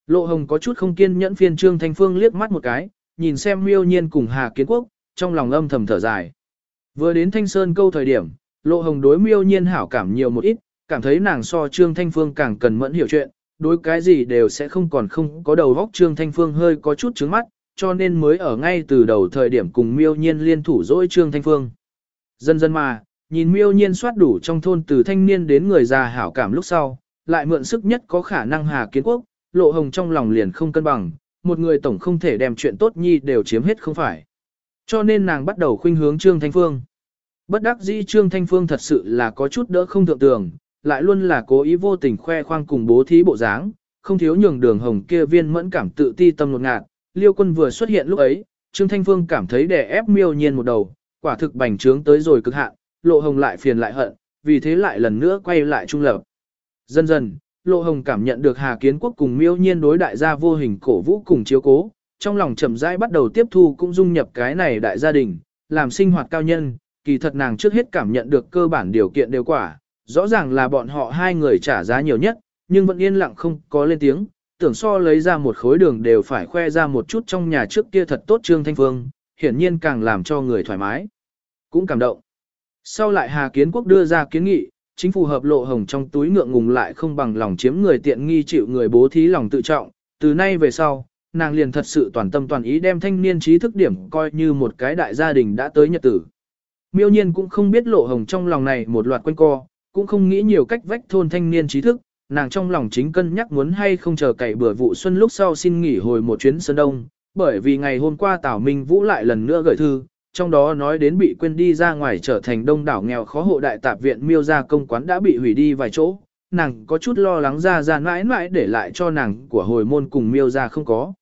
[SPEAKER 1] Lộ hồng có chút không kiên nhẫn phiên trương thanh phương liếc mắt một cái, nhìn xem miêu nhiên cùng Hà Kiến Quốc, trong lòng âm thầm thở dài. Vừa đến Thanh Sơn câu thời điểm, lộ hồng đối miêu nhiên hảo cảm nhiều một ít, cảm thấy nàng so Trương Thanh Phương càng cần mẫn hiểu chuyện, đối cái gì đều sẽ không còn không có đầu góc Trương Thanh Phương hơi có chút trướng mắt, cho nên mới ở ngay từ đầu thời điểm cùng miêu nhiên liên thủ dỗi Trương Thanh Phương. Dần dần mà, nhìn miêu nhiên soát đủ trong thôn từ thanh niên đến người già hảo cảm lúc sau, lại mượn sức nhất có khả năng hà kiến quốc, lộ hồng trong lòng liền không cân bằng, một người tổng không thể đem chuyện tốt nhi đều chiếm hết không phải. Cho nên nàng bắt đầu khuynh hướng Trương Thanh Phương. Bất đắc dĩ Trương Thanh Phương thật sự là có chút đỡ không thượng tường, lại luôn là cố ý vô tình khoe khoang cùng bố thí bộ dáng, không thiếu nhường đường hồng kia viên mẫn cảm tự ti tâm nột ngạt. Liêu quân vừa xuất hiện lúc ấy, Trương Thanh Phương cảm thấy đè ép miêu nhiên một đầu, quả thực bành trướng tới rồi cực hạn, lộ hồng lại phiền lại hận, vì thế lại lần nữa quay lại trung lập. Dần dần, lộ hồng cảm nhận được Hà Kiến Quốc cùng miêu nhiên đối đại gia vô hình cổ vũ cùng chiếu cố, trong lòng chậm rãi bắt đầu tiếp thu cũng dung nhập cái này đại gia đình, làm sinh hoạt cao nhân, kỳ thật nàng trước hết cảm nhận được cơ bản điều kiện đều quả, rõ ràng là bọn họ hai người trả giá nhiều nhất, nhưng vẫn yên lặng không có lên tiếng, tưởng so lấy ra một khối đường đều phải khoe ra một chút trong nhà trước kia thật tốt Trương Thanh Phương, hiển nhiên càng làm cho người thoải mái, cũng cảm động. Sau lại Hà Kiến Quốc đưa ra kiến nghị, chính phủ hợp lộ hồng trong túi ngượng ngùng lại không bằng lòng chiếm người tiện nghi chịu người bố thí lòng tự trọng, từ nay về sau, nàng liền thật sự toàn tâm toàn ý đem thanh niên trí thức điểm coi như một cái đại gia đình đã tới nhật tử. Miêu nhiên cũng không biết lộ hồng trong lòng này một loạt quanh co, cũng không nghĩ nhiều cách vách thôn thanh niên trí thức, nàng trong lòng chính cân nhắc muốn hay không chờ cày bữa vụ xuân lúc sau xin nghỉ hồi một chuyến Sơn Đông, bởi vì ngày hôm qua Tào Minh Vũ lại lần nữa gửi thư, trong đó nói đến bị quên đi ra ngoài trở thành đông đảo nghèo khó hộ đại tạp viện miêu gia công quán đã bị hủy đi vài chỗ, nàng có chút lo lắng ra ra mãi mãi để lại cho nàng của hồi môn cùng miêu gia không có.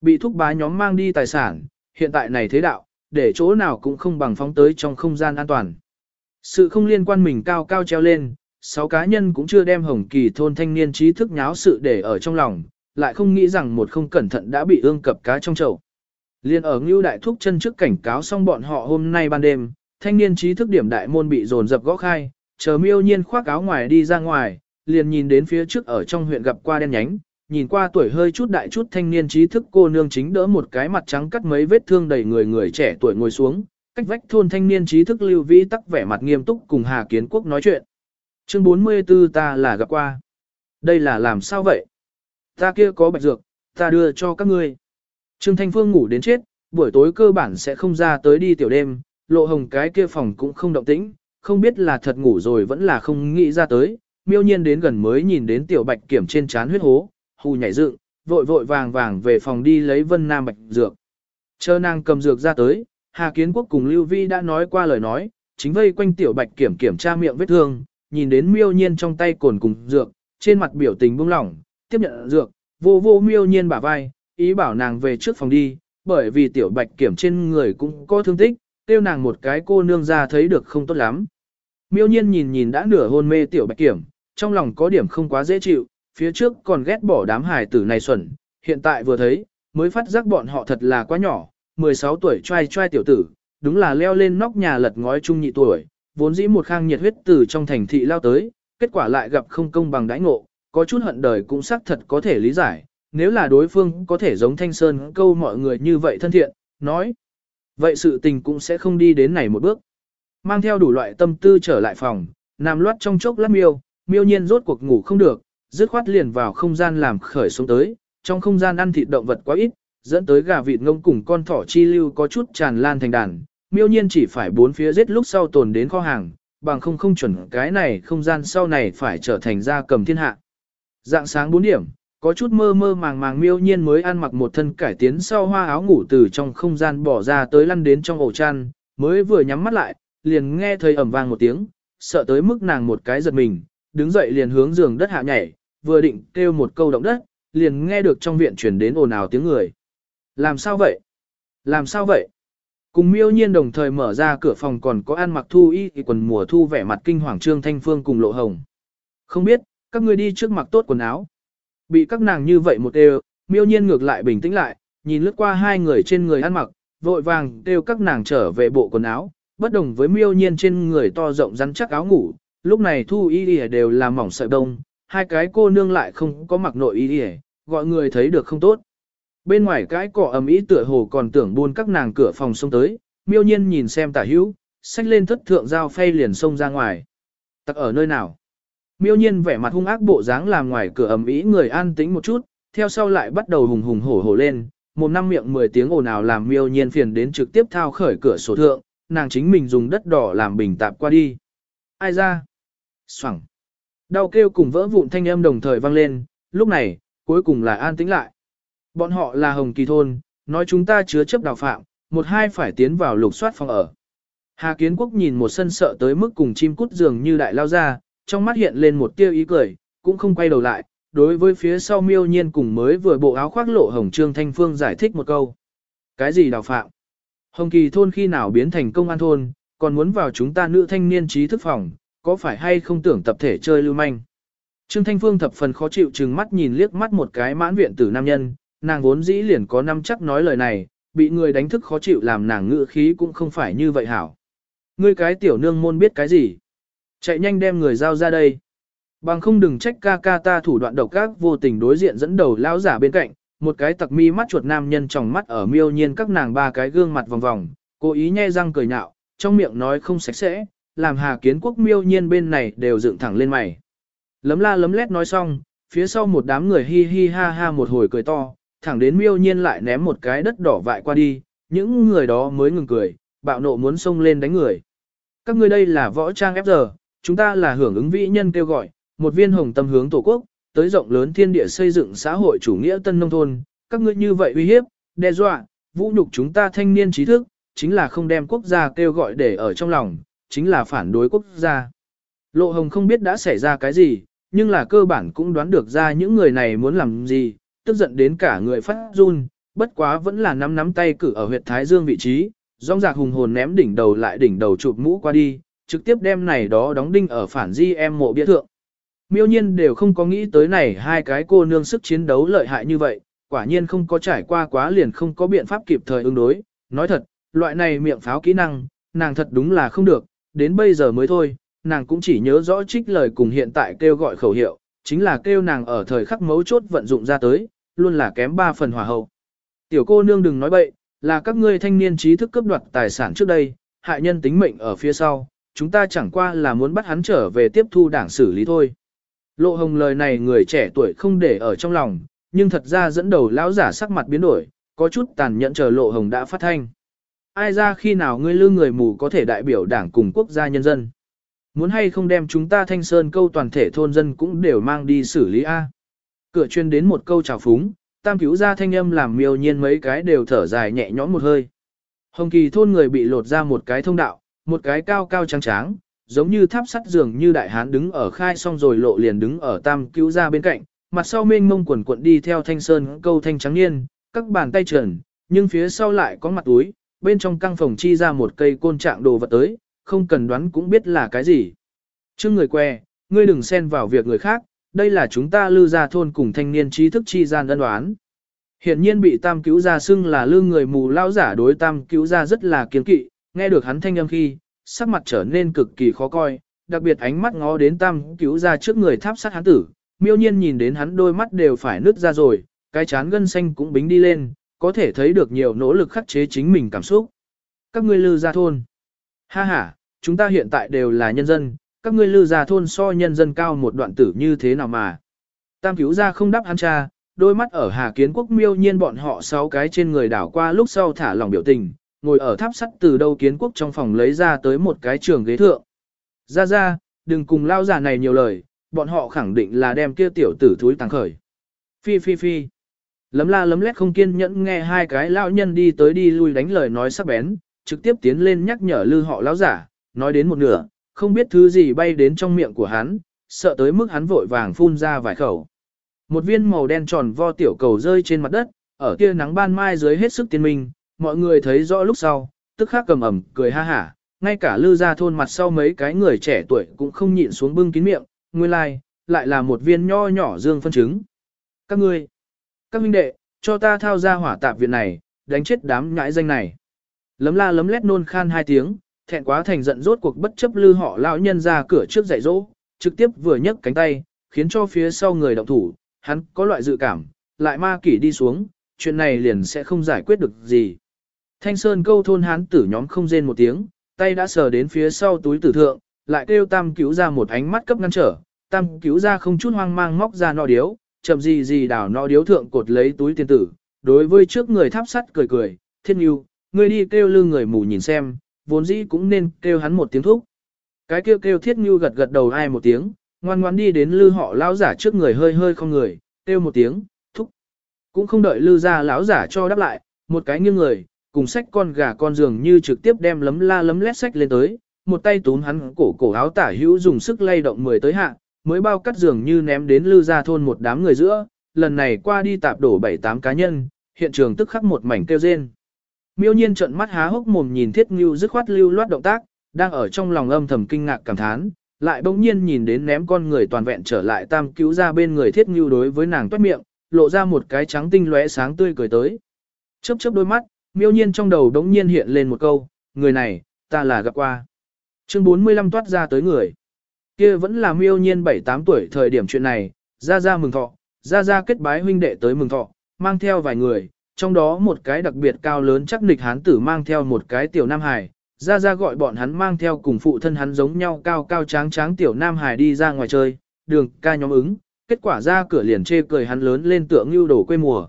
[SPEAKER 1] Bị thúc bá nhóm mang đi tài sản, hiện tại này thế đạo, để chỗ nào cũng không bằng phóng tới trong không gian an toàn. Sự không liên quan mình cao cao treo lên, sáu cá nhân cũng chưa đem hồng kỳ thôn thanh niên trí thức nháo sự để ở trong lòng, lại không nghĩ rằng một không cẩn thận đã bị ương cập cá trong chậu. Liên ở Ngưu Đại Thúc chân trước cảnh cáo xong bọn họ hôm nay ban đêm, thanh niên trí thức điểm đại môn bị dồn dập gõ khai, chờ miêu nhiên khoác áo ngoài đi ra ngoài, liền nhìn đến phía trước ở trong huyện gặp qua đen nhánh, nhìn qua tuổi hơi chút đại chút thanh niên trí thức cô nương chính đỡ một cái mặt trắng cắt mấy vết thương đầy người người trẻ tuổi ngồi xuống, cách vách thôn thanh niên trí thức lưu vĩ tắc vẻ mặt nghiêm túc cùng Hà Kiến Quốc nói chuyện. Chương 44 ta là gặp qua. Đây là làm sao vậy? Ta kia có bạch dược, ta đưa cho các ngươi. Trương Thanh Phương ngủ đến chết, buổi tối cơ bản sẽ không ra tới đi tiểu đêm, lộ hồng cái kia phòng cũng không động tĩnh, không biết là thật ngủ rồi vẫn là không nghĩ ra tới, miêu nhiên đến gần mới nhìn đến tiểu bạch kiểm trên chán huyết hố, hù nhảy dựng, vội vội vàng vàng về phòng đi lấy vân nam bạch dược. Chờ nàng cầm dược ra tới, Hà Kiến Quốc cùng Lưu Vi đã nói qua lời nói, chính vây quanh tiểu bạch kiểm kiểm tra miệng vết thương, nhìn đến miêu nhiên trong tay cồn cùng dược, trên mặt biểu tình buông lỏng, tiếp nhận dược, vô vô miêu nhiên bả vai, ý bảo nàng về trước phòng đi, bởi vì tiểu bạch kiểm trên người cũng có thương tích, tiêu nàng một cái cô nương ra thấy được không tốt lắm. Miêu nhiên nhìn nhìn đã nửa hôn mê tiểu bạch kiểm, trong lòng có điểm không quá dễ chịu, phía trước còn ghét bỏ đám hài tử này xuẩn, hiện tại vừa thấy, mới phát giác bọn họ thật là quá nhỏ, 16 tuổi trai trai tiểu tử, đúng là leo lên nóc nhà lật ngói trung nhị tuổi, vốn dĩ một khang nhiệt huyết từ trong thành thị lao tới, kết quả lại gặp không công bằng đãi ngộ, có chút hận đời cũng xác thật có thể lý giải, nếu là đối phương có thể giống Thanh Sơn câu mọi người như vậy thân thiện, nói, vậy sự tình cũng sẽ không đi đến này một bước. Mang theo đủ loại tâm tư trở lại phòng, nằm loát trong chốc lát miêu, miêu nhiên rốt cuộc ngủ không được, dứt khoát liền vào không gian làm khởi xuống tới, trong không gian ăn thịt động vật quá ít, dẫn tới gà vịt ngông cùng con thỏ chi lưu có chút tràn lan thành đàn, miêu nhiên chỉ phải bốn phía giết lúc sau tồn đến kho hàng, bằng không không chuẩn cái này không gian sau này phải trở thành gia cầm thiên hạ. Dạng sáng 4 điểm, có chút mơ mơ màng màng miêu nhiên mới ăn mặc một thân cải tiến sau hoa áo ngủ từ trong không gian bỏ ra tới lăn đến trong ổ chăn, mới vừa nhắm mắt lại, liền nghe thấy ẩm vang một tiếng, sợ tới mức nàng một cái giật mình, đứng dậy liền hướng giường đất hạ nhảy, vừa định kêu một câu động đất, liền nghe được trong viện chuyển đến ồn ào tiếng người. Làm sao vậy? Làm sao vậy? Cùng miêu nhiên đồng thời mở ra cửa phòng còn có ăn mặc thu y thì quần mùa thu vẻ mặt kinh hoàng trương thanh phương cùng lộ hồng. Không biết, các ngươi đi trước mặc tốt quần áo. Bị các nàng như vậy một đều, miêu nhiên ngược lại bình tĩnh lại, nhìn lướt qua hai người trên người ăn mặc, vội vàng đều các nàng trở về bộ quần áo, bất đồng với miêu nhiên trên người to rộng rắn chắc áo ngủ, lúc này thu y đi đều là mỏng sợi đông, hai cái cô nương lại không có mặc nội y đi gọi người thấy được không tốt. Bên ngoài cái cỏ ầm ĩ tựa hồ còn tưởng buôn các nàng cửa phòng xông tới, miêu nhiên nhìn xem tả hữu, xách lên thất thượng dao phay liền xông ra ngoài. Tặc ở nơi nào? Miêu nhiên vẻ mặt hung ác bộ dáng làm ngoài cửa ầm ĩ người an tĩnh một chút, theo sau lại bắt đầu hùng hùng hổ hổ lên, một năm miệng mười tiếng ồn ào làm miêu nhiên phiền đến trực tiếp thao khởi cửa sổ thượng, nàng chính mình dùng đất đỏ làm bình tạp qua đi. Ai ra? Xoẳng. Đau kêu cùng vỡ vụn thanh âm đồng thời vang lên, lúc này, cuối cùng là an tĩnh lại. Bọn họ là Hồng Kỳ Thôn, nói chúng ta chứa chấp đào phạm, một hai phải tiến vào lục soát phòng ở. Hà Kiến Quốc nhìn một sân sợ tới mức cùng chim cút dường như đại lao ra, trong mắt hiện lên một tia ý cười, cũng không quay đầu lại, đối với phía sau miêu nhiên cùng mới vừa bộ áo khoác lộ hồng trương thanh phương giải thích một câu. Cái gì đào phạm? Hồng Kỳ Thôn khi nào biến thành công an thôn, còn muốn vào chúng ta nữ thanh niên trí thức phòng, có phải hay không tưởng tập thể chơi lưu manh? Trương Thanh Phương thập phần khó chịu trừng mắt nhìn liếc mắt một cái mãn viện tử nam nhân, nàng vốn dĩ liền có năm chắc nói lời này, bị người đánh thức khó chịu làm nàng ngự khí cũng không phải như vậy hảo. Ngươi cái tiểu nương môn biết cái gì? Chạy nhanh đem người giao ra đây. Bằng không đừng trách ca ca ta thủ đoạn độc ác vô tình đối diện dẫn đầu lão giả bên cạnh, một cái tặc mi mắt chuột nam nhân tròng mắt ở miêu nhiên các nàng ba cái gương mặt vòng vòng, cố ý nhe răng cười nhạo, trong miệng nói không sạch sẽ, làm hà kiến quốc miêu nhiên bên này đều dựng thẳng lên mày. Lấm la lấm lét nói xong, phía sau một đám người hi hi ha ha một hồi cười to, thẳng đến miêu nhiên lại ném một cái đất đỏ vại qua đi, những người đó mới ngừng cười, bạo nộ muốn xông lên đánh người. Các ngươi đây là võ trang ép giờ, chúng ta là hưởng ứng vĩ nhân kêu gọi, một viên hồng tâm hướng tổ quốc, tới rộng lớn thiên địa xây dựng xã hội chủ nghĩa tân nông thôn, các ngươi như vậy uy hiếp, đe dọa, vũ nhục chúng ta thanh niên trí thức, chính là không đem quốc gia kêu gọi để ở trong lòng, chính là phản đối quốc gia. Lộ hồng không biết đã xảy ra cái gì, nhưng là cơ bản cũng đoán được ra những người này muốn làm gì, tức giận đến cả người phát run, bất quá vẫn là nắm nắm tay cử ở huyệt thái dương vị trí, rong rạc hùng hồn ném đỉnh đầu lại đỉnh đầu chụp mũ qua đi, trực tiếp đem này đó đóng đinh ở phản di em mộ bia thượng. Miêu nhiên đều không có nghĩ tới này hai cái cô nương sức chiến đấu lợi hại như vậy, quả nhiên không có trải qua quá liền không có biện pháp kịp thời ứng đối. Nói thật, loại này miệng pháo kỹ năng, nàng thật đúng là không được, đến bây giờ mới thôi, nàng cũng chỉ nhớ rõ trích lời cùng hiện tại kêu gọi khẩu hiệu, chính là kêu nàng ở thời khắc mấu chốt vận dụng ra tới, luôn là kém ba phần hòa hậu. Tiểu cô nương đừng nói bậy, là các ngươi thanh niên trí thức cướp đoạt tài sản trước đây, hại nhân tính mệnh ở phía sau, chúng ta chẳng qua là muốn bắt hắn trở về tiếp thu đảng xử lý thôi. Lộ hồng lời này người trẻ tuổi không để ở trong lòng, nhưng thật ra dẫn đầu lão giả sắc mặt biến đổi, có chút tàn nhẫn chờ lộ hồng đã phát thanh. Ai ra khi nào ngươi lư người mù có thể đại biểu đảng cùng quốc gia nhân dân? Muốn hay không đem chúng ta thanh sơn câu toàn thể thôn dân cũng đều mang đi xử lý A. Cửa chuyên đến một câu chào phúng, tam cứu ra thanh âm làm miêu nhiên mấy cái đều thở dài nhẹ nhõm một hơi. Hồng kỳ thôn người bị lột ra một cái thông đạo, một cái cao cao trắng tráng, giống như tháp sắt dường như đại hán đứng ở khai xong rồi lộ liền đứng ở tam cứu ra bên cạnh, mặt sau mênh mông quần quận đi theo thanh sơn câu thanh trắng niên, các bàn tay trần, nhưng phía sau lại có mặt túi, bên trong căng phòng chi ra một cây côn trạng đồ vật tới, không cần đoán cũng biết là cái gì. Chứ người que, ngươi đừng xen vào việc người khác, đây là chúng ta lư ra thôn cùng thanh niên trí thức chi gian ân đoán. Hiện nhiên bị tam cứu gia xưng là lương người mù lao giả đối tam cứu gia rất là kiên kỵ, nghe được hắn thanh âm khi, sắc mặt trở nên cực kỳ khó coi, đặc biệt ánh mắt ngó đến tam cứu ra trước người tháp sát hắn tử, miêu nhiên nhìn đến hắn đôi mắt đều phải nứt ra rồi, cái chán gân xanh cũng bính đi lên, có thể thấy được nhiều nỗ lực khắc chế chính mình cảm xúc. Các ngươi lư ra thôn. Ha ha, chúng ta hiện tại đều là nhân dân, các ngươi lư ra thôn so nhân dân cao một đoạn tử như thế nào mà. Tam cứu ra không đáp hắn cha, đôi mắt ở Hà Kiến Quốc miêu nhiên bọn họ sáu cái trên người đảo qua lúc sau thả lòng biểu tình, ngồi ở tháp sắt từ đâu Kiến Quốc trong phòng lấy ra tới một cái trường ghế thượng. Ra ra, đừng cùng lao giả này nhiều lời, bọn họ khẳng định là đem kia tiểu tử thúi tăng khởi. Phi phi phi. Lấm la lấm lét không kiên nhẫn nghe hai cái lão nhân đi tới đi lui đánh lời nói sắc bén, trực tiếp tiến lên nhắc nhở lư họ lão giả, nói đến một nửa, không biết thứ gì bay đến trong miệng của hắn, sợ tới mức hắn vội vàng phun ra vài khẩu. Một viên màu đen tròn vo tiểu cầu rơi trên mặt đất, ở kia nắng ban mai dưới hết sức tiên minh, mọi người thấy rõ lúc sau, tức khắc cầm ẩm, cười ha hả, ngay cả lư ra thôn mặt sau mấy cái người trẻ tuổi cũng không nhịn xuống bưng kín miệng, nguyên lai, like, lại là một viên nho nhỏ dương phân trứng. Các ngươi, các huynh đệ, cho ta thao ra hỏa tạp viện này, đánh chết đám nhãi danh này. Lấm la lấm lét nôn khan hai tiếng, thẹn quá thành giận rốt cuộc bất chấp lư họ lão nhân ra cửa trước dạy dỗ, trực tiếp vừa nhấc cánh tay, khiến cho phía sau người động thủ, hắn có loại dự cảm, lại ma kỷ đi xuống, chuyện này liền sẽ không giải quyết được gì. Thanh Sơn câu thôn hán tử nhóm không rên một tiếng, tay đã sờ đến phía sau túi tử thượng, lại kêu tam cứu ra một ánh mắt cấp ngăn trở, tam cứu ra không chút hoang mang móc ra nọ điếu, chậm gì gì đảo nọ điếu thượng cột lấy túi tiền tử, đối với trước người tháp sắt cười cười, thiên yêu, người đi kêu lưng người mù nhìn xem, vốn dĩ cũng nên kêu hắn một tiếng thúc. Cái kêu kêu thiết như gật gật đầu ai một tiếng, ngoan ngoan đi đến lư họ lão giả trước người hơi hơi không người, kêu một tiếng, thúc. Cũng không đợi lư ra lão giả cho đáp lại, một cái nghiêng người, cùng sách con gà con giường như trực tiếp đem lấm la lấm lét sách lên tới, một tay túm hắn cổ cổ áo tả hữu dùng sức lay động mười tới hạ, mới bao cắt giường như ném đến lư ra thôn một đám người giữa, lần này qua đi tạp đổ bảy tám cá nhân, hiện trường tức khắc một mảnh kêu rên. Miêu nhiên trợn mắt há hốc mồm nhìn thiết ngưu dứt khoát lưu loát động tác, đang ở trong lòng âm thầm kinh ngạc cảm thán, lại bỗng nhiên nhìn đến ném con người toàn vẹn trở lại tam cứu ra bên người thiết ngưu đối với nàng toát miệng, lộ ra một cái trắng tinh lóe sáng tươi cười tới. Chớp chớp đôi mắt, miêu nhiên trong đầu đống nhiên hiện lên một câu, người này, ta là gặp qua. Chương 45 toát ra tới người. Kia vẫn là miêu nhiên 7-8 tuổi thời điểm chuyện này, ra ra mừng thọ, ra ra kết bái huynh đệ tới mừng thọ, mang theo vài người, trong đó một cái đặc biệt cao lớn chắc nịch hán tử mang theo một cái tiểu nam hải, ra ra gọi bọn hắn mang theo cùng phụ thân hắn giống nhau cao cao tráng tráng tiểu nam hải đi ra ngoài chơi, đường ca nhóm ứng, kết quả ra cửa liền chê cười hắn lớn lên tượng như đổ quê mùa.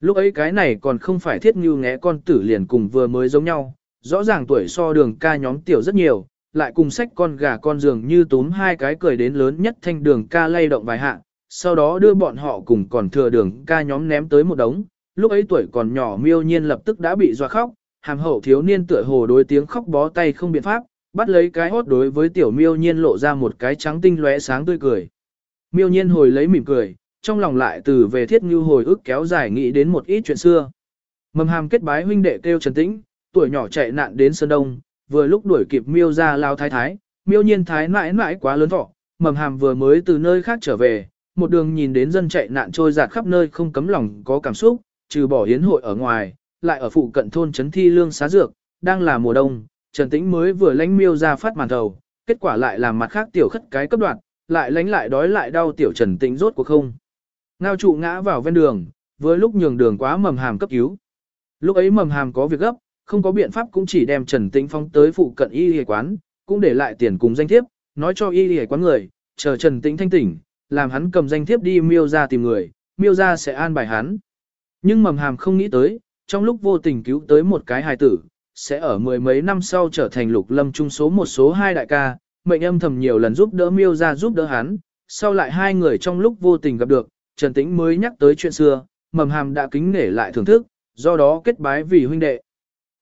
[SPEAKER 1] Lúc ấy cái này còn không phải thiết như ngẽ con tử liền cùng vừa mới giống nhau, rõ ràng tuổi so đường ca nhóm tiểu rất nhiều, lại cùng sách con gà con giường như túm hai cái cười đến lớn nhất thanh đường ca lay động vài hạ, sau đó đưa bọn họ cùng còn thừa đường ca nhóm ném tới một đống, lúc ấy tuổi còn nhỏ miêu nhiên lập tức đã bị doa khóc, hàm hậu thiếu niên tựa hồ đối tiếng khóc bó tay không biện pháp, bắt lấy cái hốt đối với tiểu miêu nhiên lộ ra một cái trắng tinh lóe sáng tươi cười. Miêu nhiên hồi lấy mỉm cười, trong lòng lại từ về thiết như hồi ức kéo dài nghĩ đến một ít chuyện xưa. Mầm hàm kết bái huynh đệ kêu Trần Tĩnh, tuổi nhỏ chạy nạn đến Sơn Đông, vừa lúc đuổi kịp miêu ra lao thái thái, miêu nhiên thái mãi mãi quá lớn thọ, mầm hàm vừa mới từ nơi khác trở về, một đường nhìn đến dân chạy nạn trôi giạt khắp nơi không cấm lòng có cảm xúc, trừ bỏ hiến hội ở ngoài, lại ở phụ cận thôn trấn thi lương xá dược, đang là mùa đông, Trần Tĩnh mới vừa lánh miêu ra phát màn thầu, kết quả lại làm mặt khác tiểu khất cái cấp đoạn, lại lánh lại đói lại đau tiểu Trần Tĩnh rốt cuộc không. Ngao trụ ngã vào ven đường, với lúc nhường đường quá mầm hàm cấp cứu. Lúc ấy mầm hàm có việc gấp, không có biện pháp cũng chỉ đem Trần Tĩnh Phong tới phụ cận y y quán, cũng để lại tiền cùng danh thiếp, nói cho y y quán người, chờ Trần Tĩnh thanh tỉnh, làm hắn cầm danh thiếp đi miêu ra tìm người, miêu ra sẽ an bài hắn. Nhưng mầm hàm không nghĩ tới, trong lúc vô tình cứu tới một cái hài tử, sẽ ở mười mấy năm sau trở thành lục lâm trung số một số hai đại ca, mệnh âm thầm nhiều lần giúp đỡ miêu ra giúp đỡ hắn, sau lại hai người trong lúc vô tình gặp được, Trần Tĩnh mới nhắc tới chuyện xưa, mầm hàm đã kính nể lại thưởng thức, do đó kết bái vì huynh đệ.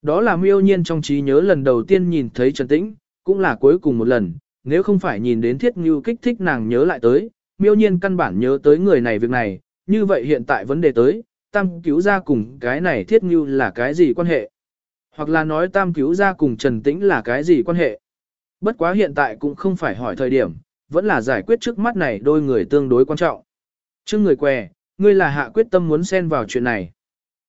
[SPEAKER 1] Đó là miêu nhiên trong trí nhớ lần đầu tiên nhìn thấy Trần Tĩnh, cũng là cuối cùng một lần, nếu không phải nhìn đến thiết như kích thích nàng nhớ lại tới, miêu nhiên căn bản nhớ tới người này việc này, như vậy hiện tại vấn đề tới, tam cứu ra cùng cái này thiết như là cái gì quan hệ? Hoặc là nói tam cứu ra cùng Trần Tĩnh là cái gì quan hệ? Bất quá hiện tại cũng không phải hỏi thời điểm, vẫn là giải quyết trước mắt này đôi người tương đối quan trọng. Trước người què, ngươi là hạ quyết tâm muốn xen vào chuyện này.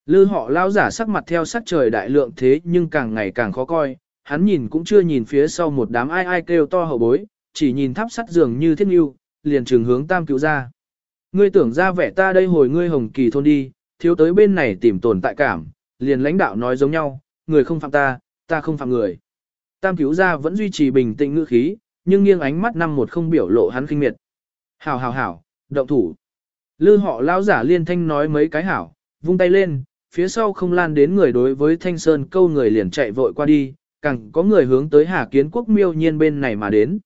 [SPEAKER 1] Lư họ lao giả sắc mặt theo sắc trời đại lượng thế nhưng càng ngày càng khó coi, hắn nhìn cũng chưa nhìn phía sau một đám ai ai kêu to hậu bối, chỉ nhìn tháp sắt giường như thiết nghiêu, liền trường hướng tam cứu ra. Ngươi tưởng ra vẻ ta đây hồi ngươi hồng kỳ thôn đi, thiếu tới bên này tìm tồn tại cảm, liền lãnh đạo nói giống nhau, người không phạm ta, ta không phạm người. Tam cứu ra vẫn duy trì bình tĩnh ngữ khí, nhưng nghiêng ánh mắt năm một không biểu lộ hắn kinh miệt. Hảo hảo hảo, động thủ. Lư họ lão giả liên thanh nói mấy cái hảo, vung tay lên, phía sau không lan đến người đối với thanh sơn câu người liền chạy vội qua đi, càng có người hướng tới Hà Kiến Quốc miêu nhiên bên này mà đến.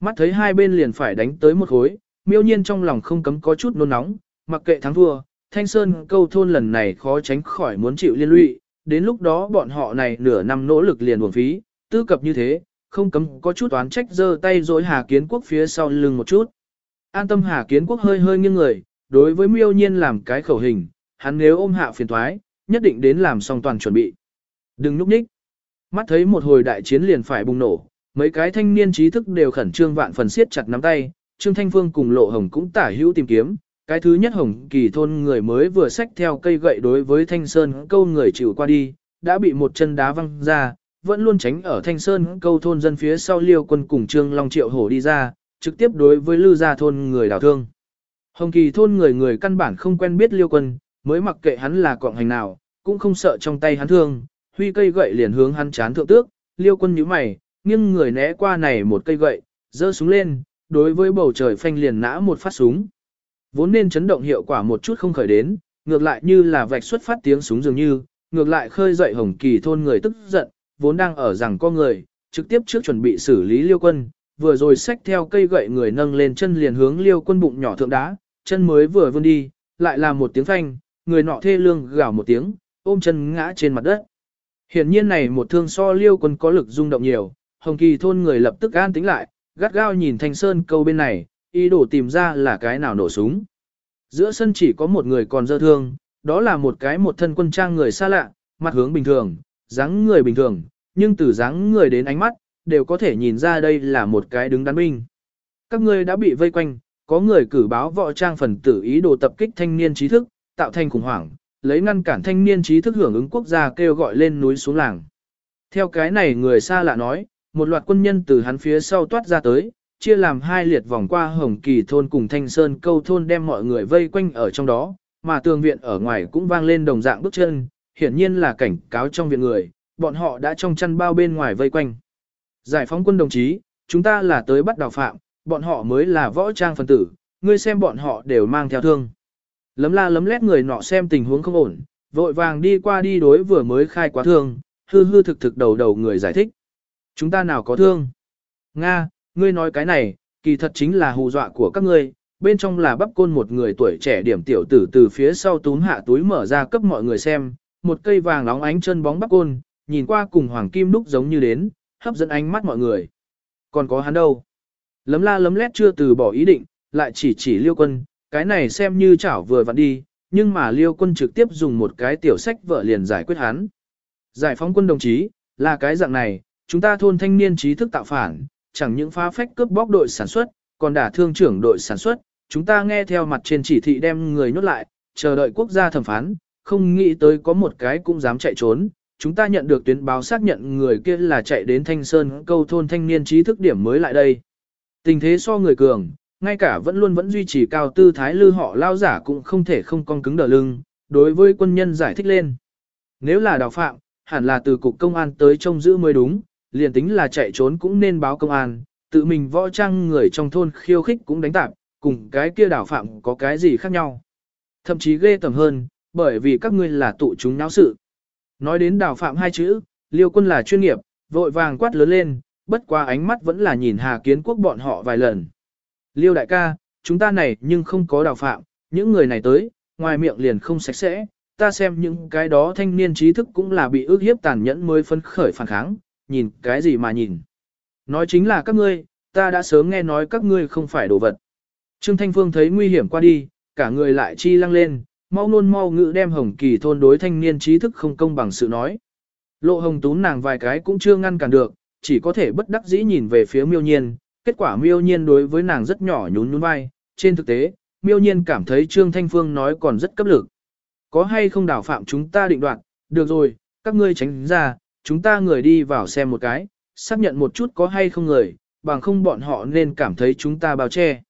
[SPEAKER 1] Mắt thấy hai bên liền phải đánh tới một khối, miêu nhiên trong lòng không cấm có chút nôn nóng, mặc kệ thắng thua, thanh sơn câu thôn lần này khó tránh khỏi muốn chịu liên lụy, đến lúc đó bọn họ này nửa năm nỗ lực liền buồn phí, tư cập như thế, không cấm có chút oán trách giơ tay dối Hà Kiến Quốc phía sau lưng một chút. An tâm Hà Kiến Quốc hơi hơi nghiêng người, đối với miêu nhiên làm cái khẩu hình, hắn nếu ôm hạ phiền thoái, nhất định đến làm xong toàn chuẩn bị. Đừng núp nhích. Mắt thấy một hồi đại chiến liền phải bùng nổ, mấy cái thanh niên trí thức đều khẩn trương vạn phần siết chặt nắm tay, Trương Thanh Phương cùng Lộ Hồng cũng tả hữu tìm kiếm. Cái thứ nhất Hồng Kỳ thôn người mới vừa xách theo cây gậy đối với Thanh Sơn câu người chịu qua đi, đã bị một chân đá văng ra, vẫn luôn tránh ở Thanh Sơn câu thôn dân phía sau liêu quân cùng Trương Long Triệu Hổ đi ra, trực tiếp đối với Lư Gia thôn người đào thương. Hồng Kỳ thôn người người căn bản không quen biết liêu quân, mới mặc kệ hắn là cọng hành nào, cũng không sợ trong tay hắn thương, huy cây gậy liền hướng hắn chán thượng tước, liêu quân nhíu mày, nghiêng người né qua này một cây gậy, giơ súng lên, đối với bầu trời phanh liền nã một phát súng. Vốn nên chấn động hiệu quả một chút không khởi đến, ngược lại như là vạch xuất phát tiếng súng dường như, ngược lại khơi dậy hồng kỳ thôn người tức giận, vốn đang ở rằng co người, trực tiếp trước chuẩn bị xử lý liêu quân, vừa rồi xách theo cây gậy người nâng lên chân liền hướng liêu quân bụng nhỏ thượng đá, chân mới vừa vươn đi, lại là một tiếng phanh, người nọ thê lương gào một tiếng, ôm chân ngã trên mặt đất. Hiển nhiên này một thương so liêu quân có lực rung động nhiều, hồng kỳ thôn người lập tức an tính lại, gắt gao nhìn thanh sơn câu bên này, ý đồ tìm ra là cái nào nổ súng. Giữa sân chỉ có một người còn dơ thương, đó là một cái một thân quân trang người xa lạ, mặt hướng bình thường, dáng người bình thường, nhưng từ dáng người đến ánh mắt, đều có thể nhìn ra đây là một cái đứng đắn binh. Các ngươi đã bị vây quanh, có người cử báo võ trang phần tử ý đồ tập kích thanh niên trí thức, tạo thành khủng hoảng, lấy ngăn cản thanh niên trí thức hưởng ứng quốc gia kêu gọi lên núi xuống làng. Theo cái này người xa lạ nói, một loạt quân nhân từ hắn phía sau toát ra tới, chia làm hai liệt vòng qua Hồng Kỳ thôn cùng Thanh Sơn câu thôn đem mọi người vây quanh ở trong đó, mà tường viện ở ngoài cũng vang lên đồng dạng bước chân, hiển nhiên là cảnh cáo trong viện người, bọn họ đã trong chăn bao bên ngoài vây quanh. Giải phóng quân đồng chí, chúng ta là tới bắt đào phạm, bọn họ mới là võ trang phần tử, ngươi xem bọn họ đều mang theo thương. Lấm la lấm lét người nọ xem tình huống không ổn, vội vàng đi qua đi đối vừa mới khai quá thương, hư hư thực thực đầu đầu người giải thích. Chúng ta nào có thương? Nga, ngươi nói cái này, kỳ thật chính là hù dọa của các ngươi, bên trong là bắp côn một người tuổi trẻ điểm tiểu tử từ phía sau túm hạ túi mở ra cấp mọi người xem, một cây vàng nóng ánh chân bóng bắp côn, nhìn qua cùng hoàng kim đúc giống như đến, hấp dẫn ánh mắt mọi người. Còn có hắn đâu? Lấm la lấm lét chưa từ bỏ ý định, lại chỉ chỉ liêu quân, cái này xem như chảo vừa vặn đi, nhưng mà liêu quân trực tiếp dùng một cái tiểu sách vợ liền giải quyết hắn. Giải phóng quân đồng chí, là cái dạng này, chúng ta thôn thanh niên trí thức tạo phản, chẳng những phá phách cướp bóc đội sản xuất, còn đả thương trưởng đội sản xuất, chúng ta nghe theo mặt trên chỉ thị đem người nhốt lại, chờ đợi quốc gia thẩm phán, không nghĩ tới có một cái cũng dám chạy trốn. Chúng ta nhận được tuyến báo xác nhận người kia là chạy đến Thanh Sơn câu thôn thanh niên trí thức điểm mới lại đây. Tình thế so người cường, ngay cả vẫn luôn vẫn duy trì cao tư thái lư họ lao giả cũng không thể không cong cứng đờ lưng, đối với quân nhân giải thích lên. Nếu là đào phạm, hẳn là từ cục công an tới trông giữ mới đúng, liền tính là chạy trốn cũng nên báo công an, tự mình võ trang người trong thôn khiêu khích cũng đánh tạp, cùng cái kia đảo phạm có cái gì khác nhau. Thậm chí ghê tầm hơn, bởi vì các ngươi là tụ chúng náo sự. Nói đến đảo phạm hai chữ, liêu quân là chuyên nghiệp, vội vàng quát lớn lên, bất qua ánh mắt vẫn là nhìn Hà Kiến Quốc bọn họ vài lần. Liêu đại ca, chúng ta này nhưng không có đào phạm, những người này tới, ngoài miệng liền không sạch sẽ, ta xem những cái đó thanh niên trí thức cũng là bị ước hiếp tàn nhẫn mới phấn khởi phản kháng, nhìn cái gì mà nhìn. Nói chính là các ngươi, ta đã sớm nghe nói các ngươi không phải đồ vật. Trương Thanh Phương thấy nguy hiểm qua đi, cả người lại chi lăng lên, mau nôn mau ngữ đem hồng kỳ thôn đối thanh niên trí thức không công bằng sự nói. Lộ hồng tún nàng vài cái cũng chưa ngăn cản được, chỉ có thể bất đắc dĩ nhìn về phía miêu nhiên, kết quả miêu nhiên đối với nàng rất nhỏ nhún nhún vai, trên thực tế, miêu nhiên cảm thấy Trương Thanh Phương nói còn rất cấp lực. Có hay không đảo phạm chúng ta định đoạt, được rồi, các ngươi tránh ra, chúng ta người đi vào xem một cái, xác nhận một chút có hay không người, bằng không bọn họ nên cảm thấy chúng ta bao che.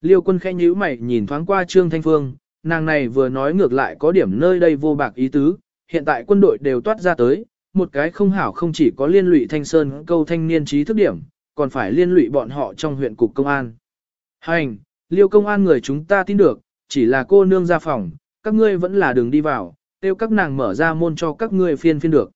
[SPEAKER 1] Liêu quân khẽ nhíu mày nhìn thoáng qua Trương Thanh Phương, nàng này vừa nói ngược lại có điểm nơi đây vô bạc ý tứ, hiện tại quân đội đều toát ra tới, một cái không hảo không chỉ có liên lụy Thanh Sơn câu thanh niên trí thức điểm, còn phải liên lụy bọn họ trong huyện cục công an. Hành, liêu công an người chúng ta tin được, chỉ là cô nương ra phòng, các ngươi vẫn là đường đi vào, tiêu các nàng mở ra môn cho các ngươi phiên phiên được.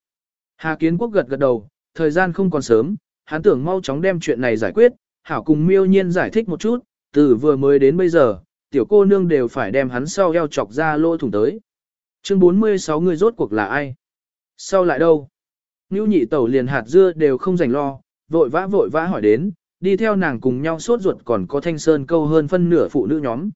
[SPEAKER 1] Hà Kiến Quốc gật gật đầu, thời gian không còn sớm, hắn tưởng mau chóng đem chuyện này giải quyết, hảo cùng miêu nhiên giải thích một chút, từ vừa mới đến bây giờ, tiểu cô nương đều phải đem hắn sau eo chọc ra lỗ thủng tới. Chương 46 người rốt cuộc là ai? Sau lại đâu? Ngưu nhị tẩu liền hạt dưa đều không rảnh lo, vội vã vội vã hỏi đến, đi theo nàng cùng nhau sốt ruột còn có thanh sơn câu hơn phân nửa phụ nữ nhóm.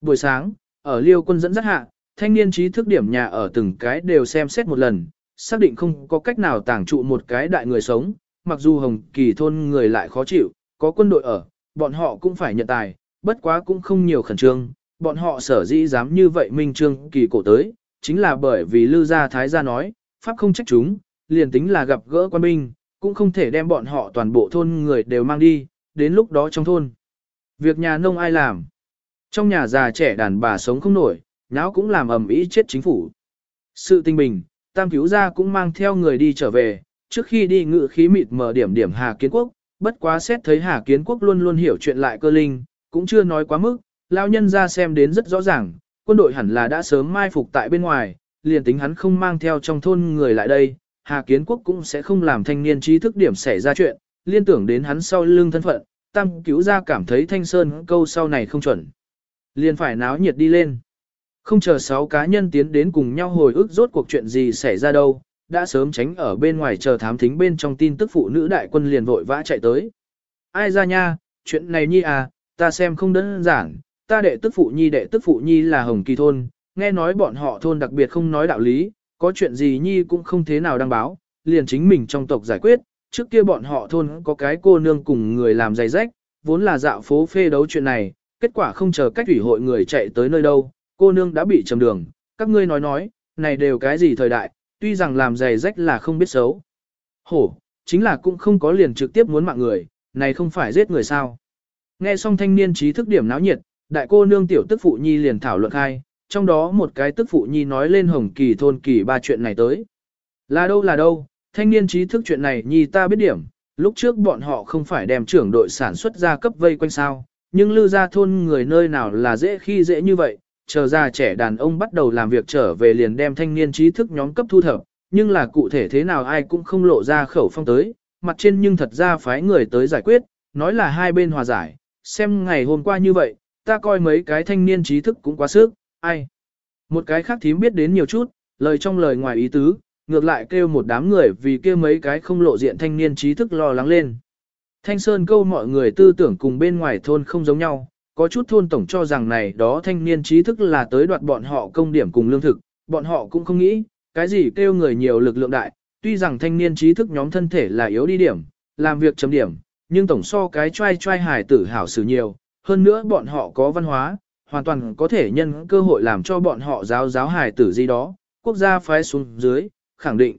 [SPEAKER 1] Buổi sáng, ở liêu quân dẫn dắt hạ, thanh niên trí thức điểm nhà ở từng cái đều xem xét một lần, xác định không có cách nào tàng trụ một cái đại người sống, mặc dù hồng kỳ thôn người lại khó chịu, có quân đội ở, bọn họ cũng phải nhận tài, bất quá cũng không nhiều khẩn trương, bọn họ sở dĩ dám như vậy minh trương kỳ cổ tới, chính là bởi vì Lư Gia Thái Gia nói, Pháp không trách chúng, liền tính là gặp gỡ quan binh, cũng không thể đem bọn họ toàn bộ thôn người đều mang đi, đến lúc đó trong thôn. Việc nhà nông ai làm? Trong nhà già trẻ đàn bà sống không nổi, nháo cũng làm ầm ĩ chết chính phủ. Sự tinh bình, tam cứu gia cũng mang theo người đi trở về, trước khi đi ngự khí mịt mở điểm điểm Hà Kiến Quốc, bất quá xét thấy Hà Kiến Quốc luôn luôn hiểu chuyện lại cơ linh, cũng chưa nói quá mức, lao nhân ra xem đến rất rõ ràng, quân đội hẳn là đã sớm mai phục tại bên ngoài, liền tính hắn không mang theo trong thôn người lại đây, Hà Kiến Quốc cũng sẽ không làm thanh niên trí thức điểm xảy ra chuyện, liên tưởng đến hắn sau lưng thân phận, tam cứu ra cảm thấy thanh sơn câu sau này không chuẩn. Liền phải náo nhiệt đi lên. Không chờ sáu cá nhân tiến đến cùng nhau hồi ức rốt cuộc chuyện gì xảy ra đâu, đã sớm tránh ở bên ngoài chờ thám thính bên trong tin tức phụ nữ đại quân liền vội vã chạy tới. Ai ra nha, chuyện này nhi à, ta xem không đơn giản, ta đệ tức phụ nhi đệ tức phụ nhi là Hồng Kỳ Thôn, nghe nói bọn họ thôn đặc biệt không nói đạo lý, có chuyện gì nhi cũng không thế nào đăng báo, liền chính mình trong tộc giải quyết, trước kia bọn họ thôn có cái cô nương cùng người làm giày rách, vốn là dạo phố phê đấu chuyện này, kết quả không chờ cách ủy hội người chạy tới nơi đâu, cô nương đã bị trầm đường, các ngươi nói nói, này đều cái gì thời đại, tuy rằng làm giày rách là không biết xấu. Hổ, chính là cũng không có liền trực tiếp muốn mạng người, này không phải giết người sao. Nghe xong thanh niên trí thức điểm náo nhiệt, đại cô nương tiểu tức phụ nhi liền thảo luận khai, trong đó một cái tức phụ nhi nói lên hồng kỳ thôn kỳ ba chuyện này tới. Là đâu là đâu, thanh niên trí thức chuyện này nhi ta biết điểm, lúc trước bọn họ không phải đem trưởng đội sản xuất ra cấp vây quanh sao, nhưng lưu ra thôn người nơi nào là dễ khi dễ như vậy, chờ ra trẻ đàn ông bắt đầu làm việc trở về liền đem thanh niên trí thức nhóm cấp thu thập, nhưng là cụ thể thế nào ai cũng không lộ ra khẩu phong tới, mặt trên nhưng thật ra phái người tới giải quyết, nói là hai bên hòa giải, xem ngày hôm qua như vậy, ta coi mấy cái thanh niên trí thức cũng quá sức, ai. Một cái khác thím biết đến nhiều chút, lời trong lời ngoài ý tứ, ngược lại kêu một đám người vì kêu mấy cái không lộ diện thanh niên trí thức lo lắng lên. Thanh Sơn câu mọi người tư tưởng cùng bên ngoài thôn không giống nhau, có chút thôn tổng cho rằng này đó thanh niên trí thức là tới đoạt bọn họ công điểm cùng lương thực, bọn họ cũng không nghĩ, cái gì kêu người nhiều lực lượng đại, tuy rằng thanh niên trí thức nhóm thân thể là yếu đi điểm, làm việc chấm điểm, nhưng tổng so cái trai trai hài tử hảo xử nhiều, hơn nữa bọn họ có văn hóa, hoàn toàn có thể nhân cơ hội làm cho bọn họ giáo giáo hài tử gì đó, quốc gia phái xuống dưới, khẳng định,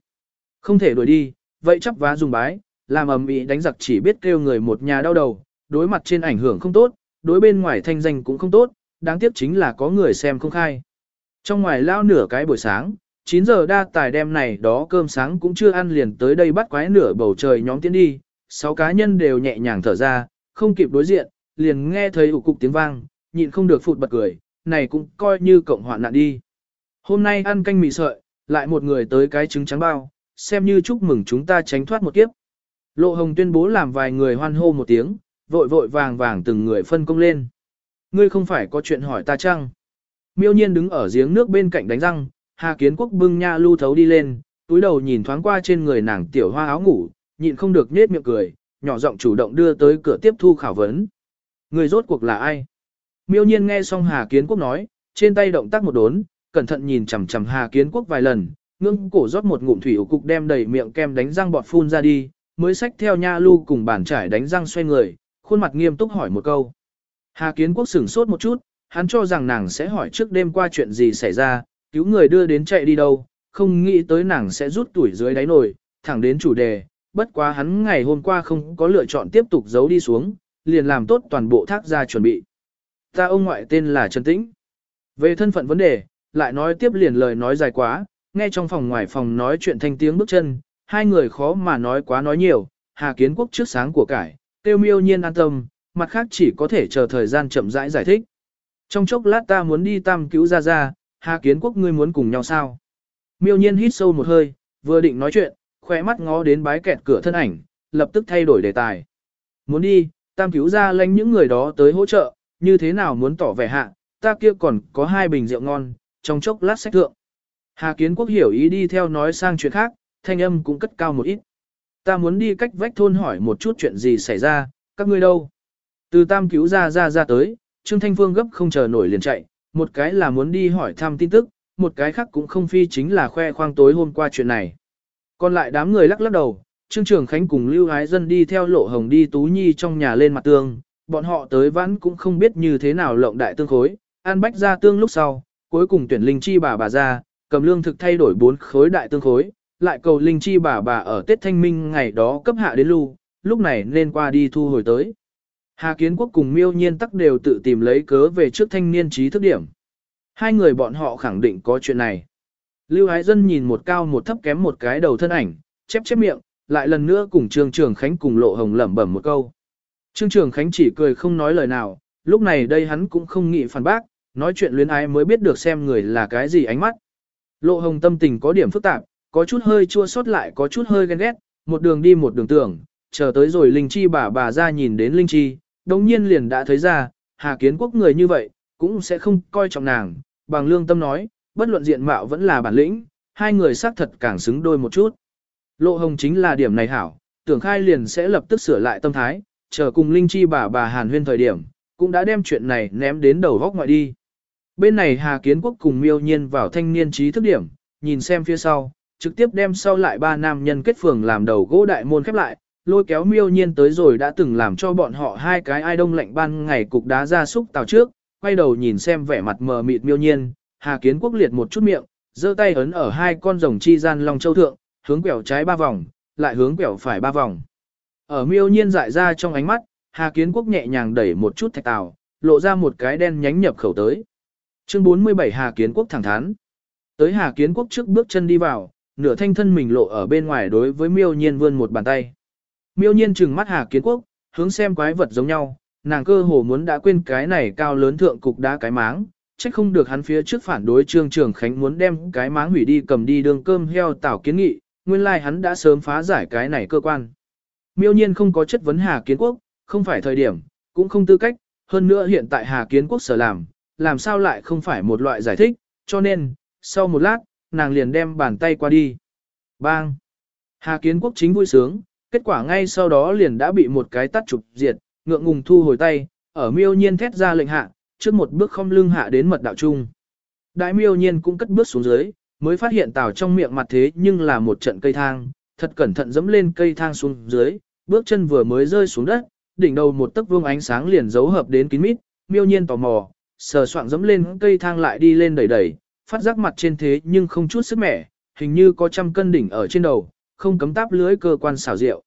[SPEAKER 1] không thể đuổi đi, vậy chấp vá dùng bái, làm ầm ĩ đánh giặc chỉ biết kêu người một nhà đau đầu, đối mặt trên ảnh hưởng không tốt, đối bên ngoài thanh danh cũng không tốt, đáng tiếc chính là có người xem không khai. Trong ngoài lao nửa cái buổi sáng, 9 giờ đa tài đem này đó cơm sáng cũng chưa ăn liền tới đây bắt quái nửa bầu trời nhóm tiến đi, sáu cá nhân đều nhẹ nhàng thở ra, không kịp đối diện, liền nghe thấy ủ cục tiếng vang, nhịn không được phụt bật cười, này cũng coi như cộng hoạn nạn đi. Hôm nay ăn canh mì sợi, lại một người tới cái trứng trắng bao, xem như chúc mừng chúng ta tránh thoát một kiếp. Lộ Hồng tuyên bố làm vài người hoan hô một tiếng, vội vội vàng vàng từng người phân công lên. Ngươi không phải có chuyện hỏi ta chăng? Miêu nhiên đứng ở giếng nước bên cạnh đánh răng, Hà Kiến Quốc bưng nha lưu thấu đi lên, túi đầu nhìn thoáng qua trên người nàng tiểu hoa áo ngủ, nhịn không được nết miệng cười, nhỏ giọng chủ động đưa tới cửa tiếp thu khảo vấn. Người rốt cuộc là ai? Miêu nhiên nghe xong Hà Kiến Quốc nói, trên tay động tác một đốn, cẩn thận nhìn chằm chằm Hà Kiến Quốc vài lần, ngưng cổ rót một ngụm thủy ủ cục đem đầy miệng kem đánh răng bọt phun ra đi, mới xách theo nha lưu cùng bàn trải đánh răng xoay người, khuôn mặt nghiêm túc hỏi một câu. Hà Kiến Quốc sửng sốt một chút, hắn cho rằng nàng sẽ hỏi trước đêm qua chuyện gì xảy ra, cứu người đưa đến chạy đi đâu, không nghĩ tới nàng sẽ rút tuổi dưới đáy nồi, thẳng đến chủ đề, bất quá hắn ngày hôm qua không có lựa chọn tiếp tục giấu đi xuống, liền làm tốt toàn bộ thác ra chuẩn bị. Ta ông ngoại tên là Trần Tĩnh. Về thân phận vấn đề, lại nói tiếp liền lời nói dài quá, nghe trong phòng ngoài phòng nói chuyện thanh tiếng bước chân, hai người khó mà nói quá nói nhiều, Hà Kiến Quốc trước sáng của cải, tiêu miêu nhiên an tâm, mặt khác chỉ có thể chờ thời gian chậm rãi giải, giải thích. Trong chốc lát ta muốn đi tam cứu ra ra, Hà Kiến Quốc ngươi muốn cùng nhau sao? Miêu nhiên hít sâu một hơi, vừa định nói chuyện, khỏe mắt ngó đến bái kẹt cửa thân ảnh, lập tức thay đổi đề tài. Muốn đi, tam cứu ra lánh những người đó tới hỗ trợ, như thế nào muốn tỏ vẻ hạ, ta kia còn có hai bình rượu ngon, trong chốc lát sách thượng. Hà Kiến Quốc hiểu ý đi theo nói sang chuyện khác, thanh âm cũng cất cao một ít. Ta muốn đi cách vách thôn hỏi một chút chuyện gì xảy ra, các ngươi đâu? Từ tam cứu ra ra ra tới, Trương Thanh Phương gấp không chờ nổi liền chạy, một cái là muốn đi hỏi thăm tin tức, một cái khác cũng không phi chính là khoe khoang tối hôm qua chuyện này. Còn lại đám người lắc lắc đầu, Trương Trường Khánh cùng Lưu Ái Dân đi theo lộ hồng đi Tú Nhi trong nhà lên mặt tường bọn họ tới vãn cũng không biết như thế nào lộng đại tương khối, an bách ra tương lúc sau, cuối cùng tuyển linh chi bà bà ra, cầm lương thực thay đổi bốn khối đại tương khối, lại cầu linh chi bà bà ở Tết Thanh Minh ngày đó cấp hạ đến lưu, lúc này nên qua đi thu hồi tới. Hà Kiến Quốc cùng miêu nhiên tắc đều tự tìm lấy cớ về trước thanh niên trí thức điểm. Hai người bọn họ khẳng định có chuyện này. Lưu Ái Dân nhìn một cao một thấp kém một cái đầu thân ảnh, chép chép miệng, lại lần nữa cùng Trương Trường Khánh cùng Lộ Hồng lẩm bẩm một câu. Trương Trường Khánh chỉ cười không nói lời nào, lúc này đây hắn cũng không nghĩ phản bác, nói chuyện luyến ái mới biết được xem người là cái gì ánh mắt. Lộ Hồng tâm tình có điểm phức tạp, có chút hơi chua xót lại có chút hơi ghen ghét, một đường đi một đường tưởng, chờ tới rồi Linh Chi bà bà ra nhìn đến Linh Chi, đồng nhiên liền đã thấy ra, Hà Kiến Quốc người như vậy, cũng sẽ không coi trọng nàng, bằng lương tâm nói, bất luận diện mạo vẫn là bản lĩnh, hai người xác thật càng xứng đôi một chút. Lộ hồng chính là điểm này hảo, tưởng khai liền sẽ lập tức sửa lại tâm thái, chờ cùng Linh Chi bà bà Hàn huyên thời điểm, cũng đã đem chuyện này ném đến đầu góc ngoại đi. Bên này Hà Kiến Quốc cùng miêu nhiên vào thanh niên trí thức điểm, nhìn xem phía sau, trực tiếp đem sau lại ba nam nhân kết phường làm đầu gỗ đại môn khép lại, lôi kéo miêu nhiên tới rồi đã từng làm cho bọn họ hai cái ai đông lạnh ban ngày cục đá ra súc tàu trước, quay đầu nhìn xem vẻ mặt mờ mịt miêu nhiên, Hà Kiến Quốc liệt một chút miệng, giơ tay ấn ở hai con rồng chi gian long châu thượng, hướng quẹo trái ba vòng, lại hướng quẹo phải ba vòng. Ở miêu nhiên dại ra trong ánh mắt, Hà Kiến Quốc nhẹ nhàng đẩy một chút thạch tàu, lộ ra một cái đen nhánh nhập khẩu tới. Chương 47 Hà Kiến Quốc thẳng thắn. Tới Hà Kiến Quốc trước bước chân đi vào, nửa thanh thân mình lộ ở bên ngoài đối với miêu nhiên vươn một bàn tay. Miêu nhiên trừng mắt Hà Kiến Quốc, hướng xem quái vật giống nhau, nàng cơ hồ muốn đã quên cái này cao lớn thượng cục đá cái máng, trách không được hắn phía trước phản đối Trương Trường Khánh muốn đem cái máng hủy đi cầm đi đường cơm heo tảo kiến nghị, nguyên lai like hắn đã sớm phá giải cái này cơ quan. Miêu nhiên không có chất vấn Hà Kiến Quốc, không phải thời điểm, cũng không tư cách, hơn nữa hiện tại Hà Kiến Quốc sở làm, làm sao lại không phải một loại giải thích, cho nên, sau một lát, nàng liền đem bàn tay qua đi. Bang! Hà Kiến Quốc chính vui sướng, kết quả ngay sau đó liền đã bị một cái tắt chụp diệt, ngượng ngùng thu hồi tay, ở miêu nhiên thét ra lệnh hạ, trước một bước không lưng hạ đến mật đạo trung. Đại miêu nhiên cũng cất bước xuống dưới, mới phát hiện tào trong miệng mặt thế nhưng là một trận cây thang, thật cẩn thận dẫm lên cây thang xuống dưới, bước chân vừa mới rơi xuống đất, đỉnh đầu một tấc vương ánh sáng liền giấu hợp đến kín mít, miêu nhiên tò mò, sờ soạng dẫm lên cây thang lại đi lên đẩy đẩy, phát giác mặt trên thế nhưng không chút sức mẻ, hình như có trăm cân đỉnh ở trên đầu, không cấm táp lưới cơ quan xảo diệu.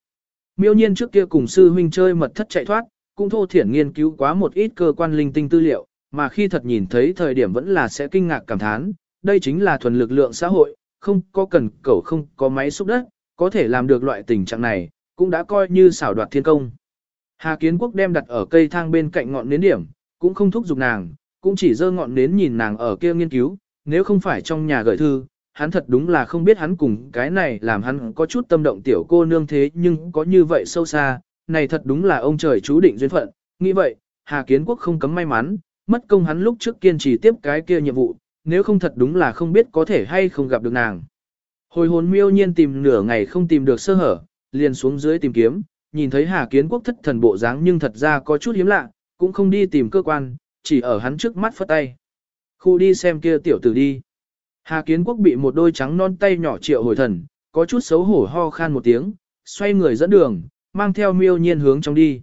[SPEAKER 1] Miêu nhiên trước kia cùng sư huynh chơi mật thất chạy thoát, cũng thô thiển nghiên cứu quá một ít cơ quan linh tinh tư liệu, mà khi thật nhìn thấy thời điểm vẫn là sẽ kinh ngạc cảm thán, đây chính là thuần lực lượng xã hội, không có cần cẩu không có máy xúc đất, có thể làm được loại tình trạng này, cũng đã coi như xảo đoạt thiên công. Hà Kiến Quốc đem đặt ở cây thang bên cạnh ngọn nến điểm, cũng không thúc giục nàng, cũng chỉ dơ ngọn nến nhìn nàng ở kia nghiên cứu, nếu không phải trong nhà gửi thư, hắn thật đúng là không biết hắn cùng cái này làm hắn có chút tâm động tiểu cô nương thế nhưng có như vậy sâu xa, này thật đúng là ông trời chú định duyên phận, nghĩ vậy, Hà Kiến Quốc không cấm may mắn, mất công hắn lúc trước kiên trì tiếp cái kia nhiệm vụ, nếu không thật đúng là không biết có thể hay không gặp được nàng. Hồi hồn miêu nhiên tìm nửa ngày không tìm được sơ hở, liền xuống dưới tìm kiếm, nhìn thấy Hà Kiến Quốc thất thần bộ dáng nhưng thật ra có chút hiếm lạ, cũng không đi tìm cơ quan, chỉ ở hắn trước mắt phất tay. Khu đi xem kia tiểu tử đi. Hà Kiến Quốc bị một đôi trắng non tay nhỏ triệu hồi thần, có chút xấu hổ ho khan một tiếng, xoay người dẫn đường, mang theo miêu nhiên hướng trong đi.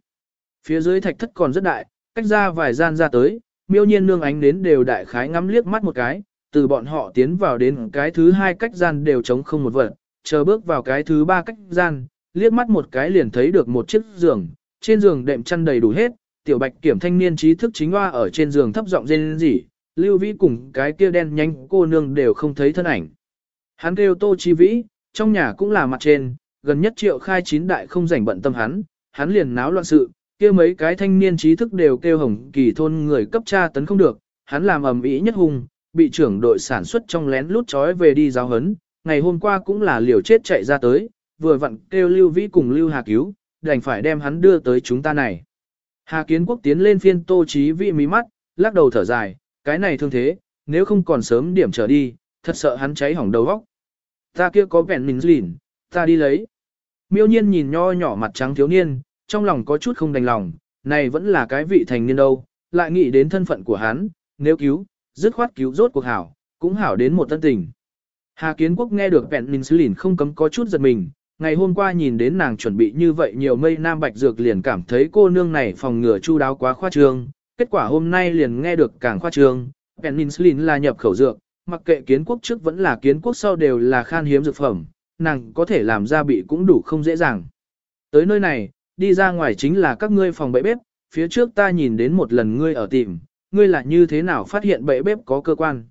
[SPEAKER 1] Phía dưới thạch thất còn rất đại, cách ra vài gian ra tới, miêu nhiên nương ánh đến đều đại khái ngắm liếc mắt một cái, từ bọn họ tiến vào đến cái thứ hai cách gian đều trống không một vật, chờ bước vào cái thứ ba cách gian, liếc mắt một cái liền thấy được một chiếc giường, trên giường đệm chăn đầy đủ hết, tiểu bạch kiểm thanh niên trí thức chính hoa ở trên giường thấp giọng rên rỉ, lưu vĩ cùng cái kia đen nhanh cô nương đều không thấy thân ảnh. Hắn kêu tô chi vĩ, trong nhà cũng là mặt trên, gần nhất triệu khai chín đại không rảnh bận tâm hắn, hắn liền náo loạn sự, kia mấy cái thanh niên trí thức đều kêu hồng kỳ thôn người cấp tra tấn không được, hắn làm ầm ĩ nhất hùng bị trưởng đội sản xuất trong lén lút trói về đi giáo hấn, ngày hôm qua cũng là liều chết chạy ra tới, vừa vặn kêu Lưu Vĩ cùng Lưu Hà cứu, đành phải đem hắn đưa tới chúng ta này. Hà Kiến Quốc tiến lên phiên Tô Chí Vĩ mí mắt, lắc đầu thở dài, cái này thương thế, nếu không còn sớm điểm trở đi, thật sợ hắn cháy hỏng đầu óc. Ta kia có vẹn mình lìn, ta đi lấy. Miêu nhiên nhìn nho nhỏ mặt trắng thiếu niên, trong lòng có chút không đành lòng, này vẫn là cái vị thành niên đâu, lại nghĩ đến thân phận của hắn, nếu cứu, dứt khoát cứu rốt cuộc hảo, cũng hảo đến một tân tình. Hà Kiến Quốc nghe được vẹn mình lìn không cấm có chút giật mình, ngày hôm qua nhìn đến nàng chuẩn bị như vậy nhiều mây nam bạch dược liền cảm thấy cô nương này phòng ngừa chu đáo quá khoa trương, kết quả hôm nay liền nghe được càng khoa trương, penicillin là nhập khẩu dược, mặc kệ kiến quốc trước vẫn là kiến quốc sau đều là khan hiếm dược phẩm, nàng có thể làm ra bị cũng đủ không dễ dàng. Tới nơi này, đi ra ngoài chính là các ngươi phòng bẫy bếp, phía trước ta nhìn đến một lần ngươi ở tìm, ngươi là như thế nào phát hiện bệ bếp có cơ quan.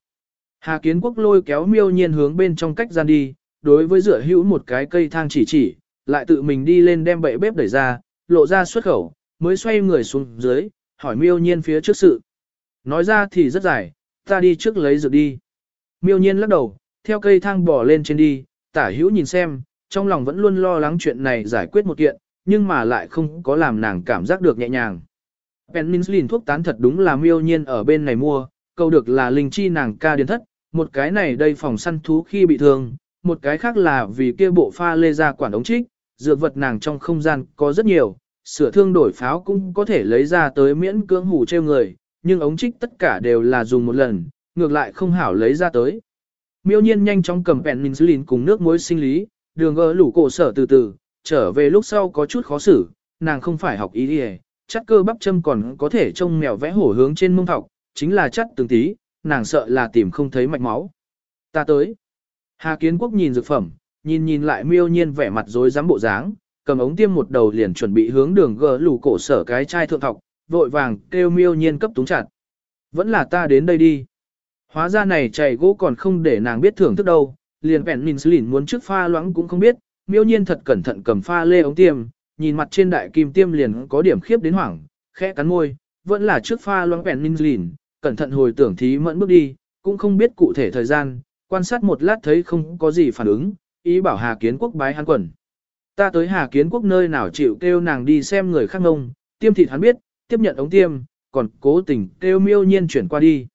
[SPEAKER 1] Hà kiến quốc lôi kéo miêu nhiên hướng bên trong cách gian đi, đối với rửa hữu một cái cây thang chỉ chỉ, lại tự mình đi lên đem bệ bếp đẩy ra, lộ ra xuất khẩu, mới xoay người xuống dưới, hỏi miêu nhiên phía trước sự. Nói ra thì rất dài, ta đi trước lấy dược đi. Miêu nhiên lắc đầu, theo cây thang bỏ lên trên đi, tả hữu nhìn xem, trong lòng vẫn luôn lo lắng chuyện này giải quyết một kiện, nhưng mà lại không có làm nàng cảm giác được nhẹ nhàng. Penicillin thuốc tán thật đúng là miêu nhiên ở bên này mua, câu được là linh chi nàng ca điên thất, một cái này đây phòng săn thú khi bị thương, một cái khác là vì kia bộ pha lê ra quản ống trích, dược vật nàng trong không gian có rất nhiều, sửa thương đổi pháo cũng có thể lấy ra tới miễn cưỡng hủ treo người, nhưng ống trích tất cả đều là dùng một lần, ngược lại không hảo lấy ra tới. Miêu nhiên nhanh chóng cầm penicillin cùng nước muối sinh lý, đường gỡ lủ cổ sở từ từ, trở về lúc sau có chút khó xử, nàng không phải học ý đi chắc cơ bắp châm còn có thể trông mèo vẽ hổ hướng trên mông thọc, chính là chắc từng tí, nàng sợ là tìm không thấy mạch máu. Ta tới. Hà Kiến Quốc nhìn dược phẩm, nhìn nhìn lại miêu nhiên vẻ mặt rối rắm bộ dáng, cầm ống tiêm một đầu liền chuẩn bị hướng đường gờ lù cổ sở cái chai thượng thọc, vội vàng kêu miêu nhiên cấp túng chặt. Vẫn là ta đến đây đi. Hóa ra này chảy gỗ còn không để nàng biết thưởng thức đâu, liền vẹn mình lỉn muốn trước pha loãng cũng không biết, miêu nhiên thật cẩn thận cầm pha lê ống tiêm, nhìn mặt trên đại kim tiêm liền có điểm khiếp đến hoảng, khẽ cắn môi, vẫn là trước pha loãng vẹn ninh lìn, cẩn thận hồi tưởng thí mẫn bước đi, cũng không biết cụ thể thời gian, quan sát một lát thấy không có gì phản ứng, ý bảo Hà Kiến Quốc bái hắn quần. Ta tới Hà Kiến Quốc nơi nào chịu kêu nàng đi xem người khác ngông, tiêm thịt hắn biết, tiếp nhận ống tiêm, còn cố tình kêu miêu nhiên chuyển qua đi.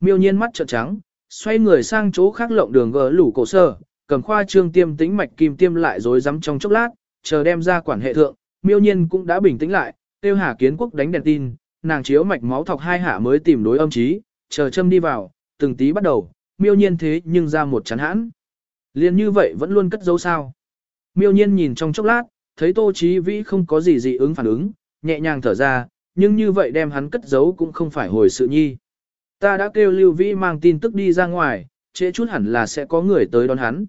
[SPEAKER 1] Miêu nhiên mắt trợn trắng, xoay người sang chỗ khác lộng đường gỡ lủ cổ sơ, cầm khoa trương tiêm tĩnh mạch kim tiêm lại rồi rắm trong chốc lát, chờ đem ra quản hệ thượng, miêu nhiên cũng đã bình tĩnh lại, tiêu Hà Kiến Quốc đánh đèn tin, nàng chiếu mạch máu thọc hai hạ mới tìm đối âm trí, chờ châm đi vào, từng tí bắt đầu, miêu nhiên thế nhưng ra một chán hãn. Liên như vậy vẫn luôn cất dấu sao. Miêu nhiên nhìn trong chốc lát, thấy tô trí vĩ không có gì dị ứng phản ứng, nhẹ nhàng thở ra, nhưng như vậy đem hắn cất giấu cũng không phải hồi sự nhi. Ta đã kêu lưu vĩ mang tin tức đi ra ngoài, trễ chút hẳn là sẽ có người tới đón hắn.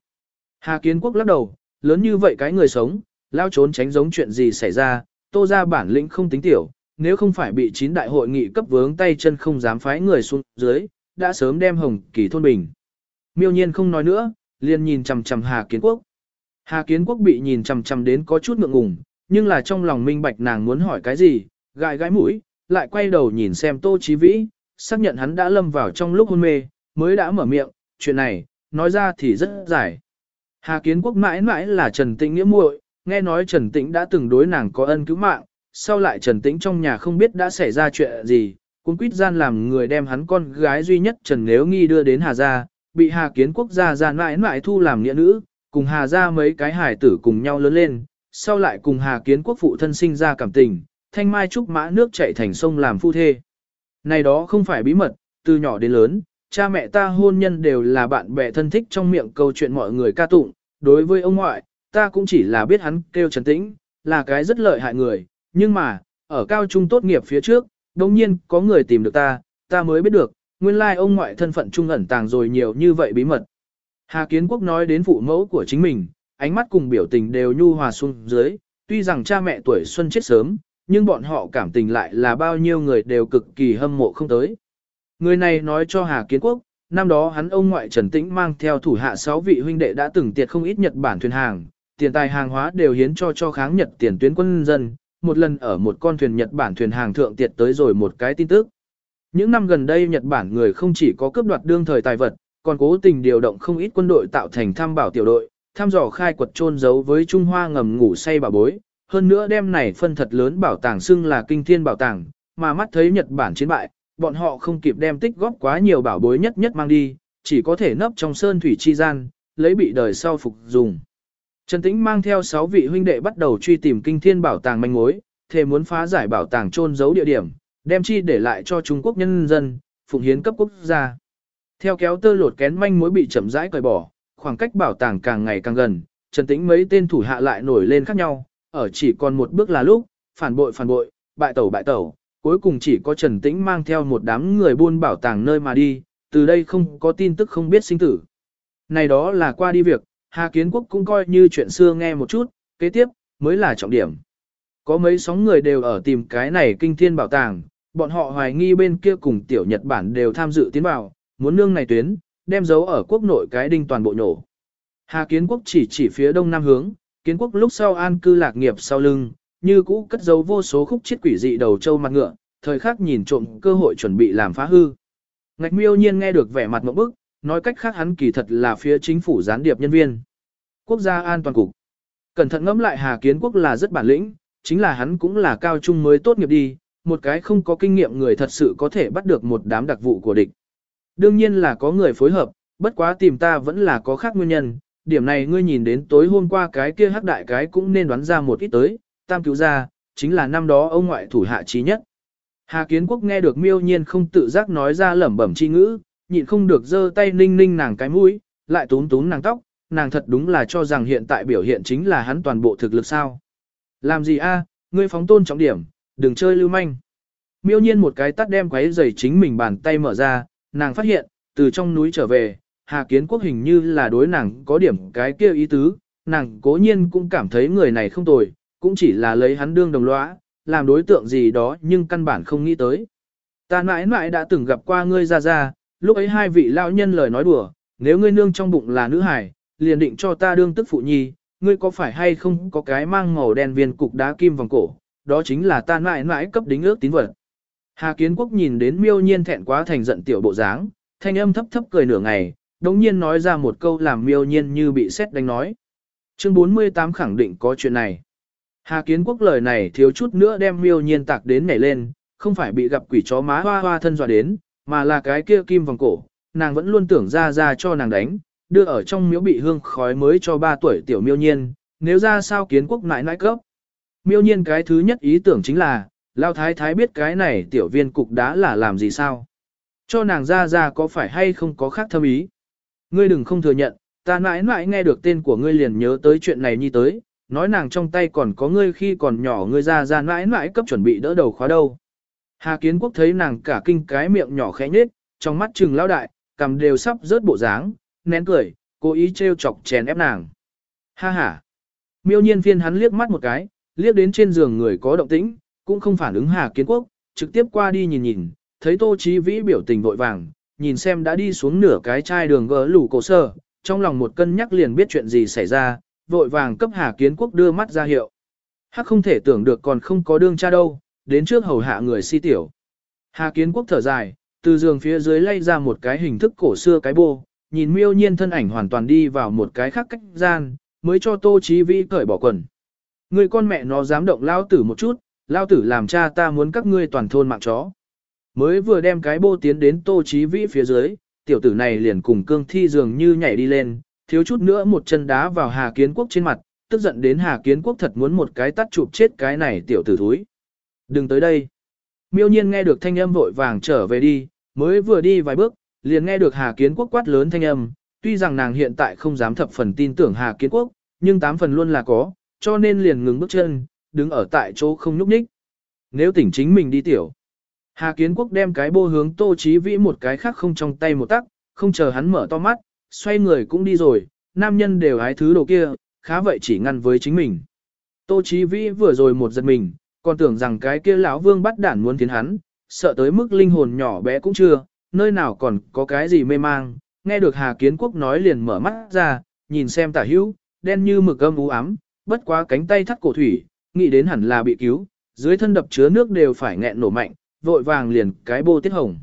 [SPEAKER 1] Hà Kiến Quốc lắc đầu, lớn như vậy cái người sống, lao trốn tránh giống chuyện gì xảy ra, tô ra bản lĩnh không tính tiểu, nếu không phải bị chín đại hội nghị cấp vướng tay chân không dám phái người xuống dưới, đã sớm đem hồng kỳ thôn bình. Miêu nhiên không nói nữa, liền nhìn chằm chằm Hà Kiến Quốc. Hà Kiến Quốc bị nhìn chằm chằm đến có chút ngượng ngùng, nhưng là trong lòng minh bạch nàng muốn hỏi cái gì, gãi gãi mũi, lại quay đầu nhìn xem Tô Chí Vĩ, xác nhận hắn đã lâm vào trong lúc hôn mê, mới đã mở miệng, chuyện này, nói ra thì rất dài. Hà Kiến Quốc mãi mãi là Trần Tĩnh nghĩa muội, nghe nói Trần Tĩnh đã từng đối nàng có ân cứu mạng, sau lại Trần Tĩnh trong nhà không biết đã xảy ra chuyện gì, cũng quýt gian làm người đem hắn con gái duy nhất Trần Nếu Nghi đưa đến Hà Gia, bị Hà Kiến Quốc gia gian mãi mãi thu làm nghĩa nữ, cùng Hà Gia mấy cái hải tử cùng nhau lớn lên, sau lại cùng Hà Kiến Quốc phụ thân sinh ra cảm tình, thanh mai trúc mã nước chảy thành sông làm phu thê. Này đó không phải bí mật, từ nhỏ đến lớn, cha mẹ ta hôn nhân đều là bạn bè thân thích trong miệng câu chuyện mọi người ca tụng, đối với ông ngoại, ta cũng chỉ là biết hắn kêu Trần Tĩnh, là cái rất lợi hại người, nhưng mà, ở cao trung tốt nghiệp phía trước, đồng nhiên có người tìm được ta, ta mới biết được, nguyên lai ông ngoại thân phận trung ẩn tàng rồi nhiều như vậy bí mật. Hà Kiến Quốc nói đến phụ mẫu của chính mình, ánh mắt cùng biểu tình đều nhu hòa xuống dưới, tuy rằng cha mẹ tuổi xuân chết sớm, nhưng bọn họ cảm tình lại là bao nhiêu người đều cực kỳ hâm mộ không tới. Người này nói cho Hà Kiến Quốc, năm đó hắn ông ngoại Trần Tĩnh mang theo thủ hạ 6 vị huynh đệ đã từng tiệt không ít Nhật Bản thuyền hàng, tiền tài hàng hóa đều hiến cho cho kháng Nhật tiền tuyến quân dân, một lần ở một con thuyền Nhật Bản thuyền hàng thượng tiệt tới rồi một cái tin tức. Những năm gần đây Nhật Bản người không chỉ có cướp đoạt đương thời tài vật, còn cố tình điều động không ít quân đội tạo thành tham bảo tiểu đội, tham dò khai quật trôn giấu với Trung Hoa ngầm ngủ say bảo bối, hơn nữa đem này phân thật lớn bảo tàng xưng là kinh thiên bảo tàng, mà mắt thấy Nhật Bản chiến bại, bọn họ không kịp đem tích góp quá nhiều bảo bối nhất nhất mang đi, chỉ có thể nấp trong sơn thủy chi gian, lấy bị đời sau phục dùng. Trần Tĩnh mang theo 6 vị huynh đệ bắt đầu truy tìm kinh thiên bảo tàng manh mối, thề muốn phá giải bảo tàng trôn giấu địa điểm, đem chi để lại cho Trung Quốc nhân dân, phụng hiến cấp quốc gia. Theo kéo tơ lột kén manh mối bị chậm rãi cởi bỏ, khoảng cách bảo tàng càng ngày càng gần, Trần Tĩnh mấy tên thủ hạ lại nổi lên khác nhau, ở chỉ còn một bước là lúc, phản bội phản bội, bại tẩu bại tẩu, cuối cùng chỉ có Trần Tĩnh mang theo một đám người buôn bảo tàng nơi mà đi, từ đây không có tin tức không biết sinh tử. Này đó là qua đi việc, Hà Kiến Quốc cũng coi như chuyện xưa nghe một chút, kế tiếp, mới là trọng điểm. Có mấy sóng người đều ở tìm cái này kinh thiên bảo tàng, bọn họ hoài nghi bên kia cùng tiểu Nhật Bản đều tham dự tiến vào, muốn nương này tuyến, đem dấu ở quốc nội cái đinh toàn bộ nổ. Hà Kiến Quốc chỉ chỉ phía đông nam hướng, Kiến Quốc lúc sau an cư lạc nghiệp sau lưng, như cũ cất dấu vô số khúc chiết quỷ dị đầu châu mặt ngựa, thời khắc nhìn trộm cơ hội chuẩn bị làm phá hư. Ngạch miêu nhiên nghe được vẻ mặt một bức, nói cách khác hắn kỳ thật là phía chính phủ gián điệp nhân viên. Quốc gia an toàn cục. Cẩn thận ngẫm lại Hà Kiến Quốc là rất bản lĩnh, chính là hắn cũng là cao trung mới tốt nghiệp đi, một cái không có kinh nghiệm người thật sự có thể bắt được một đám đặc vụ của địch. Đương nhiên là có người phối hợp, bất quá tìm ta vẫn là có khác nguyên nhân, điểm này ngươi nhìn đến tối hôm qua cái kia hắc đại cái cũng nên đoán ra một ít tới, tam cứu ra, chính là năm đó ông ngoại thủ hạ trí nhất. Hà Kiến Quốc nghe được miêu nhiên không tự giác nói ra lẩm bẩm chi ngữ, nhịn không được giơ tay ninh ninh nàng cái mũi, lại túm túm nàng tóc, nàng thật đúng là cho rằng hiện tại biểu hiện chính là hắn toàn bộ thực lực sao. Làm gì a, à, ngươi phóng tôn trọng điểm, đừng chơi lưu manh. Miêu nhiên một cái tắt đem quấy giày chính mình bàn tay mở ra, nàng phát hiện, từ trong núi trở về, Hà Kiến Quốc hình như là đối nàng có điểm cái kia ý tứ, nàng cố nhiên cũng cảm thấy người này không tồi, cũng chỉ là lấy hắn đương đồng lõa, làm đối tượng gì đó nhưng căn bản không nghĩ tới. Ta mãi mãi đã từng gặp qua ngươi ra ra, lúc ấy hai vị lão nhân lời nói đùa, nếu ngươi nương trong bụng là nữ hải, liền định cho ta đương tức phụ nhi, ngươi có phải hay không có cái mang màu đen viên cục đá kim vòng cổ, đó chính là ta mãi mãi cấp đính ước tín vật. Hà Kiến Quốc nhìn đến miêu nhiên thẹn quá thành giận tiểu bộ dáng, thanh âm thấp thấp cười nửa ngày, đống nhiên nói ra một câu làm miêu nhiên như bị xét đánh nói. Chương 48 khẳng định có chuyện này. Hà Kiến Quốc lời này thiếu chút nữa đem miêu nhiên tạc đến nhảy lên, không phải bị gặp quỷ chó má hoa hoa thân dọa đến, mà là cái kia kim vòng cổ, nàng vẫn luôn tưởng ra ra cho nàng đánh, đưa ở trong miếu bị hương khói mới cho 3 tuổi tiểu miêu nhiên, nếu ra sao Kiến Quốc nãi nãi cấp. Miêu nhiên cái thứ nhất ý tưởng chính là, Lao Thái Thái biết cái này tiểu viên cục đá là làm gì sao? Cho nàng ra ra có phải hay không có khác thâm ý? Ngươi đừng không thừa nhận, ta mãi mãi nghe được tên của ngươi liền nhớ tới chuyện này như tới, nói nàng trong tay còn có ngươi khi còn nhỏ ngươi ra ra mãi mãi cấp chuẩn bị đỡ đầu khóa đâu. Hà Kiến Quốc thấy nàng cả kinh cái miệng nhỏ khẽ nhếch, trong mắt trừng lao đại, cầm đều sắp rớt bộ dáng, nén cười, cố ý trêu chọc chèn ép nàng. Ha ha. Miêu nhiên phiên hắn liếc mắt một cái, liếc đến trên giường người có động tĩnh, cũng không phản ứng Hà Kiến Quốc, trực tiếp qua đi nhìn nhìn, thấy Tô Chí Vĩ biểu tình vội vàng, nhìn xem đã đi xuống nửa cái chai đường gỡ lủ cổ sơ, trong lòng một cân nhắc liền biết chuyện gì xảy ra, vội vàng cấp Hà Kiến Quốc đưa mắt ra hiệu. Hắc không thể tưởng được còn không có đương cha đâu, đến trước hầu hạ người si tiểu. Hà Kiến Quốc thở dài, từ giường phía dưới lay ra một cái hình thức cổ xưa cái bô, nhìn miêu nhiên thân ảnh hoàn toàn đi vào một cái khác cách gian, mới cho Tô trí Vĩ cởi bỏ quần. Người con mẹ nó dám động lao tử một chút, lao tử làm cha ta muốn các ngươi toàn thôn mạng chó. Mới vừa đem cái bô tiến đến Tô trí Vĩ phía dưới, tiểu tử này liền cùng cương thi dường như nhảy đi lên, thiếu chút nữa một chân đá vào Hà Kiến Quốc trên mặt, tức giận đến Hà Kiến Quốc thật muốn một cái tắt chụp chết cái này tiểu tử thúi. Đừng tới đây. Miêu nhiên nghe được thanh âm vội vàng trở về đi, mới vừa đi vài bước, liền nghe được Hà Kiến Quốc quát lớn thanh âm, tuy rằng nàng hiện tại không dám thập phần tin tưởng Hà Kiến Quốc, nhưng tám phần luôn là có, cho nên liền ngừng bước chân, đứng ở tại chỗ không nhúc nhích. Nếu tỉnh chính mình đi tiểu. Hà Kiến Quốc đem cái bô hướng Tô Chí Vĩ một cái khác không trong tay một tắc, không chờ hắn mở to mắt, xoay người cũng đi rồi, nam nhân đều hái thứ đồ kia, khá vậy chỉ ngăn với chính mình. Tô Chí Vĩ vừa rồi một giật mình, còn tưởng rằng cái kia lão vương bắt đản muốn tiến hắn, sợ tới mức linh hồn nhỏ bé cũng chưa, nơi nào còn có cái gì mê mang, nghe được Hà Kiến Quốc nói liền mở mắt ra, nhìn xem tả hữu, đen như mực âm u ám, bất quá cánh tay thắt cổ thủy, nghĩ đến hẳn là bị cứu, dưới thân đập chứa nước đều phải nghẹn nổ mạnh, vội vàng liền cái bô tiết hồng.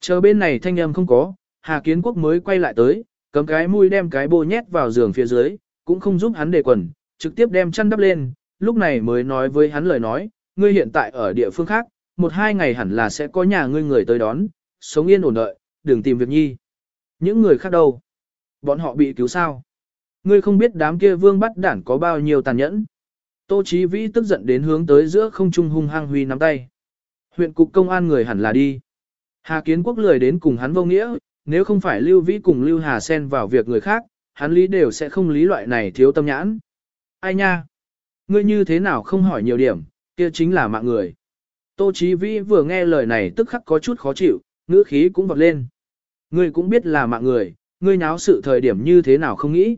[SPEAKER 1] Chờ bên này thanh âm không có, Hà Kiến Quốc mới quay lại tới, cấm cái mũi đem cái bô nhét vào giường phía dưới, cũng không giúp hắn đề quần, trực tiếp đem chăn đắp lên, lúc này mới nói với hắn lời nói, ngươi hiện tại ở địa phương khác, một hai ngày hẳn là sẽ có nhà ngươi người tới đón, sống yên ổn đợi, đừng tìm việc nhi. Những người khác đâu? Bọn họ bị cứu sao? Ngươi không biết đám kia vương bắt đản có bao nhiêu tàn nhẫn. Tô Chí Vĩ tức giận đến hướng tới giữa không trung hung hăng huy nắm tay. Huyện cục công an người hẳn là đi. Hà Kiến Quốc lười đến cùng hắn vô nghĩa, nếu không phải Lưu Vĩ cùng Lưu Hà xen vào việc người khác, hắn lý đều sẽ không lý loại này thiếu tâm nhãn. Ai nha? Ngươi như thế nào không hỏi nhiều điểm, kia chính là mạng người. Tô Chí Vĩ vừa nghe lời này tức khắc có chút khó chịu, ngữ khí cũng vọt lên. Ngươi cũng biết là mạng người, ngươi nháo sự thời điểm như thế nào không nghĩ.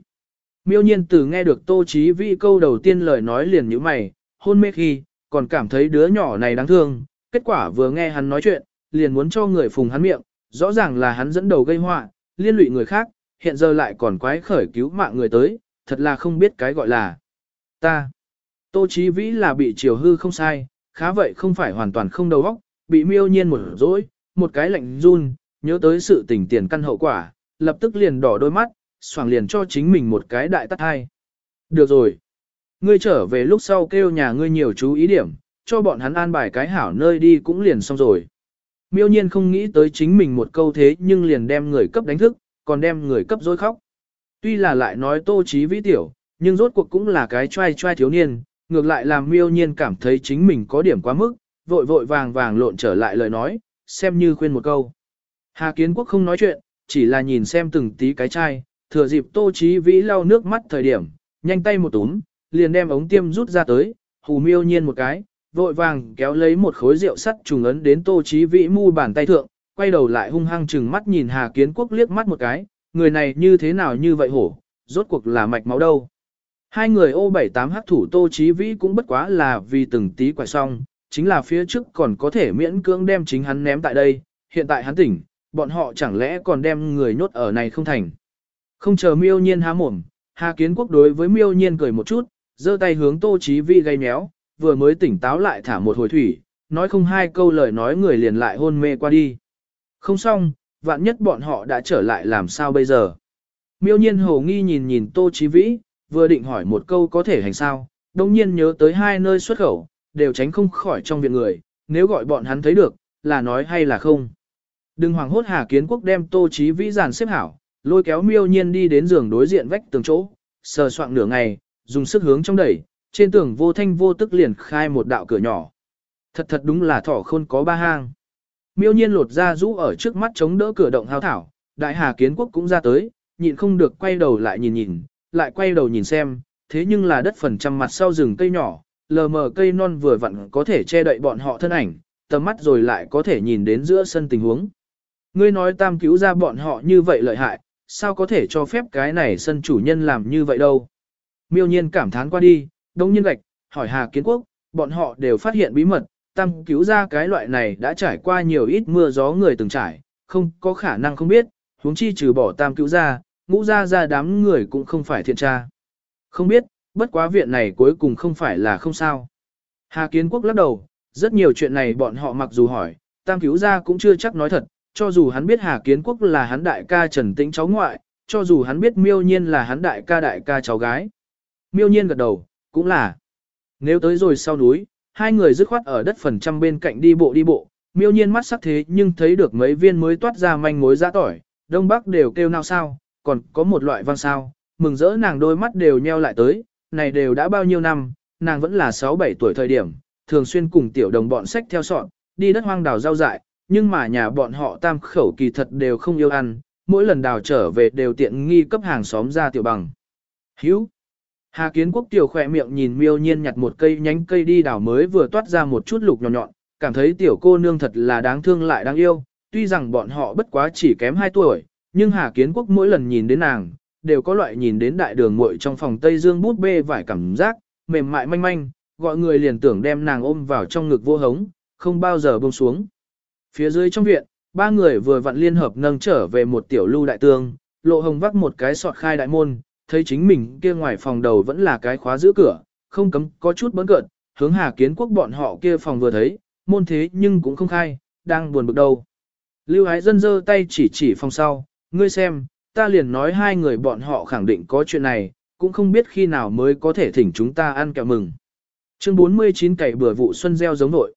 [SPEAKER 1] Miêu nhiên từ nghe được Tô Chí Vĩ câu đầu tiên lời nói liền như mày, hôn mê khi, còn cảm thấy đứa nhỏ này đáng thương, kết quả vừa nghe hắn nói chuyện, liền muốn cho người phùng hắn miệng, rõ ràng là hắn dẫn đầu gây họa, liên lụy người khác, hiện giờ lại còn quái khởi cứu mạng người tới, thật là không biết cái gọi là ta. Tô Chí Vĩ là bị chiều hư không sai, khá vậy không phải hoàn toàn không đầu óc, bị miêu nhiên một dối, một cái lạnh run, nhớ tới sự tình tiền căn hậu quả, lập tức liền đỏ đôi mắt, xoàng liền cho chính mình một cái đại tắt hai. Được rồi. Ngươi trở về lúc sau kêu nhà ngươi nhiều chú ý điểm, cho bọn hắn an bài cái hảo nơi đi cũng liền xong rồi. Miêu nhiên không nghĩ tới chính mình một câu thế nhưng liền đem người cấp đánh thức, còn đem người cấp dối khóc. Tuy là lại nói tô trí vĩ tiểu, nhưng rốt cuộc cũng là cái trai trai thiếu niên, ngược lại làm miêu nhiên cảm thấy chính mình có điểm quá mức, vội vội vàng vàng lộn trở lại lời nói, xem như khuyên một câu. Hà Kiến Quốc không nói chuyện, chỉ là nhìn xem từng tí cái chai, thừa dịp tô trí vĩ lau nước mắt thời điểm, nhanh tay một túm, liền đem ống tiêm rút ra tới, hù miêu nhiên một cái, vội vàng kéo lấy một khối rượu sắt trùng ấn đến tô trí vĩ mu bàn tay thượng, quay đầu lại hung hăng chừng mắt nhìn Hà Kiến Quốc liếc mắt một cái, người này như thế nào như vậy hổ, rốt cuộc là mạch máu đâu. Hai người ô bảy tám hắc thủ tô trí vĩ cũng bất quá là vì từng tí quải xong, chính là phía trước còn có thể miễn cưỡng đem chính hắn ném tại đây, hiện tại hắn tỉnh, bọn họ chẳng lẽ còn đem người nhốt ở này không thành. Không chờ miêu nhiên há mồm, Hà Kiến Quốc đối với miêu nhiên cười một chút, giơ tay hướng tô trí vĩ gây méo, vừa mới tỉnh táo lại thả một hồi thủy, nói không hai câu lời nói người liền lại hôn mê qua đi. Không xong, vạn nhất bọn họ đã trở lại làm sao bây giờ. Miêu nhiên hồ nghi nhìn nhìn Tô Chí Vĩ, vừa định hỏi một câu có thể hành sao, đồng nhiên nhớ tới hai nơi xuất khẩu, đều tránh không khỏi trong viện người, nếu gọi bọn hắn thấy được, là nói hay là không. Đừng hoàng hốt Hà Kiến Quốc đem Tô Chí Vĩ giàn xếp hảo, lôi kéo miêu nhiên đi đến giường đối diện vách tường chỗ, sờ soạn nửa ngày, dùng sức hướng trong đẩy, trên tường vô thanh vô tức liền khai một đạo cửa nhỏ. Thật thật đúng là thỏ khôn có ba hang. Miêu nhiên lột ra rũ ở trước mắt chống đỡ cửa động hao thảo, đại hà kiến quốc cũng ra tới, nhịn không được quay đầu lại nhìn nhìn, lại quay đầu nhìn xem, thế nhưng là đất phần trăm mặt sau rừng cây nhỏ, lờ mờ cây non vừa vặn có thể che đậy bọn họ thân ảnh, tầm mắt rồi lại có thể nhìn đến giữa sân tình huống. Ngươi nói tam cứu ra bọn họ như vậy lợi hại, sao có thể cho phép cái này sân chủ nhân làm như vậy đâu. Miêu nhiên cảm thán qua đi, đông nhiên gạch, hỏi Hà Kiến Quốc, bọn họ đều phát hiện bí mật, tam cứu ra cái loại này đã trải qua nhiều ít mưa gió người từng trải, không có khả năng không biết, huống chi trừ bỏ tam cứu ra, ngũ ra ra đám người cũng không phải thiện tra. Không biết, bất quá viện này cuối cùng không phải là không sao. Hà Kiến Quốc lắc đầu, rất nhiều chuyện này bọn họ mặc dù hỏi, tam cứu gia cũng chưa chắc nói thật, cho dù hắn biết Hà Kiến Quốc là hắn đại ca Trần Tĩnh cháu ngoại, cho dù hắn biết miêu nhiên là hắn đại ca đại ca cháu gái. Miêu nhiên gật đầu, cũng là. Nếu tới rồi sau núi, hai người dứt khoát ở đất phần trăm bên cạnh đi bộ đi bộ, miêu nhiên mắt sắc thế nhưng thấy được mấy viên mới toát ra manh mối giã tỏi, đông bắc đều kêu nào sao, còn có một loại vang sao, mừng rỡ nàng đôi mắt đều nheo lại tới, này đều đã bao nhiêu năm, nàng vẫn là 6-7 tuổi thời điểm, thường xuyên cùng tiểu đồng bọn sách theo sọn, đi đất hoang đào rau dại, nhưng mà nhà bọn họ tam khẩu kỳ thật đều không yêu ăn, mỗi lần đào trở về đều tiện nghi cấp hàng xóm ra tiểu bằng. Hữu. Hà Kiến Quốc tiểu khỏe miệng nhìn miêu nhiên nhặt một cây nhánh cây đi đào mới vừa toát ra một chút lục nhọn nhọn, cảm thấy tiểu cô nương thật là đáng thương lại đáng yêu, tuy rằng bọn họ bất quá chỉ kém 2 tuổi, nhưng Hà Kiến Quốc mỗi lần nhìn đến nàng, đều có loại nhìn đến đại đường muội trong phòng Tây Dương bút bê vải cảm giác, mềm mại manh manh, gọi người liền tưởng đem nàng ôm vào trong ngực vô hống, không bao giờ buông xuống. Phía dưới trong viện, ba người vừa vặn liên hợp nâng trở về một tiểu lưu đại tương, lộ hồng vắt một cái sọt khai đại môn, thấy chính mình kia ngoài phòng đầu vẫn là cái khóa giữ cửa, không cấm có chút bấn cợt, hướng Hà Kiến Quốc bọn họ kia phòng vừa thấy, môn thế nhưng cũng không khai, đang buồn bực đâu. Lưu Ái Dân giơ tay chỉ chỉ phòng sau, ngươi xem, ta liền nói hai người bọn họ khẳng định có chuyện này, cũng không biết khi nào mới có thể thỉnh chúng ta ăn kẹo mừng. Chương 49 cày bừa vụ xuân gieo giống nội.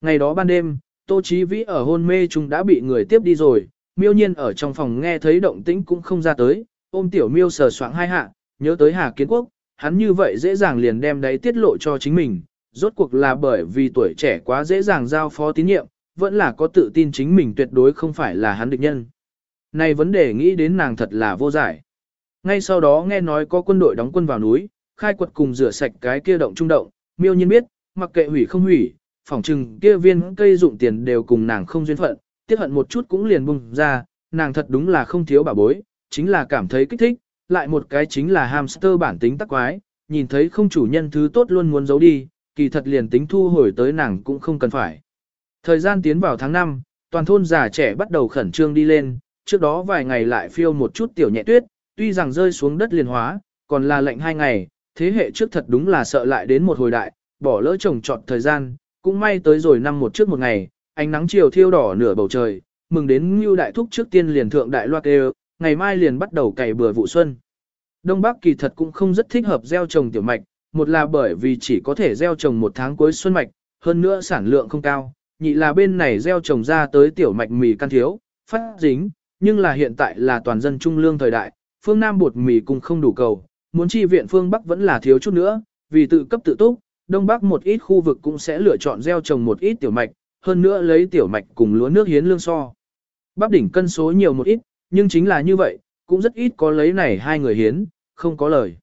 [SPEAKER 1] Ngày đó ban đêm, Tô Chí Vĩ ở hôn mê chúng đã bị người tiếp đi rồi, miêu nhiên ở trong phòng nghe thấy động tĩnh cũng không ra tới, ôm tiểu miêu sờ soạng hai hạ, nhớ tới Hà Kiến Quốc, hắn như vậy dễ dàng liền đem đấy tiết lộ cho chính mình, rốt cuộc là bởi vì tuổi trẻ quá dễ dàng giao phó tín nhiệm, vẫn là có tự tin chính mình tuyệt đối không phải là hắn địch nhân. Này vấn đề nghĩ đến nàng thật là vô giải. Ngay sau đó nghe nói có quân đội đóng quân vào núi, khai quật cùng rửa sạch cái kia động trung động, miêu nhiên biết, mặc kệ hủy không hủy, phỏng chừng kia viên cây dụng tiền đều cùng nàng không duyên phận, tiếc hận một chút cũng liền bùng ra, nàng thật đúng là không thiếu bà bối, chính là cảm thấy kích thích, lại một cái chính là hamster bản tính tắc quái, nhìn thấy không chủ nhân thứ tốt luôn muốn giấu đi, kỳ thật liền tính thu hồi tới nàng cũng không cần phải. Thời gian tiến vào tháng 5, toàn thôn già trẻ bắt đầu khẩn trương đi lên, trước đó vài ngày lại phiêu một chút tiểu nhẹ tuyết, tuy rằng rơi xuống đất liền hóa, còn là lệnh hai ngày, thế hệ trước thật đúng là sợ lại đến một hồi đại, bỏ lỡ trồng trọt thời gian, cũng may tới rồi năm một trước một ngày, ánh nắng chiều thiêu đỏ nửa bầu trời, mừng đến Ngưu Đại Thúc trước tiên liền thượng đại loa kêu, ngày mai liền bắt đầu cày bừa vụ xuân. Đông Bắc kỳ thật cũng không rất thích hợp gieo trồng tiểu mạch, một là bởi vì chỉ có thể gieo trồng một tháng cuối xuân mạch, hơn nữa sản lượng không cao, nhị là bên này gieo trồng ra tới tiểu mạch mì can thiếu, phát dính, nhưng là hiện tại là toàn dân trung lương thời đại, phương Nam bột mì cũng không đủ cầu, muốn chi viện phương Bắc vẫn là thiếu chút nữa, vì tự cấp tự túc, Đông Bắc một ít khu vực cũng sẽ lựa chọn gieo trồng một ít tiểu mạch, hơn nữa lấy tiểu mạch cùng lúa nước hiến lương so. Bắc đỉnh cân số nhiều một ít, nhưng chính là như vậy, cũng rất ít có lấy này hai người hiến, không có lời.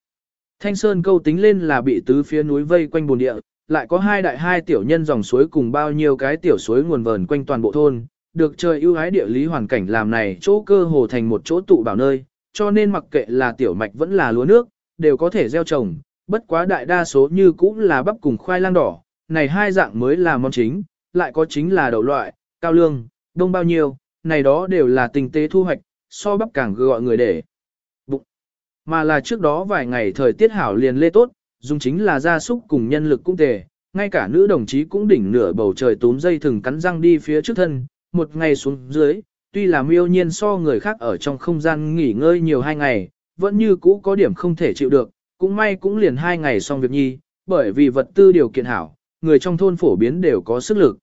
[SPEAKER 1] Thanh Sơn câu tính lên là bị tứ phía núi vây quanh bồn địa, lại có hai đại hai tiểu nhân dòng suối cùng bao nhiêu cái tiểu suối nguồn vờn quanh toàn bộ thôn, được trời ưu ái địa lý hoàn cảnh làm này chỗ cơ hồ thành một chỗ tụ bảo nơi, cho nên mặc kệ là tiểu mạch vẫn là lúa nước, đều có thể gieo trồng, bất quá đại đa số như cũng là bắp cùng khoai lang đỏ, này hai dạng mới là món chính, lại có chính là đậu loại, cao lương, đông bao nhiêu, này đó đều là tình tế thu hoạch, so bắp càng gọi người để bụng. Mà là trước đó vài ngày thời tiết hảo liền lê tốt, dùng chính là gia súc cùng nhân lực cũng tề, ngay cả nữ đồng chí cũng đỉnh nửa bầu trời túm dây thừng cắn răng đi phía trước thân, một ngày xuống dưới, tuy là miêu nhiên so người khác ở trong không gian nghỉ ngơi nhiều hai ngày, vẫn như cũ có điểm không thể chịu được, cũng may cũng liền hai ngày xong việc nhi, bởi vì vật tư điều kiện hảo, người trong thôn phổ biến đều có sức lực.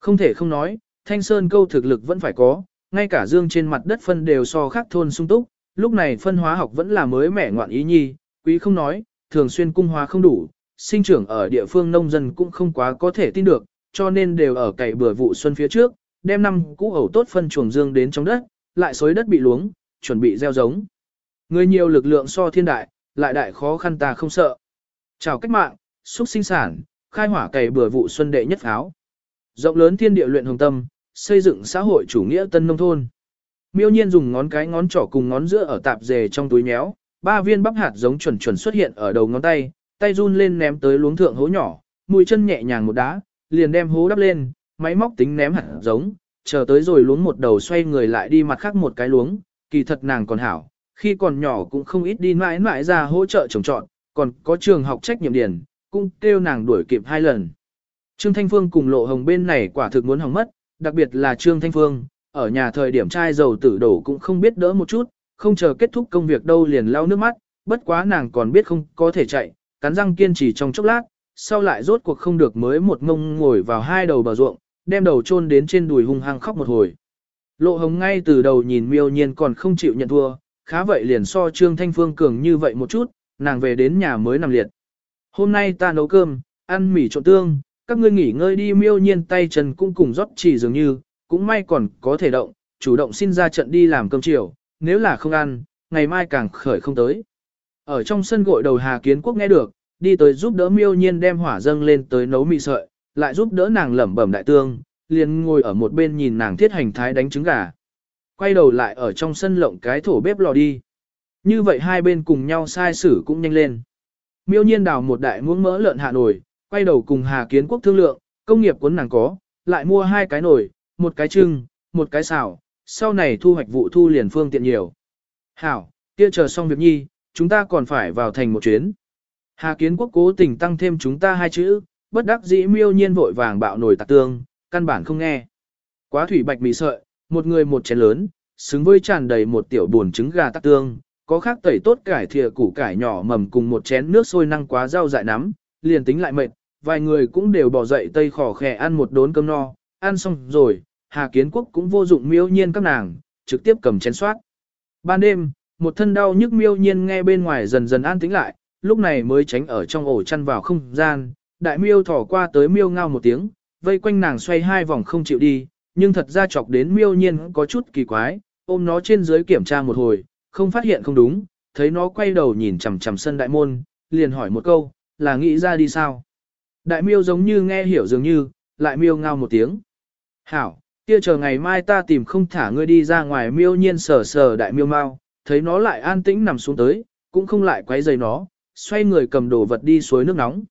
[SPEAKER 1] Không thể không nói, thanh sơn câu thực lực vẫn phải có, ngay cả dương trên mặt đất phân đều so khác thôn sung túc, lúc này phân hóa học vẫn là mới mẻ ngoạn ý nhi, quý không nói, thường xuyên cung hóa không đủ, sinh trưởng ở địa phương nông dân cũng không quá có thể tin được, cho nên đều ở cày bừa vụ xuân phía trước, đem năm cũ ẩu tốt phân chuồng dương đến trong đất, lại xối đất bị luống, chuẩn bị gieo giống. Người nhiều lực lượng so thiên đại, lại đại khó khăn ta không sợ. Chào cách mạng, xúc sinh sản, khai hỏa cày bừa vụ xuân đệ nhất áo. Rộng lớn thiên địa luyện hồng tâm, xây dựng xã hội chủ nghĩa tân nông thôn. Miêu nhiên dùng ngón cái ngón trỏ cùng ngón giữa ở tạp dề trong túi méo, ba viên bắp hạt giống chuẩn chuẩn xuất hiện ở đầu ngón tay, tay run lên ném tới luống thượng hố nhỏ, mũi chân nhẹ nhàng một đá, liền đem hố đắp lên, máy móc tính ném hạt giống, chờ tới rồi luống một đầu xoay người lại đi mặt khác một cái luống, kỳ thật nàng còn hảo, khi còn nhỏ cũng không ít đi mãi mãi ra hỗ trợ trồng trọt, còn có trường học trách nhiệm điển, cũng kêu nàng đuổi kịp hai lần. Trương Thanh Phương cùng Lộ Hồng bên này quả thực muốn hỏng mất, đặc biệt là Trương Thanh Phương, ở nhà thời điểm trai dầu tử đổ cũng không biết đỡ một chút, không chờ kết thúc công việc đâu liền lau nước mắt, bất quá nàng còn biết không có thể chạy, cắn răng kiên trì trong chốc lát, sau lại rốt cuộc không được mới một ngông ngồi vào hai đầu bờ ruộng, đem đầu chôn đến trên đùi hung hăng khóc một hồi. Lộ hồng ngay từ đầu nhìn miêu nhiên còn không chịu nhận thua, khá vậy liền so Trương Thanh Phương cường như vậy một chút, nàng về đến nhà mới nằm liệt. Hôm nay ta nấu cơm, ăn mì trộn tương, các ngươi nghỉ ngơi đi miêu nhiên tay chân cũng cùng rót chỉ dường như, cũng may còn có thể động, chủ động xin ra trận đi làm cơm chiều, nếu là không ăn, ngày mai càng khởi không tới. Ở trong sân gội đầu Hà Kiến Quốc nghe được, đi tới giúp đỡ miêu nhiên đem hỏa dâng lên tới nấu mì sợi, lại giúp đỡ nàng lẩm bẩm đại tương, liền ngồi ở một bên nhìn nàng thiết hành thái đánh trứng gà. Quay đầu lại ở trong sân lộng cái thổ bếp lò đi. Như vậy hai bên cùng nhau sai xử cũng nhanh lên. Miêu nhiên đào một đại muỗng mỡ lợn hạ nổi, quay đầu cùng Hà Kiến Quốc thương lượng, công nghiệp cuốn nàng có, lại mua hai cái nồi, một cái trưng, một cái xào, sau này thu hoạch vụ thu liền phương tiện nhiều. Hảo, kia chờ xong việc nhi, chúng ta còn phải vào thành một chuyến. Hà Kiến Quốc cố tình tăng thêm chúng ta hai chữ, bất đắc dĩ miêu nhiên vội vàng bạo nổi tạc tương, căn bản không nghe. Quá thủy bạch mì sợi, một người một chén lớn, xứng với tràn đầy một tiểu buồn trứng gà tạc tương, có khác tẩy tốt cải thìa củ cải nhỏ mầm cùng một chén nước sôi năng quá rau dại nắm, liền tính lại mệt, vài người cũng đều bỏ dậy tây khỏ khẻ ăn một đốn cơm no, ăn xong rồi, Hà Kiến Quốc cũng vô dụng miêu nhiên các nàng, trực tiếp cầm chén soát. Ban đêm, một thân đau nhức miêu nhiên nghe bên ngoài dần dần an tĩnh lại, lúc này mới tránh ở trong ổ chăn vào không gian, đại miêu thỏ qua tới miêu ngao một tiếng, vây quanh nàng xoay hai vòng không chịu đi, nhưng thật ra chọc đến miêu nhiên có chút kỳ quái, ôm nó trên dưới kiểm tra một hồi, không phát hiện không đúng, thấy nó quay đầu nhìn chằm chằm sân đại môn, liền hỏi một câu, là nghĩ ra đi sao? Đại miêu giống như nghe hiểu dường như, lại miêu ngao một tiếng. Hảo, kia chờ ngày mai ta tìm không thả ngươi đi ra ngoài miêu nhiên sờ sờ đại miêu mau, thấy nó lại an tĩnh nằm xuống tới, cũng không lại quấy rầy nó, xoay người cầm đồ vật đi suối nước nóng.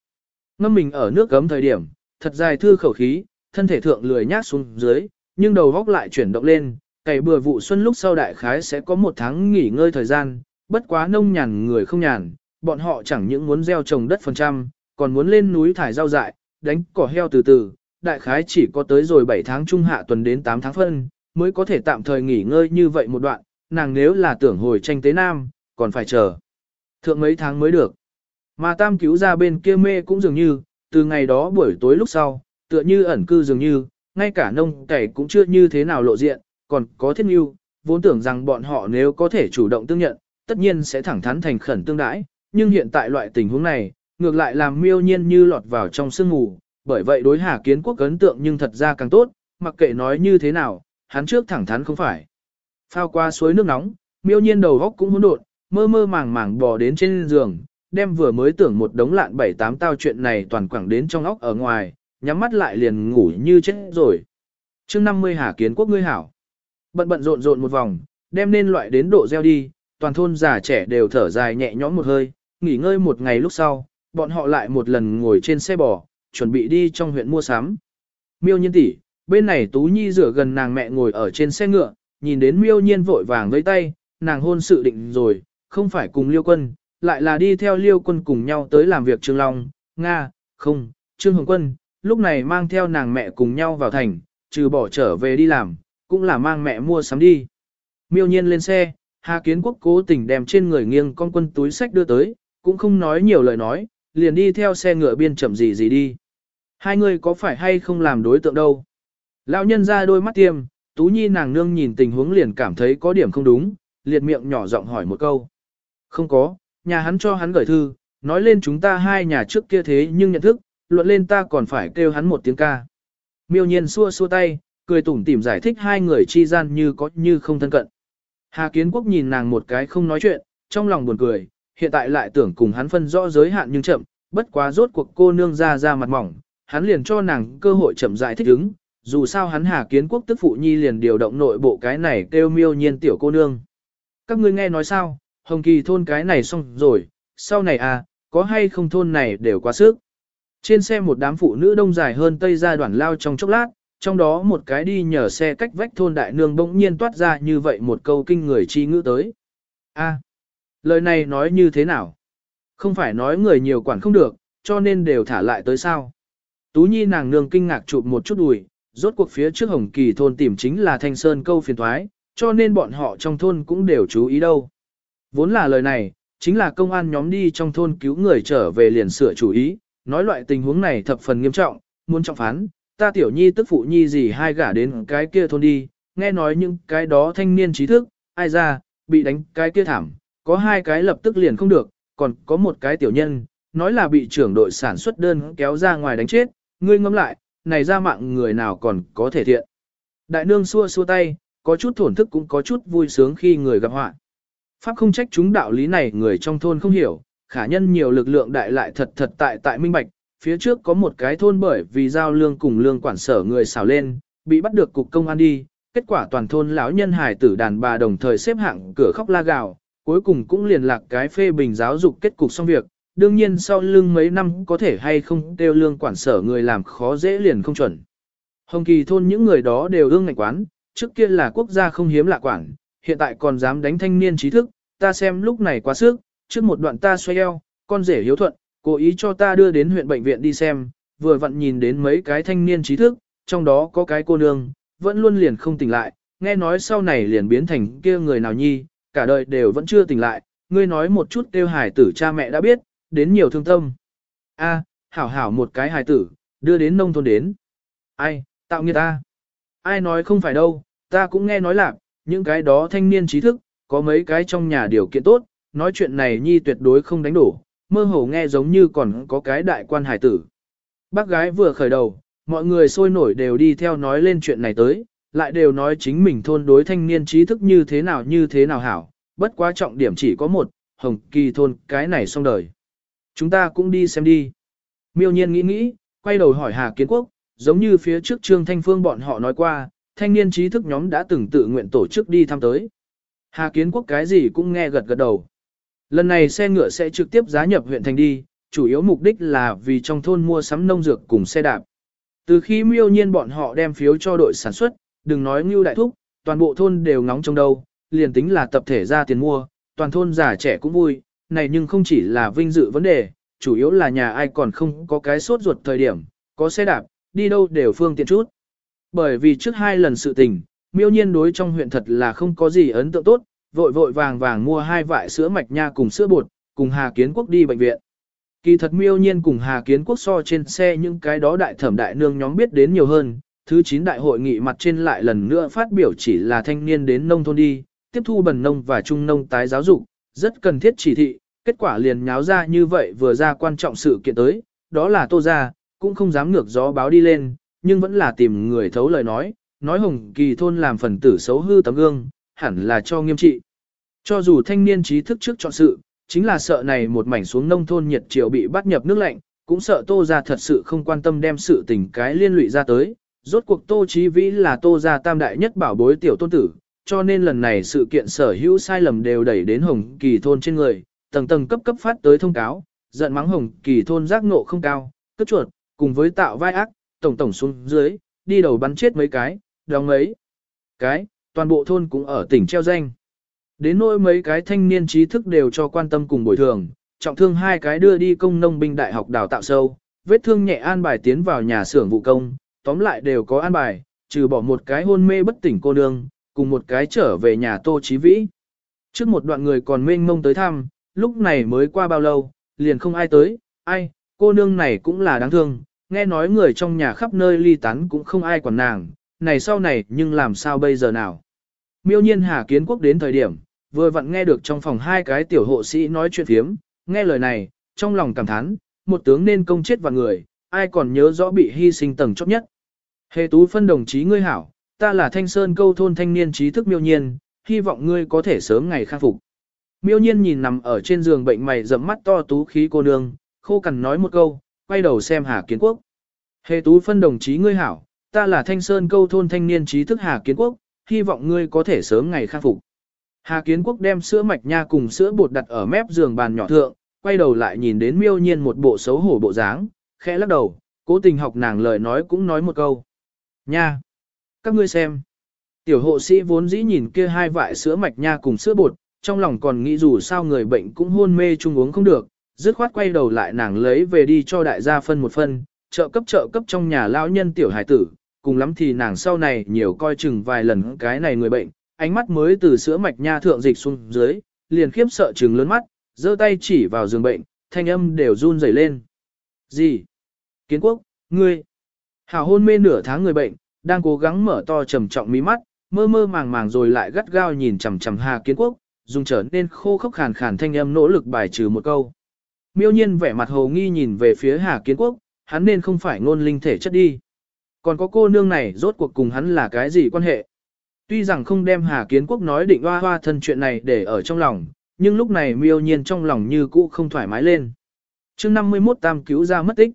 [SPEAKER 1] Ngâm mình ở nước gấm thời điểm, thật dài thư khẩu khí, thân thể thượng lười nhác xuống dưới, nhưng đầu góc lại chuyển động lên, cày bừa vụ xuân lúc sau đại khái sẽ có một tháng nghỉ ngơi thời gian, bất quá nông nhàn người không nhàn, bọn họ chẳng những muốn gieo trồng đất phần trăm, còn muốn lên núi thải rau dại, đánh cỏ heo từ từ, đại khái chỉ có tới rồi 7 tháng trung hạ tuần đến 8 tháng phân, mới có thể tạm thời nghỉ ngơi như vậy một đoạn, nàng nếu là tưởng hồi tranh tế nam, còn phải chờ. Thượng mấy tháng mới được. Mà tam cứu ra bên kia mê cũng dường như, từ ngày đó buổi tối lúc sau, tựa như ẩn cư dường như, ngay cả nông cày cũng chưa như thế nào lộ diện, còn có thiết mưu, vốn tưởng rằng bọn họ nếu có thể chủ động tương nhận, tất nhiên sẽ thẳng thắn thành khẩn tương đãi, nhưng hiện tại loại tình huống này, ngược lại làm miêu nhiên như lọt vào trong sương mù, bởi vậy đối Hà Kiến Quốc ấn tượng nhưng thật ra càng tốt, mặc kệ nói như thế nào, hắn trước thẳng thắn không phải. Phao qua suối nước nóng, miêu nhiên đầu góc cũng hỗn độn, mơ mơ màng màng bò đến trên giường, đem vừa mới tưởng một đống lạn bảy tám tao chuyện này toàn quẳng đến trong óc ở ngoài, nhắm mắt lại liền ngủ như chết rồi. chương 50 Hà Kiến Quốc ngươi hảo. Bận bận rộn rộn một vòng, đem nên loại đến độ gieo đi, toàn thôn già trẻ đều thở dài nhẹ nhõm một hơi, nghỉ ngơi một ngày lúc sau, bọn họ lại một lần ngồi trên xe bò, chuẩn bị đi trong huyện mua sắm. Miêu nhiên tỷ, bên này Tú Nhi rửa gần nàng mẹ ngồi ở trên xe ngựa, nhìn đến miêu nhiên vội vàng với tay, nàng hôn sự định rồi, không phải cùng liêu quân, lại là đi theo liêu quân cùng nhau tới làm việc Trương Long, Nga, không, Trương Hồng Quân, lúc này mang theo nàng mẹ cùng nhau vào thành, trừ bỏ trở về đi làm, cũng là mang mẹ mua sắm đi. Miêu nhiên lên xe, Hà Kiến Quốc cố tình đem trên người nghiêng con quân túi sách đưa tới, cũng không nói nhiều lời nói, liền đi theo xe ngựa biên chậm gì gì đi. Hai người có phải hay không làm đối tượng đâu? Lão nhân ra đôi mắt tiêm, Tú Nhi nàng nương nhìn tình huống liền cảm thấy có điểm không đúng, liệt miệng nhỏ giọng hỏi một câu. Không có, nhà hắn cho hắn gửi thư, nói lên chúng ta hai nhà trước kia thế nhưng nhận thức, luận lên ta còn phải kêu hắn một tiếng ca. Miêu nhiên xua xua tay, cười tủm tỉm giải thích hai người chi gian như có như không thân cận. Hà Kiến Quốc nhìn nàng một cái không nói chuyện, trong lòng buồn cười, hiện tại lại tưởng cùng hắn phân rõ giới hạn nhưng chậm, bất quá rốt cuộc cô nương ra ra mặt mỏng, hắn liền cho nàng cơ hội chậm giải thích ứng, dù sao hắn Hà Kiến Quốc tức phụ nhi liền điều động nội bộ cái này kêu miêu nhiên tiểu cô nương. Các ngươi nghe nói sao, Hồng Kỳ thôn cái này xong rồi, sau này à, có hay không thôn này đều quá sức. Trên xe một đám phụ nữ đông dài hơn tây gia đoàn lao trong chốc lát, trong đó một cái đi nhờ xe cách vách thôn đại nương bỗng nhiên toát ra như vậy một câu kinh người chi ngữ tới. A, lời này nói như thế nào? Không phải nói người nhiều quản không được, cho nên đều thả lại tới sao? Tú Nhi nàng nương kinh ngạc chụp một chút đùi, rốt cuộc phía trước Hồng Kỳ thôn tìm chính là Thanh Sơn câu phiền thoái, cho nên bọn họ trong thôn cũng đều chú ý đâu. Vốn là lời này, chính là công an nhóm đi trong thôn cứu người trở về liền sửa chủ ý, nói loại tình huống này thập phần nghiêm trọng, muốn trọng phán, ta tiểu nhi tức phụ nhi gì hai gả đến cái kia thôn đi, nghe nói những cái đó thanh niên trí thức, ai ra, bị đánh cái kia thảm, có hai cái lập tức liền không được, còn có một cái tiểu nhân, nói là bị trưởng đội sản xuất đơn kéo ra ngoài đánh chết, ngươi ngâm lại, này ra mạng người nào còn có thể thiện. Đại nương xua xua tay, có chút thổn thức cũng có chút vui sướng khi người gặp họa. Pháp không trách chúng đạo lý này người trong thôn không hiểu, khả nhân nhiều lực lượng đại lại thật thật tại tại minh bạch, phía trước có một cái thôn bởi vì giao lương cùng lương quản sở người xào lên, bị bắt được cục công an đi, kết quả toàn thôn lão nhân hải tử đàn bà đồng thời xếp hạng cửa khóc la gào, cuối cùng cũng liền lạc cái phê bình giáo dục kết cục xong việc, đương nhiên sau lưng mấy năm có thể hay không tiêu lương quản sở người làm khó dễ liền không chuẩn. Hồng kỳ thôn những người đó đều ương ngạch quán, trước kia là quốc gia không hiếm lạ quản, hiện tại còn dám đánh thanh niên trí thức, ta xem lúc này quá sức, trước một đoạn ta xoay eo, con rể hiếu thuận, cố ý cho ta đưa đến huyện bệnh viện đi xem, vừa vặn nhìn đến mấy cái thanh niên trí thức, trong đó có cái cô nương, vẫn luôn liền không tỉnh lại, nghe nói sau này liền biến thành kia người nào nhi, cả đời đều vẫn chưa tỉnh lại, ngươi nói một chút kêu hải tử cha mẹ đã biết, đến nhiều thương tâm. A, hảo hảo một cái hải tử, đưa đến nông thôn đến. Ai, tạo nghiệt ta. Ai nói không phải đâu, ta cũng nghe nói là, những cái đó thanh niên trí thức, có mấy cái trong nhà điều kiện tốt, nói chuyện này nhi tuyệt đối không đánh đổ, mơ hồ nghe giống như còn có cái đại quan hải tử. Bác gái vừa khởi đầu, mọi người sôi nổi đều đi theo nói lên chuyện này tới, lại đều nói chính mình thôn đối thanh niên trí thức như thế nào như thế nào hảo, bất quá trọng điểm chỉ có một, hồng kỳ thôn cái này xong đời. Chúng ta cũng đi xem đi. Miêu nhiên nghĩ nghĩ, quay đầu hỏi Hà Kiến Quốc, giống như phía trước Trương Thanh Phương bọn họ nói qua, thanh niên trí thức nhóm đã từng tự nguyện tổ chức đi thăm tới. Hà Kiến Quốc cái gì cũng nghe gật gật đầu. Lần này xe ngựa sẽ trực tiếp giá nhập huyện thành đi, chủ yếu mục đích là vì trong thôn mua sắm nông dược cùng xe đạp. Từ khi miêu nhiên bọn họ đem phiếu cho đội sản xuất, đừng nói ngưu đại thúc, toàn bộ thôn đều ngóng trong đâu, liền tính là tập thể ra tiền mua, toàn thôn già trẻ cũng vui, này nhưng không chỉ là vinh dự vấn đề, chủ yếu là nhà ai còn không có cái sốt ruột thời điểm, có xe đạp, đi đâu đều phương tiện chút. Bởi vì trước hai lần sự tình, miêu nhiên đối trong huyện thật là không có gì ấn tượng tốt, vội vội vàng vàng mua hai vại sữa mạch nha cùng sữa bột, cùng Hà Kiến Quốc đi bệnh viện. Kỳ thật miêu nhiên cùng Hà Kiến Quốc so trên xe những cái đó đại thẩm đại nương nhóm biết đến nhiều hơn, thứ 9 đại hội nghị mặt trên lại lần nữa phát biểu chỉ là thanh niên đến nông thôn đi, tiếp thu bần nông và trung nông tái giáo dục, rất cần thiết chỉ thị, kết quả liền nháo ra như vậy vừa ra quan trọng sự kiện tới, đó là tô ra, cũng không dám ngược gió báo đi lên, nhưng vẫn là tìm người thấu lời nói, nói hồng kỳ thôn làm phần tử xấu hư tấm gương, hẳn là cho nghiêm trị. Cho dù thanh niên trí thức trước chọn sự, chính là sợ này một mảnh xuống nông thôn nhiệt triều bị bắt nhập nước lạnh, cũng sợ tô ra thật sự không quan tâm đem sự tình cái liên lụy ra tới. Rốt cuộc tô trí vĩ là tô gia tam đại nhất bảo bối tiểu tôn tử, cho nên lần này sự kiện sở hữu sai lầm đều đẩy đến hồng kỳ thôn trên người, tầng tầng cấp cấp phát tới thông cáo, giận mắng hồng kỳ thôn giác ngộ không cao, cất chuột, cùng với tạo vai ác, tổng tổng xuống dưới, đi đầu bắn chết mấy cái, đóng mấy cái, toàn bộ thôn cũng ở tỉnh treo danh. Đến nỗi mấy cái thanh niên trí thức đều cho quan tâm cùng bồi thường, trọng thương hai cái đưa đi công nông binh đại học đào tạo sâu, vết thương nhẹ an bài tiến vào nhà xưởng vụ công, tóm lại đều có an bài, trừ bỏ một cái hôn mê bất tỉnh cô nương, cùng một cái trở về nhà Tô Chí Vĩ. Trước một đoạn người còn mênh mông tới thăm, lúc này mới qua bao lâu, liền không ai tới, ai, cô nương này cũng là đáng thương, nghe nói người trong nhà khắp nơi ly tán cũng không ai quản nàng, này sau này nhưng làm sao bây giờ nào. Miêu nhiên Hà Kiến Quốc đến thời điểm, vừa vặn nghe được trong phòng hai cái tiểu hộ sĩ nói chuyện phiếm, nghe lời này, trong lòng cảm thán, một tướng nên công chết vào người, ai còn nhớ rõ bị hy sinh tầng chót nhất. Hề tú phân đồng chí ngươi hảo, ta là thanh sơn câu thôn thanh niên trí thức miêu nhiên, hy vọng ngươi có thể sớm ngày khắc phục. Miêu nhiên nhìn nằm ở trên giường bệnh mày rậm mắt to tú khí cô nương, khô cằn nói một câu, quay đầu xem Hà Kiến Quốc. Hề tú phân đồng chí ngươi hảo, ta là thanh sơn câu thôn thanh niên trí thức Hà Kiến Quốc, hy vọng ngươi có thể sớm ngày khắc phục. Hà Kiến Quốc đem sữa mạch nha cùng sữa bột đặt ở mép giường bàn nhỏ thượng, quay đầu lại nhìn đến miêu nhiên một bộ xấu hổ bộ dáng, khẽ lắc đầu, cố tình học nàng lời nói cũng nói một câu. Nha! Các ngươi xem. Tiểu hộ sĩ vốn dĩ nhìn kia hai vại sữa mạch nha cùng sữa bột, trong lòng còn nghĩ dù sao người bệnh cũng hôn mê chung uống không được, dứt khoát quay đầu lại nàng lấy về đi cho đại gia phân một phân, trợ cấp trợ cấp trong nhà lão nhân tiểu hải tử, cùng lắm thì nàng sau này nhiều coi chừng vài lần cái này người bệnh, ánh mắt mới từ sữa mạch nha thượng dịch xuống dưới, liền khiếp sợ trừng lớn mắt, giơ tay chỉ vào giường bệnh, thanh âm đều run rẩy lên. Gì? Kiến quốc, ngươi? Hảo hôn mê nửa tháng người bệnh, đang cố gắng mở to trầm trọng mí mắt, mơ mơ màng màng rồi lại gắt gao nhìn chằm chằm Hà Kiến Quốc, dùng trở nên khô khốc khàn khàn thanh âm nỗ lực bài trừ một câu. Miêu nhiên vẻ mặt hồ nghi nhìn về phía Hà Kiến Quốc, hắn nên không phải ngôn linh thể chất đi. Còn có cô nương này rốt cuộc cùng hắn là cái gì quan hệ? Tuy rằng không đem Hà Kiến Quốc nói định hoa hoa thân chuyện này để ở trong lòng, nhưng lúc này miêu nhiên trong lòng như cũ không thoải mái lên. chương 51 tam cứu ra mất tích.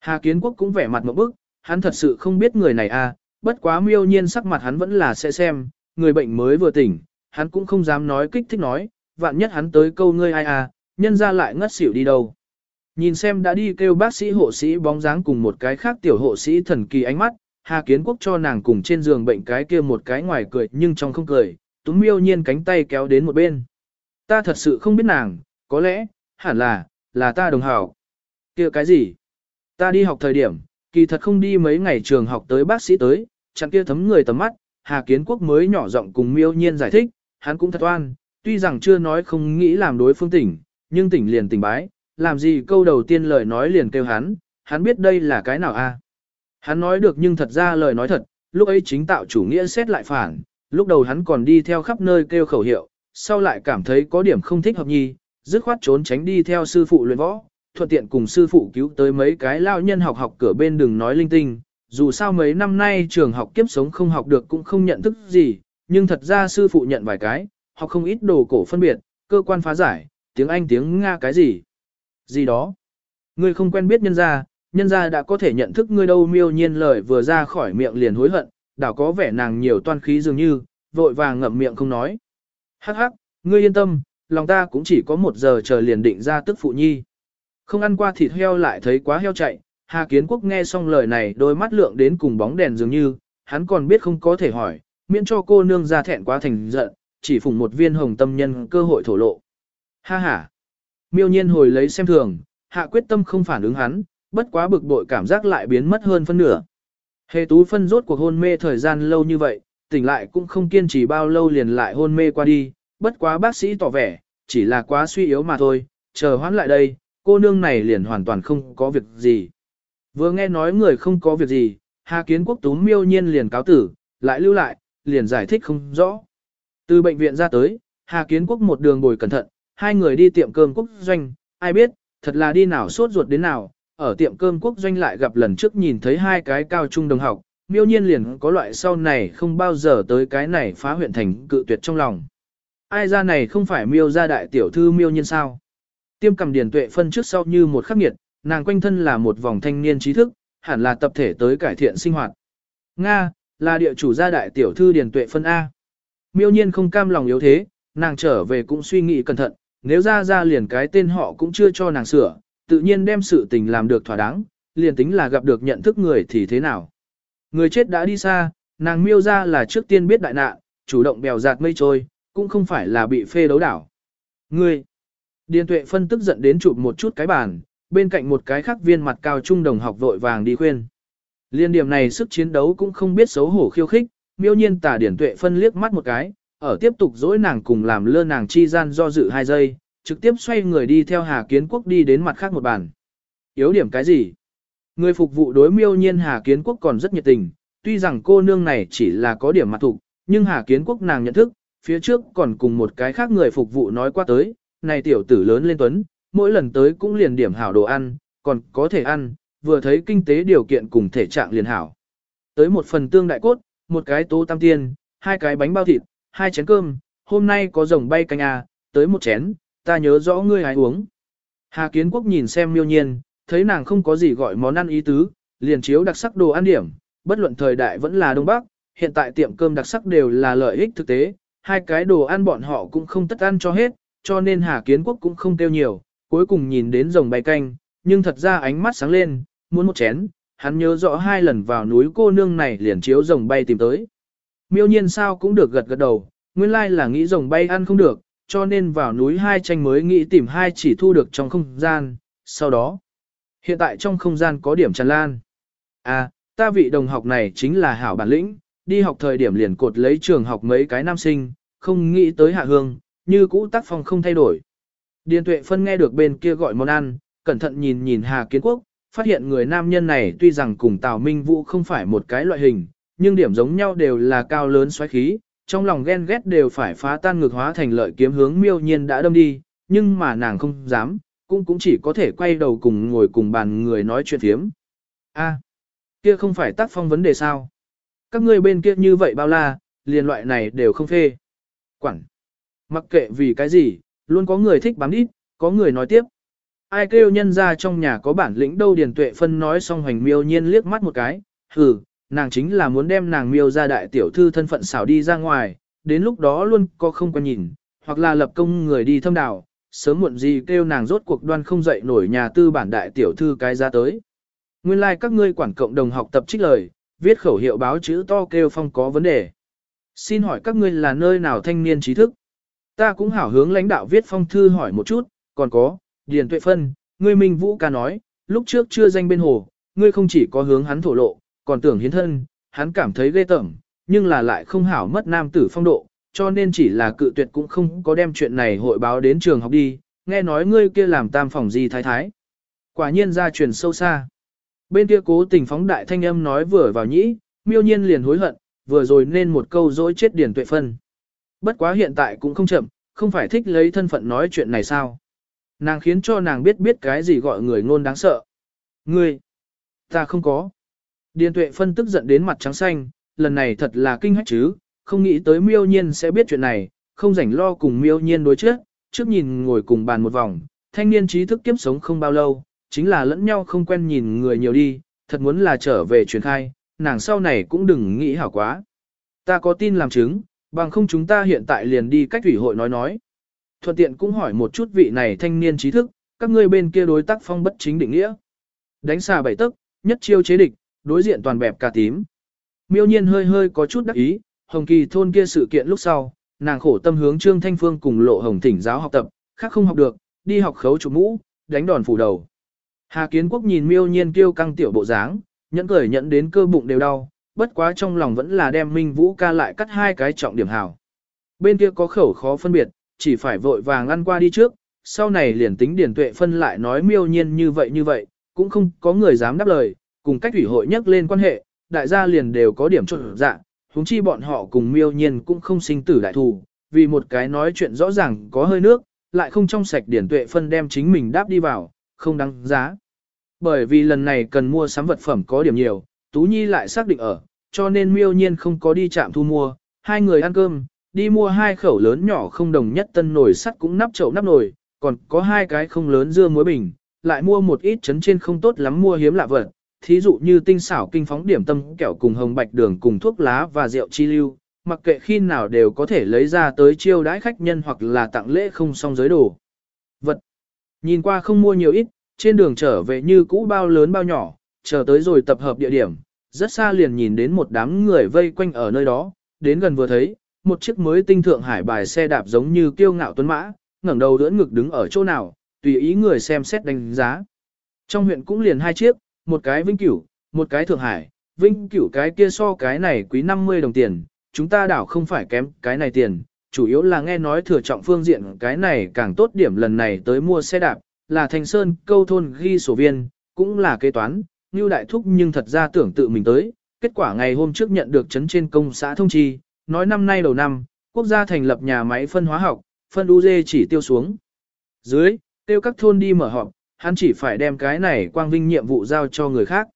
[SPEAKER 1] Hà Kiến Quốc cũng vẻ mặt một bức, hắn thật sự không biết người này à, bất quá miêu nhiên sắc mặt hắn vẫn là sẽ xem, người bệnh mới vừa tỉnh, hắn cũng không dám nói kích thích nói, vạn nhất hắn tới câu ngươi ai à, nhân ra lại ngất xỉu đi đâu. Nhìn xem đã đi kêu bác sĩ hộ sĩ bóng dáng cùng một cái khác tiểu hộ sĩ thần kỳ ánh mắt, Hà Kiến Quốc cho nàng cùng trên giường bệnh cái kia một cái ngoài cười nhưng trong không cười, túm miêu nhiên cánh tay kéo đến một bên. Ta thật sự không biết nàng, có lẽ, hẳn là, là ta đồng hảo. kia cái gì? Ta đi học thời điểm, kỳ thật không đi mấy ngày trường học tới bác sĩ tới, chẳng kia thấm người tầm mắt, Hà Kiến Quốc mới nhỏ giọng cùng miêu nhiên giải thích, hắn cũng thật oan, tuy rằng chưa nói không nghĩ làm đối phương tỉnh, nhưng tỉnh liền tỉnh bái, làm gì câu đầu tiên lời nói liền kêu hắn, hắn biết đây là cái nào a? Hắn nói được nhưng thật ra lời nói thật, lúc ấy chính tạo chủ nghĩa xét lại phản, lúc đầu hắn còn đi theo khắp nơi kêu khẩu hiệu, sau lại cảm thấy có điểm không thích hợp nhi, dứt khoát trốn tránh đi theo sư phụ luyện võ, thuận tiện cùng sư phụ cứu tới mấy cái lao nhân học học cửa bên đừng nói linh tinh, dù sao mấy năm nay trường học kiếp sống không học được cũng không nhận thức gì, nhưng thật ra sư phụ nhận vài cái, học không ít đồ cổ phân biệt, cơ quan phá giải, tiếng Anh tiếng Nga cái gì. Gì đó. Ngươi không quen biết nhân gia, nhân gia đã có thể nhận thức ngươi đâu miêu nhiên lời vừa ra khỏi miệng liền hối hận, đảo có vẻ nàng nhiều toan khí dường như, vội vàng ngậm miệng không nói. Hắc hắc, ngươi yên tâm, lòng ta cũng chỉ có một giờ chờ liền định ra tức phụ nhi. Không ăn qua thịt heo lại thấy quá heo chạy, Hà Kiến Quốc nghe xong lời này đôi mắt lượng đến cùng bóng đèn dường như, hắn còn biết không có thể hỏi, miễn cho cô nương ra thẹn quá thành giận, chỉ phùng một viên hồng tâm nhân cơ hội thổ lộ. Ha ha! Miêu nhiên hồi lấy xem thường, hạ quyết tâm không phản ứng hắn, bất quá bực bội cảm giác lại biến mất hơn phân nửa. Hề tú phân rốt cuộc hôn mê thời gian lâu như vậy, tỉnh lại cũng không kiên trì bao lâu liền lại hôn mê qua đi, bất quá bác sĩ tỏ vẻ, chỉ là quá suy yếu mà thôi, chờ hoãn lại đây, cô nương này liền hoàn toàn không có việc gì. Vừa nghe nói người không có việc gì, Hà Kiến Quốc túm miêu nhiên liền cáo tử, lại lưu lại, liền giải thích không rõ. Từ bệnh viện ra tới, Hà Kiến Quốc một đường bồi cẩn thận, hai người đi tiệm cơm quốc doanh, ai biết, thật là đi nào sốt ruột đến nào, ở tiệm cơm quốc doanh lại gặp lần trước nhìn thấy hai cái cao trung đồng học, miêu nhiên liền có loại sau này không bao giờ tới cái này phá huyện thành cự tuyệt trong lòng. Ai ra này không phải miêu ra đại tiểu thư miêu nhiên sao? Tiêm cầm điển tuệ phân trước sau như một khắc nghiệt, nàng quanh thân là một vòng thanh niên trí thức, hẳn là tập thể tới cải thiện sinh hoạt. Nga, là địa chủ gia đại tiểu thư điển tuệ phân A. Miêu nhiên không cam lòng yếu thế, nàng trở về cũng suy nghĩ cẩn thận, nếu ra ra liền cái tên họ cũng chưa cho nàng sửa, tự nhiên đem sự tình làm được thỏa đáng, liền tính là gặp được nhận thức người thì thế nào. Người chết đã đi xa, nàng miêu ra là trước tiên biết đại nạn, chủ động bèo giạt mây trôi, cũng không phải là bị phê đấu đảo. Ngươi, Điền tuệ phân tức giận đến chụp một chút cái bàn, bên cạnh một cái khác viên mặt cao trung đồng học vội vàng đi khuyên. Liên điểm này sức chiến đấu cũng không biết xấu hổ khiêu khích, miêu nhiên tả điển tuệ phân liếc mắt một cái, ở tiếp tục dỗi nàng cùng làm lơ nàng chi gian do dự hai giây, trực tiếp xoay người đi theo Hà Kiến Quốc đi đến mặt khác một bàn. Yếu điểm cái gì? Người phục vụ đối miêu nhiên Hà Kiến Quốc còn rất nhiệt tình, tuy rằng cô nương này chỉ là có điểm mặt thục, nhưng Hà Kiến Quốc nàng nhận thức, phía trước còn cùng một cái khác người phục vụ nói qua tới, này tiểu tử lớn lên tuấn, mỗi lần tới cũng liền điểm hảo đồ ăn, còn có thể ăn, vừa thấy kinh tế điều kiện cùng thể trạng liền hảo. Tới một phần tương đại cốt, một cái tố tam tiên, hai cái bánh bao thịt, hai chén cơm, hôm nay có rồng bay canh à, tới một chén, ta nhớ rõ ngươi hái uống. Hà Kiến Quốc nhìn xem miêu nhiên, thấy nàng không có gì gọi món ăn ý tứ, liền chiếu đặc sắc đồ ăn điểm, bất luận thời đại vẫn là Đông Bắc, hiện tại tiệm cơm đặc sắc đều là lợi ích thực tế, hai cái đồ ăn bọn họ cũng không tất ăn cho hết, cho nên Hà Kiến Quốc cũng không tiêu nhiều, cuối cùng nhìn đến rồng bay canh, nhưng thật ra ánh mắt sáng lên, muốn một chén, hắn nhớ rõ hai lần vào núi cô nương này liền chiếu rồng bay tìm tới. Miêu nhiên sao cũng được gật gật đầu, nguyên lai là nghĩ rồng bay ăn không được, cho nên vào núi hai tranh mới nghĩ tìm hai chỉ thu được trong không gian, sau đó. Hiện tại trong không gian có điểm tràn lan. À, ta vị đồng học này chính là hảo bản lĩnh, đi học thời điểm liền cột lấy trường học mấy cái nam sinh, không nghĩ tới hạ hương, như cũ tác phong không thay đổi. Điền tuệ phân nghe được bên kia gọi món ăn, cẩn thận nhìn nhìn Hà Kiến Quốc, phát hiện người nam nhân này tuy rằng cùng Tào Minh Vũ không phải một cái loại hình, nhưng điểm giống nhau đều là cao lớn xoáy khí, trong lòng ghen ghét đều phải phá tan ngược hóa thành lợi kiếm hướng miêu nhiên đã đâm đi, nhưng mà nàng không dám, cũng cũng chỉ có thể quay đầu cùng ngồi cùng bàn người nói chuyện thiếm. A, kia không phải tác phong vấn đề sao? Các ngươi bên kia như vậy bao la, liền loại này đều không phê. Quản. Mặc kệ vì cái gì, luôn có người thích bám đít, có người nói tiếp. Ai kêu nhân ra trong nhà có bản lĩnh đâu Điền Tuệ Phân nói xong hoành miêu nhiên liếc mắt một cái, hừ, nàng chính là muốn đem nàng miêu ra đại tiểu thư thân phận xảo đi ra ngoài, đến lúc đó luôn có không quen nhìn, hoặc là lập công người đi thâm đảo, sớm muộn gì kêu nàng rốt cuộc đoan không dậy nổi nhà tư bản đại tiểu thư cái ra tới. Nguyên lai like các ngươi quản cộng đồng học tập trích lời, viết khẩu hiệu báo chữ to kêu phong có vấn đề. Xin hỏi các ngươi là nơi nào thanh niên trí thức? Ta cũng hảo hướng lãnh đạo viết phong thư hỏi một chút, còn có, Điền Tuệ Phân, ngươi Minh Vũ ca nói, lúc trước chưa danh bên hồ, ngươi không chỉ có hướng hắn thổ lộ, còn tưởng hiến thân, hắn cảm thấy ghê tởm, nhưng là lại không hảo mất nam tử phong độ, cho nên chỉ là cự tuyệt cũng không có đem chuyện này hội báo đến trường học đi, nghe nói ngươi kia làm tam phòng gì thái thái. Quả nhiên ra truyền sâu xa. Bên kia cố tình phóng đại thanh âm nói vừa vào nhĩ, miêu nhiên liền hối hận, vừa rồi nên một câu dối chết điển tuệ phân. Bất quá hiện tại cũng không chậm, không phải thích lấy thân phận nói chuyện này sao. Nàng khiến cho nàng biết biết cái gì gọi người ngôn đáng sợ. Ngươi, ta không có. Điền tuệ phân tức giận đến mặt trắng xanh, lần này thật là kinh hách chứ, không nghĩ tới miêu nhiên sẽ biết chuyện này, không rảnh lo cùng miêu nhiên đối trước, trước nhìn ngồi cùng bàn một vòng, thanh niên trí thức kiếp sống không bao lâu, chính là lẫn nhau không quen nhìn người nhiều đi, thật muốn là trở về truyền khai, nàng sau này cũng đừng nghĩ hảo quá. Ta có tin làm chứng, bằng không chúng ta hiện tại liền đi cách ủy hội nói nói. Thuận tiện cũng hỏi một chút vị này thanh niên trí thức, các ngươi bên kia đối tác phong bất chính định nghĩa. Đánh xà bảy tức, nhất chiêu chế địch, đối diện toàn bẹp cà tím. Miêu nhiên hơi hơi có chút đắc ý, hồng kỳ thôn kia sự kiện lúc sau, nàng khổ tâm hướng Trương Thanh Phương cùng lộ hồng thỉnh giáo học tập, khác không học được, đi học khấu chủ mũ, đánh đòn phủ đầu. Hà Kiến Quốc nhìn miêu nhiên kêu căng tiểu bộ dáng, nhẫn cười nhẫn đến cơ bụng đều đau, bất quá trong lòng vẫn là đem Minh Vũ ca lại cắt hai cái trọng điểm hảo. Bên kia có khẩu khó phân biệt, chỉ phải vội vàng ăn qua đi trước, sau này liền tính điển tuệ phân lại nói miêu nhiên như vậy như vậy, cũng không có người dám đáp lời, cùng cách ủy hội nhắc lên quan hệ, đại gia liền đều có điểm trộn dạ, huống chi bọn họ cùng miêu nhiên cũng không sinh tử đại thù, vì một cái nói chuyện rõ ràng có hơi nước, lại không trong sạch điển tuệ phân đem chính mình đáp đi vào, không đáng giá. Bởi vì lần này cần mua sắm vật phẩm có điểm nhiều, Tú Nhi lại xác định ở, cho nên miêu nhiên không có đi chạm thu mua, hai người ăn cơm, đi mua hai khẩu lớn nhỏ không đồng nhất tân nồi sắt cũng nắp chậu nắp nồi, còn có hai cái không lớn dưa muối bình, lại mua một ít chấn trên không tốt lắm mua hiếm lạ vật, thí dụ như tinh xảo kinh phóng điểm tâm kẹo cùng hồng bạch đường cùng thuốc lá và rượu chi lưu, mặc kệ khi nào đều có thể lấy ra tới chiêu đãi khách nhân hoặc là tặng lễ không xong giới đồ. Vật. Nhìn qua không mua nhiều ít, trên đường trở về như cũ bao lớn bao nhỏ, chờ tới rồi tập hợp địa điểm, rất xa liền nhìn đến một đám người vây quanh ở nơi đó, đến gần vừa thấy, một chiếc mới tinh thượng hải bài xe đạp giống như kiêu ngạo tuấn mã, ngẩng đầu đỡ ngực đứng ở chỗ nào, tùy ý người xem xét đánh giá. Trong huyện cũng liền hai chiếc, một cái Vinh Cửu, một cái Thượng Hải, Vinh Cửu cái kia so cái này quý 50 đồng tiền, chúng ta đảo không phải kém cái này tiền, chủ yếu là nghe nói thừa trọng phương diện cái này càng tốt điểm lần này tới mua xe đạp, là Thành Sơn câu thôn ghi sổ viên, cũng là kế toán, như đại thúc nhưng thật ra tưởng tự mình tới, kết quả ngày hôm trước nhận được chấn trên công xã thông chi, nói năm nay đầu năm, quốc gia thành lập nhà máy phân hóa học, phân UG chỉ tiêu xuống. Dưới, tiêu các thôn đi mở họp, hắn chỉ phải đem cái này quang vinh nhiệm vụ giao cho người khác.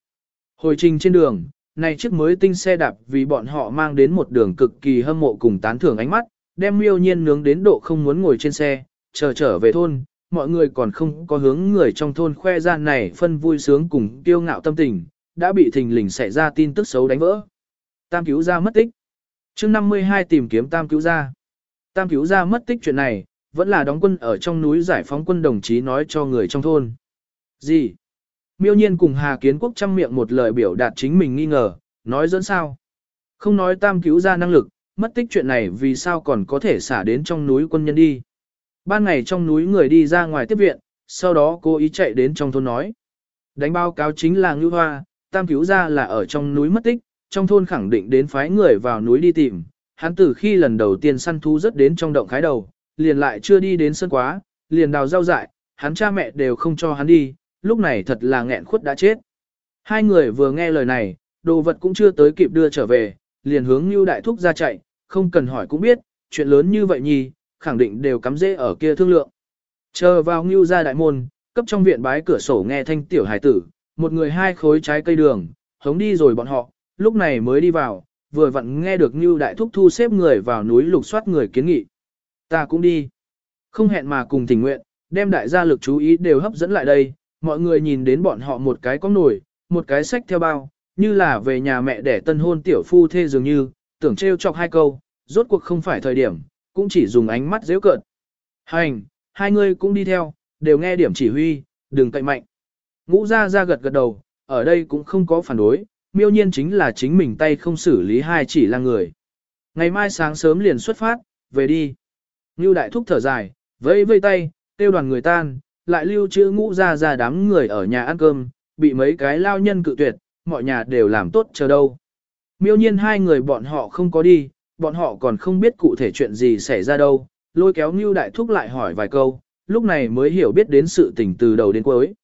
[SPEAKER 1] Hồi trình trên đường, này chiếc mới tinh xe đạp vì bọn họ mang đến một đường cực kỳ hâm mộ cùng tán thưởng ánh mắt, đem miêu nhiên nướng đến độ không muốn ngồi trên xe, chờ trở về thôn, mọi người còn không có hướng người trong thôn khoe ra này phân vui sướng cùng kiêu ngạo tâm tình, đã bị thình lình xảy ra tin tức xấu đánh vỡ. Tam cứu gia mất tích. chương 52 tìm kiếm tam cứu gia. Tam cứu gia mất tích chuyện này, vẫn là đóng quân ở trong núi giải phóng quân đồng chí nói cho người trong thôn. Gì? Miêu nhiên cùng Hà Kiến Quốc chăm miệng một lời biểu đạt chính mình nghi ngờ, nói dẫn sao? Không nói tam cứu ra năng lực, mất tích chuyện này vì sao còn có thể xả đến trong núi quân nhân đi. ban ngày trong núi người đi ra ngoài tiếp viện, sau đó cô ý chạy đến trong thôn nói. Đánh báo cáo chính là Ngưu Hoa, tam cứu ra là ở trong núi mất tích, trong thôn khẳng định đến phái người vào núi đi tìm. Hắn từ khi lần đầu tiên săn thú rất đến trong động khái đầu, liền lại chưa đi đến sân quá, liền đào rau dại, hắn cha mẹ đều không cho hắn đi, lúc này thật là nghẹn khuất đã chết. Hai người vừa nghe lời này, đồ vật cũng chưa tới kịp đưa trở về, liền hướng Nưu Đại Thúc ra chạy, không cần hỏi cũng biết, chuyện lớn như vậy nhì, khẳng định đều cắm dễ ở kia thương lượng. Chờ vào Nưu ra đại môn, cấp trong viện bái cửa sổ nghe thanh tiểu hải tử, một người hai khối trái cây đường, hống đi rồi bọn họ, lúc này mới đi vào, vừa vặn nghe được Nưu Đại Thúc thu xếp người vào núi lục soát người kiến nghị. Ta cũng đi. Không hẹn mà cùng tình nguyện, đem đại gia lực chú ý đều hấp dẫn lại đây, mọi người nhìn đến bọn họ một cái có nổi, một cái sách theo bao, như là về nhà mẹ để tân hôn tiểu phu thê dường như, tưởng trêu chọc hai câu, rốt cuộc không phải thời điểm, cũng chỉ dùng ánh mắt dễ cợt. Hành, hai người cũng đi theo, đều nghe điểm chỉ huy, đừng cậy mạnh. Ngũ ra ra gật gật đầu, ở đây cũng không có phản đối, miêu nhiên chính là chính mình tay không xử lý hai chỉ là người. Ngày mai sáng sớm liền xuất phát, về đi. Ngưu đại thúc thở dài, vẫy vây tay, tiêu đoàn người tan, lại lưu trữ ngũ ra ra đám người ở nhà ăn cơm, bị mấy cái lao nhân cự tuyệt, mọi nhà đều làm tốt chờ đâu. Miêu nhiên hai người bọn họ không có đi, bọn họ còn không biết cụ thể chuyện gì xảy ra đâu, lôi kéo Ngưu Đại Thúc lại hỏi vài câu, lúc này mới hiểu biết đến sự tình từ đầu đến cuối.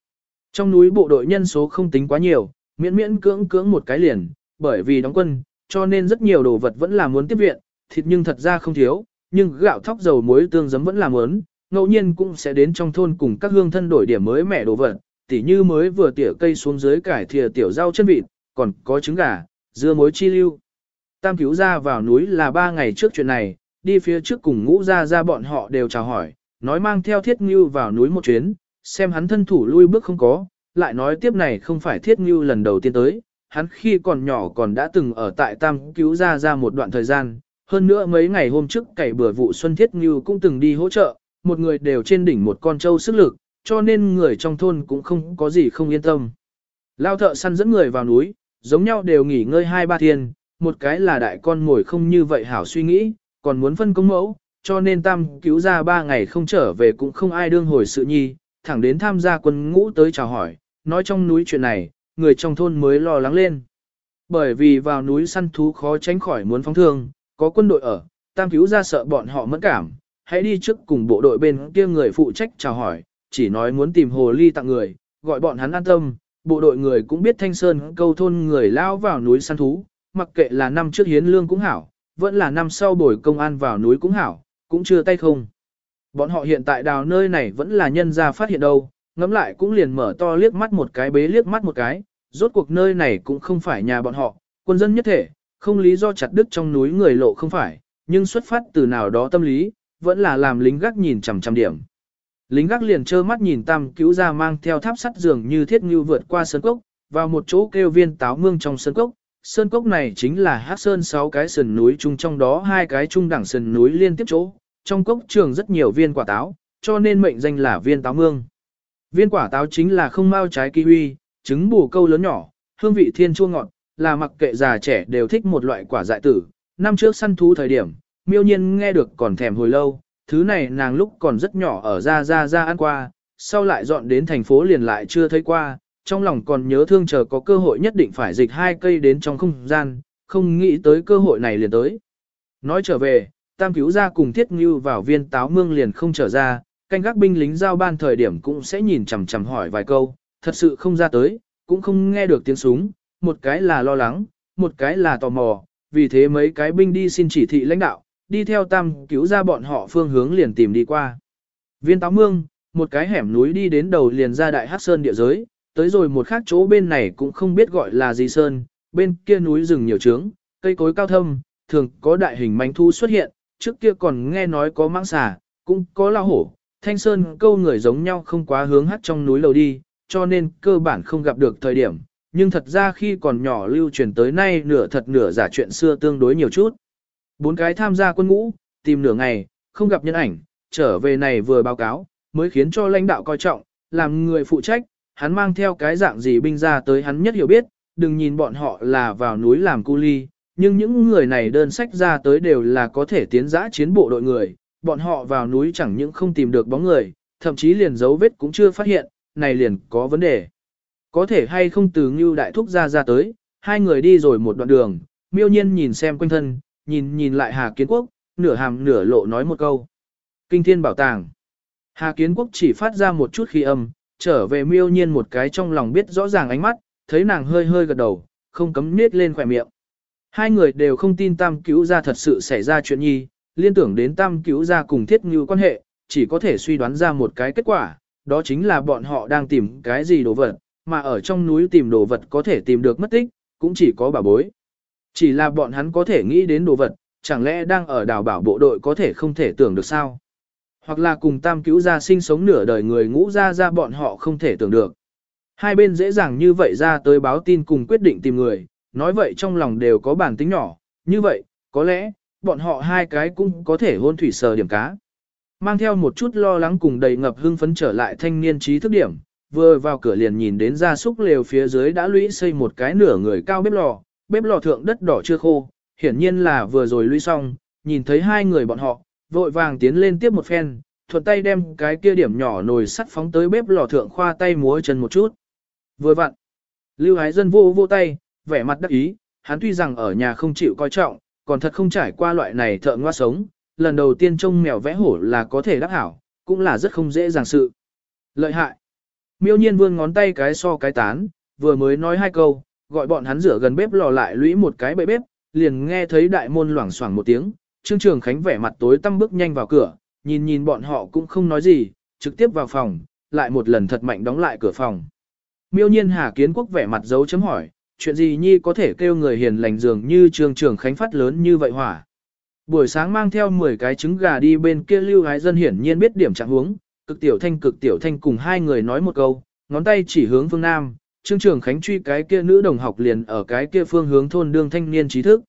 [SPEAKER 1] Trong núi bộ đội nhân số không tính quá nhiều, miễn miễn cưỡng cưỡng một cái liền, bởi vì đóng quân, cho nên rất nhiều đồ vật vẫn là muốn tiếp viện, thịt nhưng thật ra không thiếu, nhưng gạo thóc dầu muối tương giấm vẫn là muốn, ngẫu nhiên cũng sẽ đến trong thôn cùng các hương thân đổi điểm mới mẻ đồ vật, tỉ như mới vừa tỉa cây xuống dưới cải thìa tiểu rau chân vịt, còn có trứng gà, dưa muối chi lưu. Tam cứu ra vào núi là ba ngày trước chuyện này, đi phía trước cùng ngũ ra ra bọn họ đều chào hỏi, nói mang theo thiết ngưu vào núi một chuyến, xem hắn thân thủ lui bước không có, lại nói tiếp này không phải thiết ngưu lần đầu tiên tới, hắn khi còn nhỏ còn đã từng ở tại tam cứu ra ra một đoạn thời gian, hơn nữa mấy ngày hôm trước cày bừa vụ xuân thiết ngưu cũng từng đi hỗ trợ, một người đều trên đỉnh một con trâu sức lực, cho nên người trong thôn cũng không có gì không yên tâm. Lao thợ săn dẫn người vào núi, giống nhau đều nghỉ ngơi hai ba thiên, một cái là đại con ngồi không như vậy hảo suy nghĩ, còn muốn phân công mẫu, cho nên tam cứu ra ba ngày không trở về cũng không ai đương hồi sự nhi, thẳng đến tham gia quân ngũ tới chào hỏi, nói trong núi chuyện này, người trong thôn mới lo lắng lên. Bởi vì vào núi săn thú khó tránh khỏi muốn phóng thương, có quân đội ở, tam cứu ra sợ bọn họ mẫn cảm, hãy đi trước cùng bộ đội bên kia người phụ trách chào hỏi, chỉ nói muốn tìm hồ ly tặng người, gọi bọn hắn an tâm, bộ đội người cũng biết thanh sơn câu thôn người lao vào núi săn thú, mặc kệ là năm trước hiến lương cũng hảo, vẫn là năm sau bồi công an vào núi cũng hảo, cũng chưa tay không. Bọn họ hiện tại đào nơi này vẫn là nhân gia phát hiện đâu, ngắm lại cũng liền mở to liếc mắt một cái bế liếc mắt một cái, rốt cuộc nơi này cũng không phải nhà bọn họ, quân dân nhất thể, không lý do chặt đứt trong núi người lộ không phải, nhưng xuất phát từ nào đó tâm lý, vẫn là làm lính gác nhìn chằm chằm điểm. Lính gác liền trơ mắt nhìn tam cứu ra mang theo tháp sắt giường như thiết như vượt qua sơn cốc, vào một chỗ kêu viên táo mương trong sơn cốc. Sơn cốc này chính là hát sơn sáu cái sườn núi chung trong đó hai cái trung đẳng sườn núi liên tiếp chỗ. Trong cốc trường rất nhiều viên quả táo, cho nên mệnh danh là viên táo mương. Viên quả táo chính là không mau trái kiwi, trứng bù câu lớn nhỏ, hương vị thiên chua ngọt, là mặc kệ già trẻ đều thích một loại quả dại tử. Năm trước săn thú thời điểm, miêu nhiên nghe được còn thèm hồi lâu, thứ này nàng lúc còn rất nhỏ ở ra ra ra ăn qua, sau lại dọn đến thành phố liền lại chưa thấy qua, trong lòng còn nhớ thương chờ có cơ hội nhất định phải dịch hai cây đến trong không gian, không nghĩ tới cơ hội này liền tới. Nói trở về, tam cứu ra cùng thiết ngưu vào viên táo mương liền không trở ra, canh gác binh lính giao ban thời điểm cũng sẽ nhìn chằm chằm hỏi vài câu, thật sự không ra tới, cũng không nghe được tiếng súng, một cái là lo lắng, một cái là tò mò, vì thế mấy cái binh đi xin chỉ thị lãnh đạo, đi theo tam cứu ra bọn họ phương hướng liền tìm đi qua. Viên táo mương, một cái hẻm núi đi đến đầu liền ra đại hát sơn địa giới, tới rồi một khác chỗ bên này cũng không biết gọi là gì sơn, bên kia núi rừng nhiều trướng, cây cối cao thâm, thường có đại hình manh thu xuất hiện, trước kia còn nghe nói có mãng xà, cũng có lao hổ, thanh sơn câu người giống nhau không quá hướng hát trong núi lầu đi, cho nên cơ bản không gặp được thời điểm, nhưng thật ra khi còn nhỏ lưu truyền tới nay nửa thật nửa giả chuyện xưa tương đối nhiều chút. Bốn cái tham gia quân ngũ, tìm nửa ngày, không gặp nhân ảnh, trở về này vừa báo cáo, mới khiến cho lãnh đạo coi trọng, làm người phụ trách, hắn mang theo cái dạng gì binh ra tới hắn nhất hiểu biết, đừng nhìn bọn họ là vào núi làm cu ly, nhưng những người này đơn sách ra tới đều là có thể tiến giã chiến bộ đội người, bọn họ vào núi chẳng những không tìm được bóng người, thậm chí liền dấu vết cũng chưa phát hiện, này liền có vấn đề. Có thể hay không từ Ngưu Đại Thúc ra ra tới, hai người đi rồi một đoạn đường, miêu nhiên nhìn xem quanh thân, nhìn nhìn lại Hà Kiến Quốc, nửa hàm nửa lộ nói một câu. Kinh thiên bảo tàng. Hà Kiến Quốc chỉ phát ra một chút khi âm, trở về miêu nhiên một cái trong lòng biết rõ ràng ánh mắt, thấy nàng hơi hơi gật đầu, không cấm nết lên khỏe miệng. Hai người đều không tin tam cứu ra thật sự xảy ra chuyện nhi, liên tưởng đến tam cứu ra cùng thiết Ngưu quan hệ, chỉ có thể suy đoán ra một cái kết quả, đó chính là bọn họ đang tìm cái gì đồ vật, mà ở trong núi tìm đồ vật có thể tìm được mất tích, cũng chỉ có bảo bối. Chỉ là bọn hắn có thể nghĩ đến đồ vật, chẳng lẽ đang ở đảo bảo bộ đội có thể không thể tưởng được sao? Hoặc là cùng tam cứu gia sinh sống nửa đời người ngũ ra ra bọn họ không thể tưởng được. Hai bên dễ dàng như vậy ra tới báo tin cùng quyết định tìm người, nói vậy trong lòng đều có bản tính nhỏ, như vậy, có lẽ, bọn họ hai cái cũng có thể hôn thủy sờ điểm cá. Mang theo một chút lo lắng cùng đầy ngập hưng phấn trở lại thanh niên trí thức điểm, vừa vào cửa liền nhìn đến gia súc lều phía dưới đã lũy xây một cái nửa người cao bếp lò, bếp lò thượng đất đỏ chưa khô, hiển nhiên là vừa rồi lũy xong, nhìn thấy hai người bọn họ, vội vàng tiến lên tiếp một phen, thuận tay đem cái kia điểm nhỏ nồi sắt phóng tới bếp lò thượng khoa tay múa chân một chút. Vừa vặn, Lưu Hải Dân vô vô tay, vẻ mặt đắc ý, hắn tuy rằng ở nhà không chịu coi trọng, còn thật không trải qua loại này thợ ngoa sống, lần đầu tiên trông mèo vẽ hổ là có thể đắc hảo, cũng là rất không dễ dàng sự. Lợi hại. Miêu nhiên vươn ngón tay cái so cái tán, vừa mới nói hai câu, gọi bọn hắn rửa gần bếp lò lại lũy một cái bậy bếp, liền nghe thấy đại môn loảng xoảng một tiếng, Trương Trường Khánh vẻ mặt tối tăm bước nhanh vào cửa, nhìn nhìn bọn họ cũng không nói gì, trực tiếp vào phòng, lại một lần thật mạnh đóng lại cửa phòng. Miêu nhiên Hà Kiến Quốc vẻ mặt dấu chấm hỏi, chuyện gì nhi có thể kêu người hiền lành dường như Trương Trường Khánh phát lớn như vậy hỏa. Buổi sáng mang theo 10 cái trứng gà đi bên kia lưu hái dân hiển nhiên biết điểm trạng huống, cực tiểu thanh cực tiểu thanh cùng hai người nói một câu, ngón tay chỉ hướng phương Nam, Trương Trường Khánh truy cái kia nữ đồng học liền ở cái kia phương hướng thôn đương thanh niên trí thức.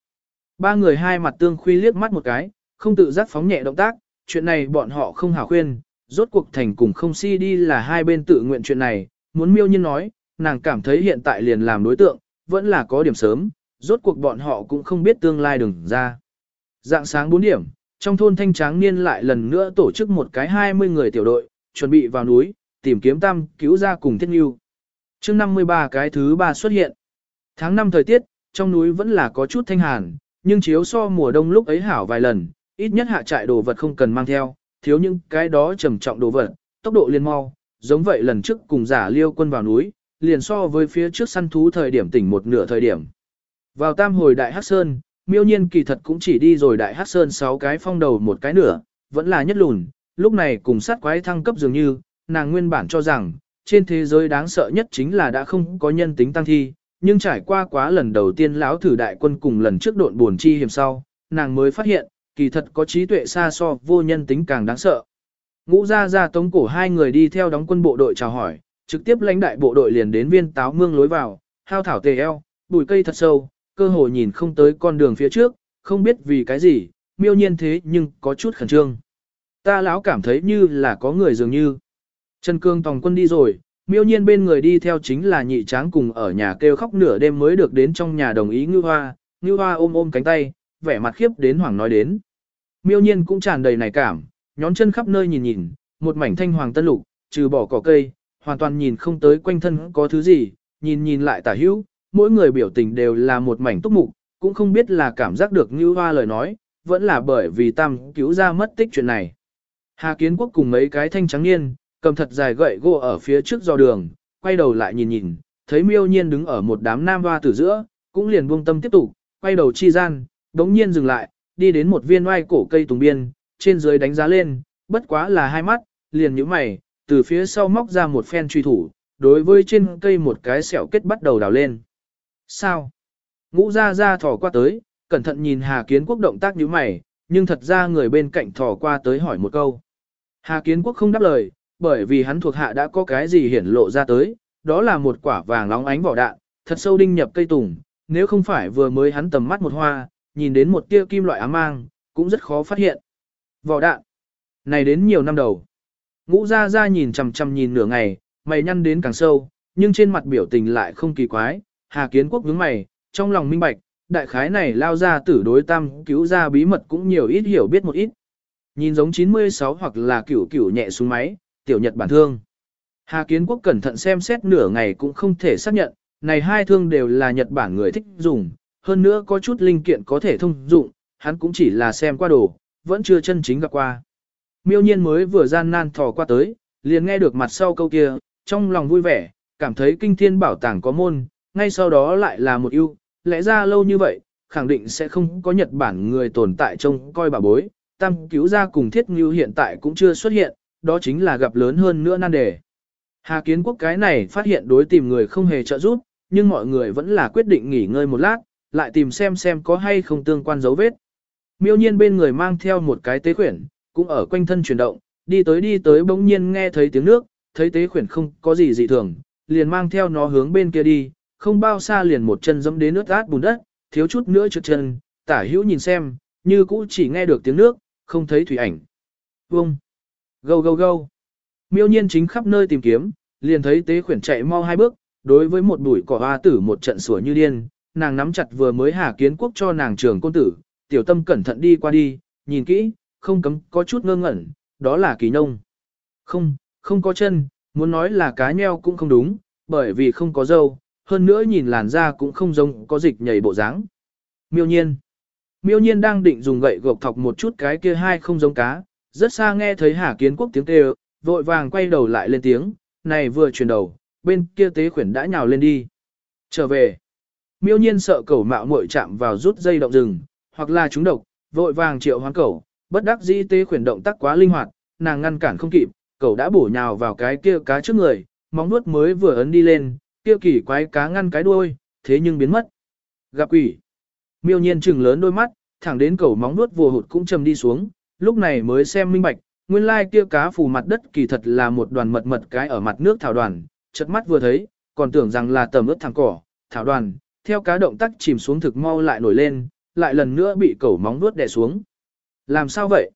[SPEAKER 1] Ba người hai mặt tương khuy liếc mắt một cái, không tự giác phóng nhẹ động tác, chuyện này bọn họ không hảo khuyên, rốt cuộc thành cùng không si đi là hai bên tự nguyện chuyện này, muốn miêu nhiên nói, nàng cảm thấy hiện tại liền làm đối tượng, vẫn là có điểm sớm, rốt cuộc bọn họ cũng không biết tương lai đừng ra. Dạng sáng 4 điểm, trong thôn thanh tráng niên lại lần nữa tổ chức một cái 20 người tiểu đội, chuẩn bị vào núi, tìm kiếm tam cứu ra cùng thiết nghiêu. chương 53 cái thứ ba xuất hiện. Tháng 5 thời tiết, trong núi vẫn là có chút thanh hàn, nhưng chiếu so mùa đông lúc ấy hảo vài lần, ít nhất hạ trại đồ vật không cần mang theo, thiếu những cái đó trầm trọng đồ vật, tốc độ liên mau, giống vậy lần trước cùng giả liêu quân vào núi, liền so với phía trước săn thú thời điểm tỉnh một nửa thời điểm. Vào tam hồi đại hắc sơn, miêu nhiên kỳ thật cũng chỉ đi rồi đại hắc sơn 6 cái phong đầu một cái nửa, vẫn là nhất lùn, lúc này cùng sát quái thăng cấp dường như, nàng nguyên bản cho rằng, trên thế giới đáng sợ nhất chính là đã không có nhân tính tăng thi, nhưng trải qua quá lần đầu tiên lão thử đại quân cùng lần trước độn buồn chi hiểm sau, nàng mới phát hiện, kỳ thật có trí tuệ xa so vô nhân tính càng đáng sợ. Ngũ ra ra tống cổ hai người đi theo đóng quân bộ đội chào hỏi, trực tiếp lãnh đại bộ đội liền đến viên táo mương lối vào, hao thảo tề eo, bụi cây thật sâu, cơ hội nhìn không tới con đường phía trước, không biết vì cái gì, miêu nhiên thế nhưng có chút khẩn trương. Ta lão cảm thấy như là có người dường như. Trần Cương tòng quân đi rồi, miêu nhiên bên người đi theo chính là nhị tráng cùng ở nhà kêu khóc nửa đêm mới được đến trong nhà đồng ý ngư hoa, ngư hoa ôm ôm cánh tay, vẻ mặt khiếp đến hoảng nói đến. Miêu nhiên cũng tràn đầy nảy cảm, nhón chân khắp nơi nhìn nhìn, một mảnh thanh hoàng tân lục, trừ bỏ cỏ cây, hoàn toàn nhìn không tới quanh thân có thứ gì, nhìn nhìn lại tả hữu, mỗi người biểu tình đều là một mảnh túc mục, cũng không biết là cảm giác được như hoa lời nói, vẫn là bởi vì tam cứu ra mất tích chuyện này. Hà Kiến Quốc cùng mấy cái thanh trắng niên, cầm thật dài gậy gỗ ở phía trước do đường, quay đầu lại nhìn nhìn, thấy miêu nhiên đứng ở một đám nam hoa tử giữa, cũng liền buông tâm tiếp tục, quay đầu chi gian, đống nhiên dừng lại, đi đến một viên oai cổ cây tùng biên, trên dưới đánh giá lên, bất quá là hai mắt, liền nhíu mày, từ phía sau móc ra một phen truy thủ, đối với trên cây một cái sẹo kết bắt đầu đào lên. Sao? Ngũ ra ra thò qua tới, cẩn thận nhìn Hà Kiến Quốc động tác như mày, nhưng thật ra người bên cạnh thò qua tới hỏi một câu. Hà Kiến Quốc không đáp lời, bởi vì hắn thuộc hạ đã có cái gì hiển lộ ra tới, đó là một quả vàng nóng ánh vỏ đạn, thật sâu đinh nhập cây tùng, nếu không phải vừa mới hắn tầm mắt một hoa, nhìn đến một tia kim loại ám mang, cũng rất khó phát hiện. Vỏ đạn. Này đến nhiều năm đầu. Ngũ ra ra nhìn chằm chằm nhìn nửa ngày, mày nhăn đến càng sâu, nhưng trên mặt biểu tình lại không kỳ quái. Hà Kiến Quốc nhướng mày, trong lòng minh bạch, đại khái này lao ra tử đối tam cứu ra bí mật cũng nhiều ít hiểu biết một ít. Nhìn giống 96 hoặc là kiểu kiểu nhẹ xuống máy, tiểu Nhật bản thương. Hà Kiến Quốc cẩn thận xem xét nửa ngày cũng không thể xác nhận, này hai thương đều là Nhật Bản người thích dùng, hơn nữa có chút linh kiện có thể thông dụng, hắn cũng chỉ là xem qua đồ, vẫn chưa chân chính gặp qua. Miêu nhiên mới vừa gian nan thò qua tới, liền nghe được mặt sau câu kia, trong lòng vui vẻ, cảm thấy kinh thiên bảo tàng có môn, ngay sau đó lại là một ưu, lẽ ra lâu như vậy, khẳng định sẽ không có Nhật Bản người tồn tại trông coi bà bối, tam cứu gia cùng thiết ngưu hiện tại cũng chưa xuất hiện, đó chính là gặp lớn hơn nữa nan đề. Hà kiến quốc cái này phát hiện đối tìm người không hề trợ giúp, nhưng mọi người vẫn là quyết định nghỉ ngơi một lát, lại tìm xem xem có hay không tương quan dấu vết. Miêu nhiên bên người mang theo một cái tế khuyển, cũng ở quanh thân chuyển động, đi tới đi tới bỗng nhiên nghe thấy tiếng nước, thấy tế khuyển không có gì dị thường, liền mang theo nó hướng bên kia đi, không bao xa liền một chân dẫm đến nước át bùn đất, thiếu chút nữa trượt chân, tả hữu nhìn xem, như cũ chỉ nghe được tiếng nước, không thấy thủy ảnh. Vông! Gâu gâu gâu! Miêu nhiên chính khắp nơi tìm kiếm, liền thấy tế khuyển chạy mau hai bước, đối với một bụi cỏ hoa tử một trận sủa như điên, nàng nắm chặt vừa mới hà kiến quốc cho nàng trường côn tử, tiểu tâm cẩn thận đi qua đi, nhìn kỹ, không cấm có chút ngơ ngẩn, đó là kỳ nông. Không, không có chân, muốn nói là cá nheo cũng không đúng, bởi vì không có dâu, hơn nữa nhìn làn da cũng không giống có dịch nhảy bộ dáng. Miêu nhiên. Miêu nhiên đang định dùng gậy gộc thọc một chút cái kia hai không giống cá, rất xa nghe thấy Hà Kiến Quốc tiếng kêu, vội vàng quay đầu lại lên tiếng, này vừa chuyển đầu, bên kia tế khuyển đã nhào lên đi. Trở về. Miêu nhiên sợ cẩu mạo muội chạm vào rút dây động rừng, hoặc là chúng độc, vội vàng triệu hoán cẩu, bất đắc dĩ tế khuyển động tác quá linh hoạt, nàng ngăn cản không kịp, cẩu đã bổ nhào vào cái kia cá trước người, móng nuốt mới vừa ấn đi lên, kia kỳ quái cá ngăn cái đuôi, thế nhưng biến mất. Gặp quỷ. Miêu nhiên trừng lớn đôi mắt, thẳng đến cẩu móng nuốt vùa hụt cũng chầm đi xuống, lúc này mới xem minh bạch, nguyên lai kia cá phù mặt đất kỳ thật là một đoàn mật mật cái ở mặt nước thảo đoàn, chợt mắt vừa thấy, còn tưởng rằng là tầm ướt thẳng cỏ, thảo đoàn, theo cá động tác chìm xuống thực mau lại nổi lên, lại lần nữa bị cẩu móng nuốt đè xuống. Làm sao vậy?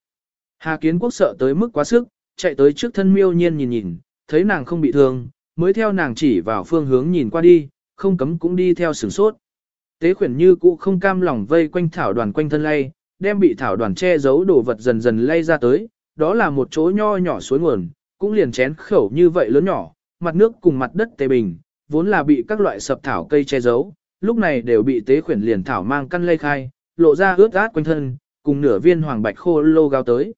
[SPEAKER 1] Hà Kiến Quốc sợ tới mức quá sức, chạy tới trước thân miêu nhiên nhìn nhìn, thấy nàng không bị thương, mới theo nàng chỉ vào phương hướng nhìn qua đi, không cấm cũng đi theo sửng sốt. Tế khuyển như cũ không cam lòng vây quanh thảo đoàn quanh thân lay, đem bị thảo đoàn che giấu đồ vật dần dần lay ra tới, đó là một chỗ nho nhỏ suối nguồn, cũng liền chén khẩu như vậy lớn nhỏ, mặt nước cùng mặt đất tề bình, vốn là bị các loại sập thảo cây che giấu, lúc này đều bị tế khuyển liền thảo mang căn lây khai, lộ ra ướt át quanh thân, cùng nửa viên hoàng bạch khô lô gao tới.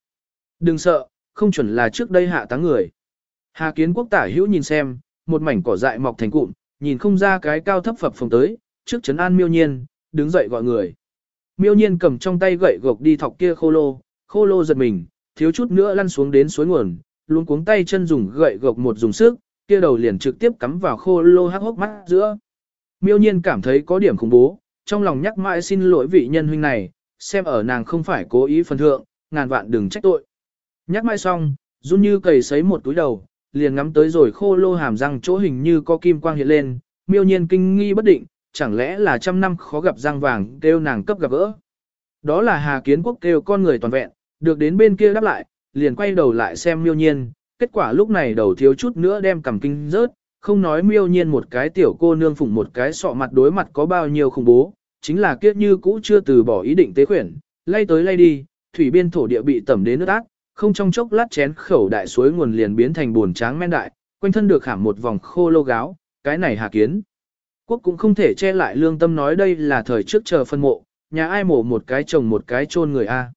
[SPEAKER 1] Đừng sợ, không chuẩn là trước đây hạ táng người. Hà kiến quốc tả hữu nhìn xem, một mảnh cỏ dại mọc thành cụm, nhìn không ra cái cao thấp phập phồng tới, trước chấn an miêu nhiên, đứng dậy gọi người. Miêu nhiên cầm trong tay gậy gộc đi thọc kia khô lô, khô lô giật mình, thiếu chút nữa lăn xuống đến suối nguồn, luôn cuống tay chân dùng gậy gộc một dùng sức, kia đầu liền trực tiếp cắm vào khô lô hắc hốc mắt giữa. Miêu nhiên cảm thấy có điểm khủng bố, trong lòng nhắc mãi xin lỗi vị nhân huynh này, xem ở nàng không phải cố ý phần thượng, ngàn vạn đừng trách tội. Nhắc mãi xong, run như cầy sấy một túi đầu, liền ngắm tới rồi khô lô hàm răng chỗ hình như có kim quang hiện lên, miêu nhiên kinh nghi bất định, chẳng lẽ là trăm năm khó gặp giang vàng kêu nàng cấp gặp gỡ. Đó là Hà Kiến Quốc kêu con người toàn vẹn, được đến bên kia đáp lại, liền quay đầu lại xem miêu nhiên, kết quả lúc này đầu thiếu chút nữa đem cầm kinh rớt, không nói miêu nhiên một cái tiểu cô nương phụng một cái sọ mặt đối mặt có bao nhiêu khủng bố, chính là kiếp như cũ chưa từ bỏ ý định tế khuyển, lay tới lay đi, thủy biên thổ địa bị tẩm đến nước ác, không trong chốc lát chén khẩu đại suối nguồn liền biến thành buồn tráng men đại, quanh thân được khảm một vòng khô lô gáo, cái này hà kiến. Quốc cũng không thể che lại lương tâm nói đây là thời trước chờ phân mộ, nhà ai mổ một cái chồng một cái chôn người a.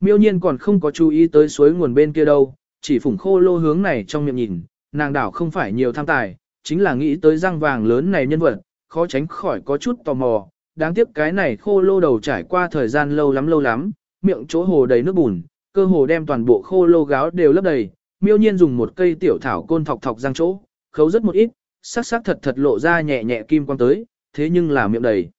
[SPEAKER 1] Miêu nhiên còn không có chú ý tới suối nguồn bên kia đâu, chỉ phủng khô lô hướng này trong miệng nhìn, nàng đảo không phải nhiều tham tài, chính là nghĩ tới răng vàng lớn này nhân vật, khó tránh khỏi có chút tò mò, đáng tiếc cái này khô lô đầu trải qua thời gian lâu lắm lâu lắm, miệng chỗ hồ đầy nước bùn, cơ hồ đem toàn bộ khô lô gáo đều lấp đầy, miêu nhiên dùng một cây tiểu thảo côn thọc thọc răng chỗ, khấu rất một ít, sắc sắc thật thật lộ ra nhẹ nhẹ kim quang tới, thế nhưng là miệng đầy.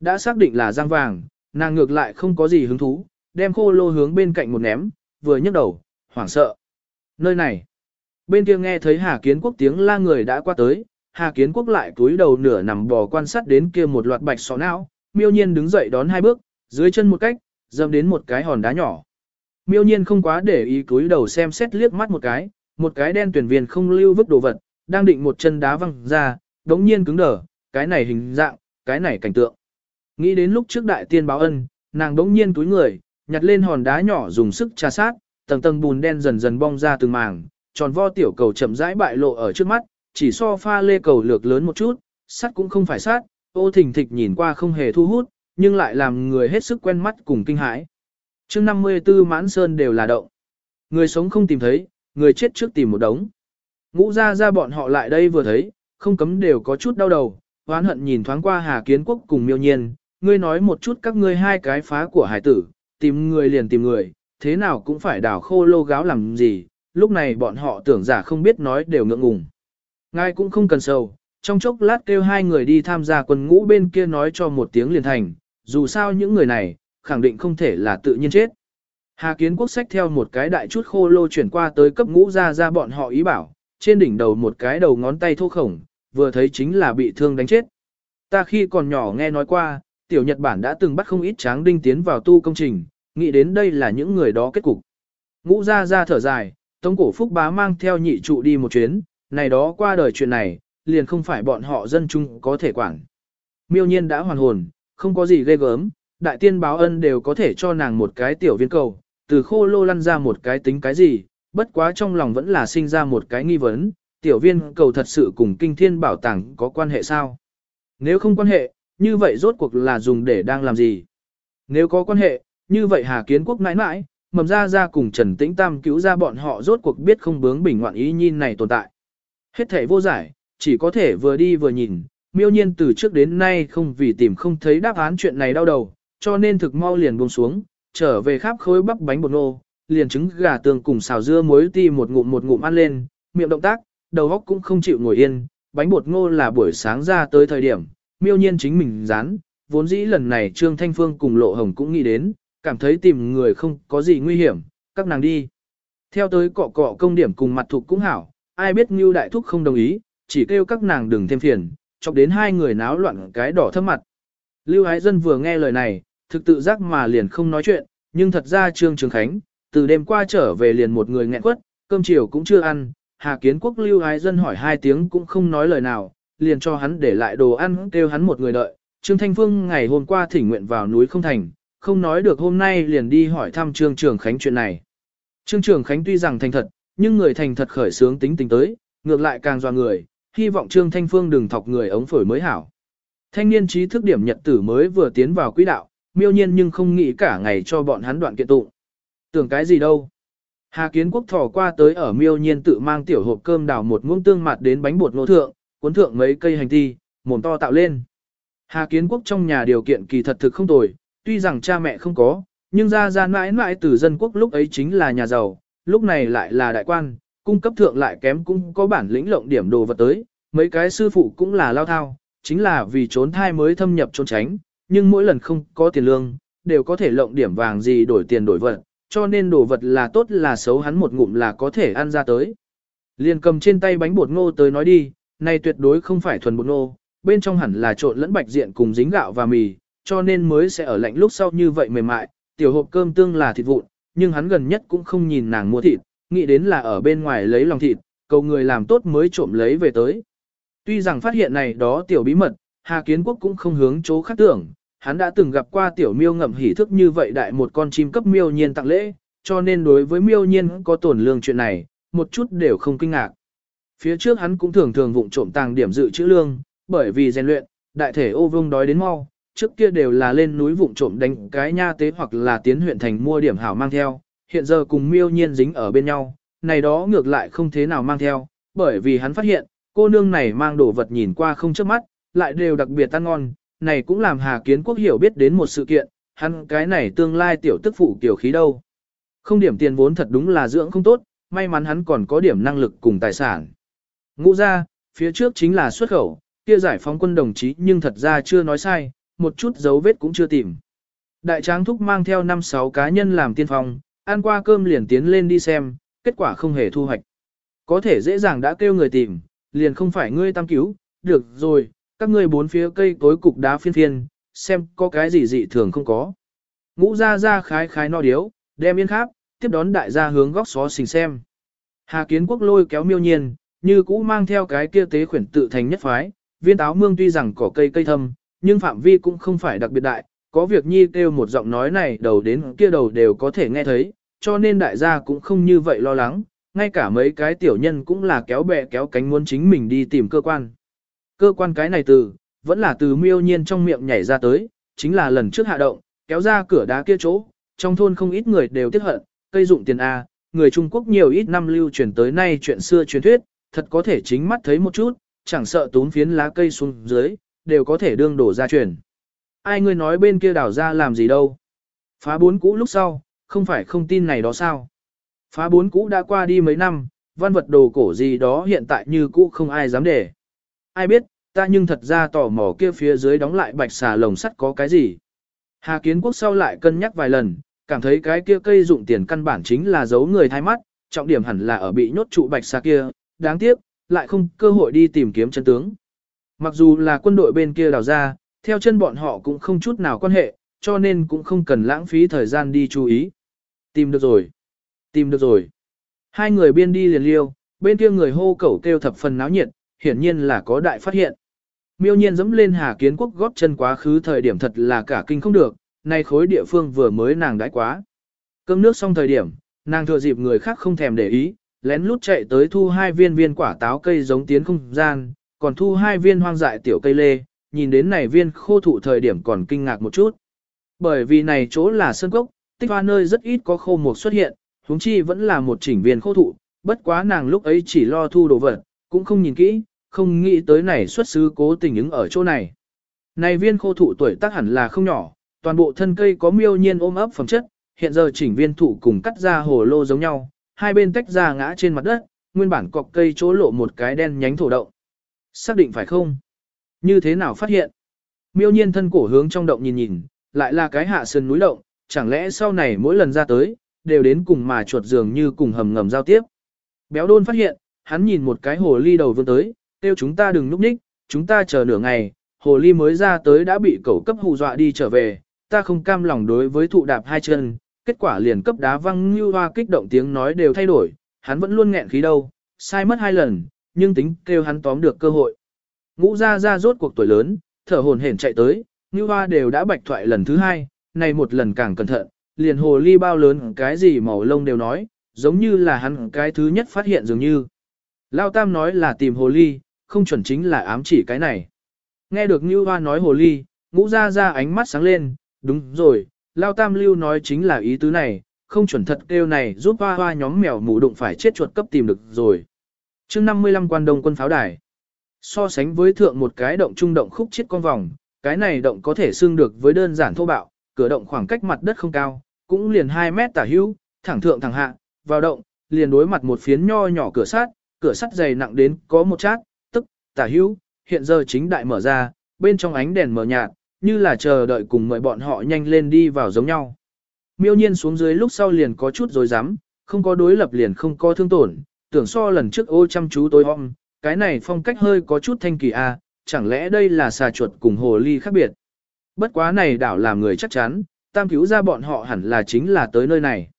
[SPEAKER 1] Đã xác định là răng vàng, nàng ngược lại không có gì hứng thú, đem khô lô hướng bên cạnh một ném, vừa nhấc đầu, hoảng sợ. Nơi này, bên kia nghe thấy Hà Kiến Quốc tiếng la người đã qua tới, Hà Kiến Quốc lại túi đầu nửa nằm bò quan sát đến kia một loạt bạch sọ não, miêu nhiên đứng dậy đón hai bước, dưới chân một cách, dâm đến một cái hòn đá nhỏ. Miêu nhiên không quá để ý túi đầu xem xét liếc mắt một cái, một cái đen tuyển viên không lưu vứt đồ vật, đang định một chân đá văng ra, đống nhiên cứng đờ, cái này hình dạng, cái này cảnh tượng. Nghĩ đến lúc trước đại tiên báo ân, nàng đống nhiên túi người, Nhặt lên hòn đá nhỏ dùng sức trà sát, tầng tầng bùn đen dần dần bong ra từng màng, tròn vo tiểu cầu chậm rãi bại lộ ở trước mắt, chỉ so pha lê cầu lược lớn một chút, sắt cũng không phải sắt, ô thình thịch nhìn qua không hề thu hút, nhưng lại làm người hết sức quen mắt cùng kinh hãi. Trước 54 mãn sơn đều là động. Người sống không tìm thấy, người chết trước tìm một đống. Ngũ ra ra bọn họ lại đây vừa thấy, không cấm đều có chút đau đầu, hoán hận nhìn thoáng qua Hà Kiến Quốc cùng miêu nhiên, ngươi nói một chút các ngươi hai cái phá của hải tử, tìm người liền tìm người, thế nào cũng phải đào khô lô gáo làm gì, lúc này bọn họ tưởng giả không biết nói đều ngượng ngùng. Ngài cũng không cần sầu, trong chốc lát kêu hai người đi tham gia quân ngũ bên kia nói cho một tiếng liền thành, dù sao những người này, khẳng định không thể là tự nhiên chết. Hà kiến quốc sách theo một cái đại chút khô lô chuyển qua tới cấp ngũ ra ra bọn họ ý bảo, trên đỉnh đầu một cái đầu ngón tay thô khổng, vừa thấy chính là bị thương đánh chết. Ta khi còn nhỏ nghe nói qua, tiểu Nhật Bản đã từng bắt không ít tráng đinh tiến vào tu công trình, nghĩ đến đây là những người đó kết cục. Ngũ ra ra thở dài, Tống cổ phúc bá mang theo nhị trụ đi một chuyến, này đó qua đời chuyện này, liền không phải bọn họ dân chung có thể quản. Miêu nhiên đã hoàn hồn, không có gì ghê gớm, đại tiên báo ân đều có thể cho nàng một cái tiểu viên cầu, từ khô lô lăn ra một cái tính cái gì, bất quá trong lòng vẫn là sinh ra một cái nghi vấn, tiểu viên cầu thật sự cùng kinh thiên bảo tàng có quan hệ sao? Nếu không quan hệ, như vậy rốt cuộc là dùng để đang làm gì? Nếu có quan hệ, như vậy Hà Kiến Quốc mãi mãi, mầm ra ra cùng Trần Tĩnh Tam cứu ra bọn họ rốt cuộc biết không bướng bình ngoạn ý nhìn này tồn tại. Hết thể vô giải, chỉ có thể vừa đi vừa nhìn, miêu nhiên từ trước đến nay không vì tìm không thấy đáp án chuyện này đau đầu, cho nên thực mau liền buông xuống, trở về khắp khối bắp bánh bột ngô, liền trứng gà tường cùng xào dưa muối ti một ngụm một ngụm ăn lên, miệng động tác, đầu óc cũng không chịu ngồi yên, bánh bột ngô là buổi sáng ra tới thời điểm, miêu nhiên chính mình dán, vốn dĩ lần này Trương Thanh Phương cùng Lộ Hồng cũng nghĩ đến, cảm thấy tìm người không có gì nguy hiểm, các nàng đi. Theo tới cọ cọ công điểm cùng mặt thục cũng hảo, ai biết Ngưu Đại Thúc không đồng ý, chỉ kêu các nàng đừng thêm phiền, chọc đến hai người náo loạn cái đỏ thấp mặt. Lưu Ái Dân vừa nghe lời này, thực tự giác mà liền không nói chuyện, nhưng thật ra Trương Trường Khánh, từ đêm qua trở về liền một người nghẹn quất, cơm chiều cũng chưa ăn, Hà Kiến Quốc Lưu Ái Dân hỏi hai tiếng cũng không nói lời nào, liền cho hắn để lại đồ ăn kêu hắn một người đợi. Trương Thanh Phương ngày hôm qua thỉnh nguyện vào núi không thành, không nói được hôm nay liền đi hỏi thăm Trương Trường Khánh chuyện này. Trương Trường Khánh tuy rằng thành thật, nhưng người thành thật khởi sướng tính tình tới, ngược lại càng doa người, hy vọng Trương Thanh Phương đừng thọc người ống phổi mới hảo. Thanh niên trí thức điểm nhật tử mới vừa tiến vào quỹ đạo, miêu nhiên nhưng không nghĩ cả ngày cho bọn hắn đoạn kiện tụng. Tưởng cái gì đâu. Hà Kiến Quốc thò qua tới ở miêu nhiên tự mang tiểu hộp cơm đào một muỗng tương mặt đến bánh bột nô thượng, cuốn thượng mấy cây hành ti, mồm to tạo lên. Hà Kiến Quốc trong nhà điều kiện kỳ thật thực không tồi, tuy rằng cha mẹ không có, nhưng ra ra mãi mãi từ dân quốc lúc ấy chính là nhà giàu, lúc này lại là đại quan, cung cấp thượng lại kém cũng có bản lĩnh lộng điểm đồ vật tới, mấy cái sư phụ cũng là lao thao, chính là vì trốn thai mới thâm nhập trốn tránh, nhưng mỗi lần không có tiền lương, đều có thể lộng điểm vàng gì đổi tiền đổi vật, cho nên đồ vật là tốt là xấu hắn một ngụm là có thể ăn ra tới. Liền cầm trên tay bánh bột ngô tới nói đi, này tuyệt đối không phải thuần bột ngô, bên trong hẳn là trộn lẫn bạch diện cùng dính gạo và mì, cho nên mới sẽ ở lạnh lúc sau như vậy mềm mại, tiểu hộp cơm tương là thịt vụn, nhưng hắn gần nhất cũng không nhìn nàng mua thịt, nghĩ đến là ở bên ngoài lấy lòng thịt, cầu người làm tốt mới trộm lấy về tới. Tuy rằng phát hiện này đó tiểu bí mật, Hà Kiến Quốc cũng không hướng chỗ khác tưởng, hắn đã từng gặp qua tiểu miêu ngậm hỉ thức như vậy đại một con chim cấp miêu nhiên tặng lễ, cho nên đối với miêu nhiên có tổn lương chuyện này, một chút đều không kinh ngạc. Phía trước hắn cũng thường thường vụng trộm tàng điểm dự trữ lương, bởi vì rèn luyện, đại thể ô vương đói đến mau, trước kia đều là lên núi vụng trộm đánh cái nha tế hoặc là tiến huyện thành mua điểm hảo mang theo, hiện giờ cùng miêu nhiên dính ở bên nhau, này đó ngược lại không thế nào mang theo, bởi vì hắn phát hiện, cô nương này mang đồ vật nhìn qua không chớp mắt, lại đều đặc biệt ăn ngon, này cũng làm Hà Kiến Quốc hiểu biết đến một sự kiện, hắn cái này tương lai tiểu tức phụ kiểu khí đâu. Không điểm tiền vốn thật đúng là dưỡng không tốt, may mắn hắn còn có điểm năng lực cùng tài sản. Ngũ ra, phía trước chính là xuất khẩu, kia giải phóng quân đồng chí nhưng thật ra chưa nói sai, một chút dấu vết cũng chưa tìm. Đại tráng thúc mang theo 5-6 cá nhân làm tiên phong, ăn qua cơm liền tiến lên đi xem, kết quả không hề thu hoạch. Có thể dễ dàng đã kêu người tìm, liền không phải ngươi tam cứu, được rồi, các ngươi bốn phía cây tối cục đá phiên phiên, xem có cái gì dị thường không có. Ngũ ra ra khái khái no điếu, đem yên kháp, tiếp đón đại gia hướng góc xó xình xem. Hà kiến quốc lôi kéo miêu nhiên, như cũ mang theo cái kia tế khuyển tự thành nhất phái, viên táo mương tuy rằng cỏ cây cây thâm, nhưng phạm vi cũng không phải đặc biệt đại, có việc nhi kêu một giọng nói này đầu đến kia đầu đều có thể nghe thấy, cho nên đại gia cũng không như vậy lo lắng, ngay cả mấy cái tiểu nhân cũng là kéo bè kéo cánh muốn chính mình đi tìm cơ quan. Cơ quan cái này từ, vẫn là từ miêu nhiên trong miệng nhảy ra tới, chính là lần trước hạ động, kéo ra cửa đá kia chỗ, trong thôn không ít người đều tiếc hận, cây dụng tiền A, người Trung Quốc nhiều ít năm lưu truyền tới nay chuyện xưa truyền thuyết, thật có thể chính mắt thấy một chút, chẳng sợ tốn phiến lá cây xuống dưới, đều có thể đương đổ ra truyền. Ai ngươi nói bên kia đảo ra làm gì đâu. Phá bốn cũ lúc sau, không phải không tin này đó sao. Phá bốn cũ đã qua đi mấy năm, văn vật đồ cổ gì đó hiện tại như cũ không ai dám để. Ai biết, ta nhưng thật ra tò mò kia phía dưới đóng lại bạch xà lồng sắt có cái gì. Hà Kiến Quốc sau lại cân nhắc vài lần, cảm thấy cái kia cây dụng tiền căn bản chính là giấu người thay mắt, trọng điểm hẳn là ở bị nhốt trụ bạch xà kia, đáng tiếc, lại không cơ hội đi tìm kiếm chân tướng. Mặc dù là quân đội bên kia đào ra, theo chân bọn họ cũng không chút nào quan hệ, cho nên cũng không cần lãng phí thời gian đi chú ý. Tìm được rồi. Tìm được rồi. Hai người biên đi liền liêu, bên kia người hô cẩu kêu thập phần náo nhiệt, hiển nhiên là có đại phát hiện. Miêu nhiên dẫm lên Hà Kiến Quốc góp chân quá khứ thời điểm thật là cả kinh không được, nay khối địa phương vừa mới nàng đãi quá. Cơm nước xong thời điểm, nàng thừa dịp người khác không thèm để ý, lén lút chạy tới thu hai viên viên quả táo cây giống tiến không gian, còn thu hai viên hoang dại tiểu cây lê, nhìn đến này viên khô thụ thời điểm còn kinh ngạc một chút. Bởi vì này chỗ là sơn cốc, tích hoa nơi rất ít có khô mục xuất hiện, huống chi vẫn là một chỉnh viên khô thụ, bất quá nàng lúc ấy chỉ lo thu đồ vật, cũng không nhìn kỹ, không nghĩ tới này xuất xứ cố tình ứng ở chỗ này. Này viên khô thụ tuổi tác hẳn là không nhỏ, toàn bộ thân cây có miêu nhiên ôm ấp phẩm chất, hiện giờ chỉnh viên thụ cùng cắt ra hồ lô giống nhau, hai bên tách ra ngã trên mặt đất, nguyên bản cọc cây chỗ lộ một cái đen nhánh thổ động. Xác định phải không? Như thế nào phát hiện? Miêu nhiên thân cổ hướng trong động nhìn nhìn, lại là cái hạ sơn núi động, chẳng lẽ sau này mỗi lần ra tới, đều đến cùng mà chuột dường như cùng hầm ngầm giao tiếp. Béo đôn phát hiện, hắn nhìn một cái hồ ly đầu vươn tới, kêu chúng ta đừng núp ních, chúng ta chờ nửa ngày, hồ ly mới ra tới đã bị cẩu cấp hù dọa đi trở về, ta không cam lòng đối với thụ đạp hai chân, kết quả liền cấp đá văng như hoa kích động tiếng nói đều thay đổi, hắn vẫn luôn nghẹn khí đâu, sai mất hai lần, nhưng tính kêu hắn tóm được cơ hội. Ngũ ra ra rốt cuộc tuổi lớn, thở hồn hển chạy tới, như hoa đều đã bạch thoại lần thứ hai, này một lần càng cẩn thận, liền hồ ly bao lớn cái gì màu lông đều nói, giống như là hắn cái thứ nhất phát hiện dường như. Lao Tam nói là tìm hồ ly, không chuẩn chính là ám chỉ cái này. Nghe được Như Hoa nói hồ ly, ngũ ra ra ánh mắt sáng lên, đúng rồi, Lao Tam Lưu nói chính là ý tứ này, không chuẩn thật kêu này giúp hoa hoa nhóm mèo mù đụng phải chết chuột cấp tìm được rồi. chương 55 quan đông quân pháo đài. So sánh với thượng một cái động trung động khúc chết con vòng, cái này động có thể xương được với đơn giản thô bạo, cửa động khoảng cách mặt đất không cao, cũng liền 2 mét tả hữu, thẳng thượng thẳng hạ, vào động, liền đối mặt một phiến nho nhỏ cửa sắt, cửa sắt dày nặng đến có một chát, tả hữu, hiện giờ chính đại mở ra, bên trong ánh đèn mở nhạt, như là chờ đợi cùng mời bọn họ nhanh lên đi vào giống nhau. Miêu nhiên xuống dưới lúc sau liền có chút rồi dám, không có đối lập liền không có thương tổn, tưởng so lần trước ô chăm chú tối om, cái này phong cách hơi có chút thanh kỳ a, à, chẳng lẽ đây là xà chuột cùng hồ ly khác biệt. Bất quá này đảo làm người chắc chắn, tam cứu ra bọn họ hẳn là chính là tới nơi này.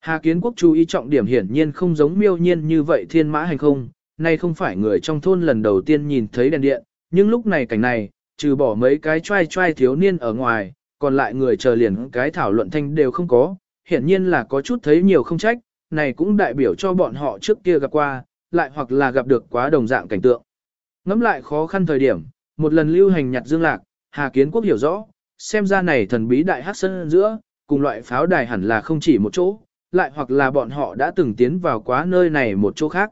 [SPEAKER 1] Hà Kiến Quốc chú ý trọng điểm hiển nhiên không giống miêu nhiên như vậy thiên mã hành không, nay không phải người trong thôn lần đầu tiên nhìn thấy đèn điện, nhưng lúc này cảnh này, trừ bỏ mấy cái trai trai thiếu niên ở ngoài, còn lại người chờ liền cái thảo luận thanh đều không có, hiển nhiên là có chút thấy nhiều không trách, này cũng đại biểu cho bọn họ trước kia gặp qua, lại hoặc là gặp được quá đồng dạng cảnh tượng. Ngắm lại khó khăn thời điểm, một lần lưu hành nhặt dương lạc, Hà Kiến Quốc hiểu rõ, xem ra này thần bí đại hát sân giữa, cùng loại pháo đài hẳn là không chỉ một chỗ, lại hoặc là bọn họ đã từng tiến vào quá nơi này một chỗ khác.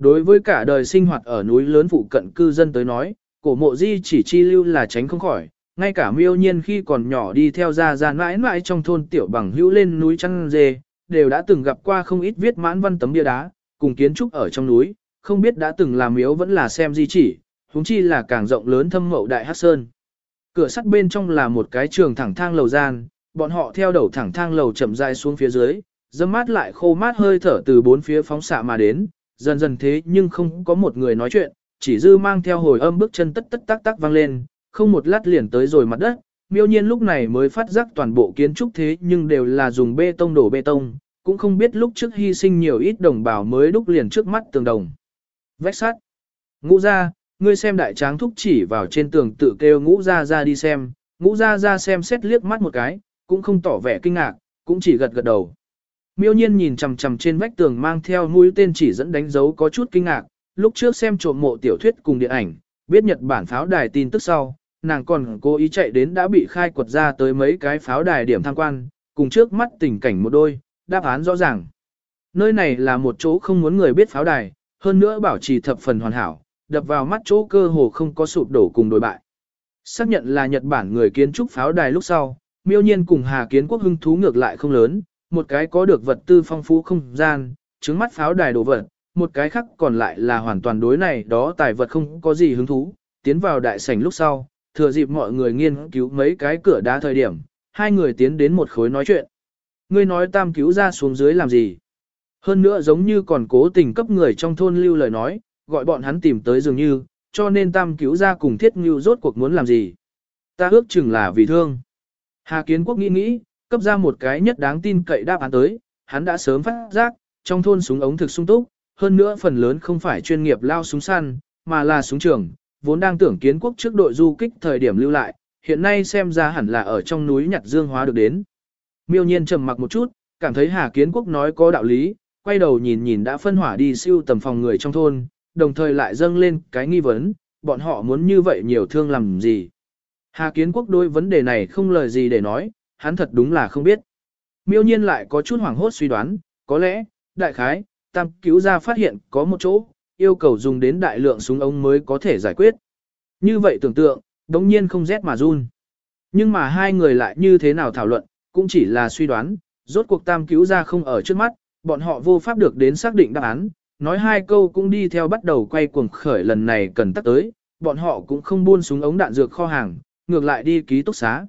[SPEAKER 1] Đối với cả đời sinh hoạt ở núi lớn phụ cận cư dân tới nói, cổ mộ di chỉ chi lưu là tránh không khỏi, ngay cả miêu nhiên khi còn nhỏ đi theo ra ra mãi mãi trong thôn tiểu bằng hữu lên núi chăn dê, đều đã từng gặp qua không ít viết mãn văn tấm bia đá, cùng kiến trúc ở trong núi, không biết đã từng làm miếu vẫn là xem di chỉ, huống chi là càng rộng lớn thâm mậu đại hát sơn. Cửa sắt bên trong là một cái trường thẳng thang lầu gian, bọn họ theo đầu thẳng thang lầu chậm rãi xuống phía dưới, dâm mát lại khô mát hơi thở từ bốn phía phóng xạ mà đến, dần dần thế nhưng không có một người nói chuyện, chỉ dư mang theo hồi âm bước chân tất tất tác tác vang lên, không một lát liền tới rồi mặt đất, miêu nhiên lúc này mới phát giác toàn bộ kiến trúc thế nhưng đều là dùng bê tông đổ bê tông, cũng không biết lúc trước hy sinh nhiều ít đồng bào mới đúc liền trước mắt tường đồng. Vách sắt. Ngũ ra, ngươi xem đại tráng thúc chỉ vào trên tường tự kêu ngũ ra ra đi xem, Ngũ ra ra xem xét liếc mắt một cái, cũng không tỏ vẻ kinh ngạc, cũng chỉ gật gật đầu. Miêu nhiên nhìn chằm chằm trên vách tường mang theo mũi tên chỉ dẫn đánh dấu có chút kinh ngạc, lúc trước xem trộm mộ tiểu thuyết cùng điện ảnh, biết Nhật Bản pháo đài tin tức sau, nàng còn cố ý chạy đến đã bị khai quật ra tới mấy cái pháo đài điểm tham quan, cùng trước mắt tình cảnh một đôi, đáp án rõ ràng. Nơi này là một chỗ không muốn người biết pháo đài, hơn nữa bảo trì thập phần hoàn hảo, đập vào mắt chỗ cơ hồ không có sụp đổ cùng đối bại. Xác nhận là Nhật Bản người kiến trúc pháo đài lúc sau, miêu nhiên cùng Hà Kiến Quốc hưng thú ngược lại không lớn, một cái có được vật tư phong phú không gian, trứng mắt pháo đài đồ vật, một cái khác còn lại là hoàn toàn đối này đó tài vật không có gì hứng thú, tiến vào đại sảnh lúc sau, thừa dịp mọi người nghiên cứu mấy cái cửa đá thời điểm, hai người tiến đến một khối nói chuyện. Ngươi nói tam cứu ra xuống dưới làm gì? Hơn nữa giống như còn cố tình cấp người trong thôn lưu lời nói, gọi bọn hắn tìm tới dường như, cho nên tam cứu ra cùng thiết ngưu rốt cuộc muốn làm gì. Ta ước chừng là vì thương. Hà Kiến Quốc nghĩ nghĩ, cấp ra một cái nhất đáng tin cậy đáp án tới, hắn đã sớm phát giác, trong thôn súng ống thực sung túc, hơn nữa phần lớn không phải chuyên nghiệp lao súng săn, mà là súng trường, vốn đang tưởng kiến quốc trước đội du kích thời điểm lưu lại, hiện nay xem ra hẳn là ở trong núi nhặt dương hóa được đến. Miêu nhiên trầm mặc một chút, cảm thấy Hà Kiến Quốc nói có đạo lý, quay đầu nhìn nhìn đã phân hỏa đi siêu tầm phòng người trong thôn, đồng thời lại dâng lên cái nghi vấn, bọn họ muốn như vậy nhiều thương làm gì. Hà Kiến Quốc đối vấn đề này không lời gì để nói, hắn thật đúng là không biết. Miêu nhiên lại có chút hoảng hốt suy đoán, có lẽ, đại khái, tam cứu ra phát hiện có một chỗ, yêu cầu dùng đến đại lượng súng ống mới có thể giải quyết. Như vậy tưởng tượng, đống nhiên không rét mà run. Nhưng mà hai người lại như thế nào thảo luận, cũng chỉ là suy đoán, rốt cuộc tam cứu ra không ở trước mắt, bọn họ vô pháp được đến xác định đáp án, nói hai câu cũng đi theo bắt đầu quay cuồng khởi lần này cần tắt tới, bọn họ cũng không buôn súng ống đạn dược kho hàng, ngược lại đi ký túc xá.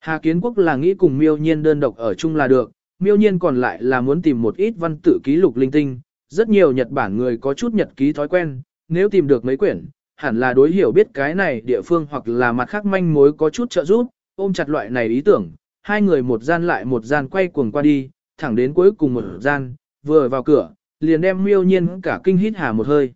[SPEAKER 1] Hà Kiến Quốc là nghĩ cùng miêu nhiên đơn độc ở chung là được, miêu nhiên còn lại là muốn tìm một ít văn tự ký lục linh tinh, rất nhiều Nhật Bản người có chút nhật ký thói quen, nếu tìm được mấy quyển, hẳn là đối hiểu biết cái này địa phương hoặc là mặt khác manh mối có chút trợ giúp, ôm chặt loại này ý tưởng, hai người một gian lại một gian quay cuồng qua đi, thẳng đến cuối cùng một gian, vừa vào cửa, liền đem miêu nhiên cả kinh hít hà một hơi.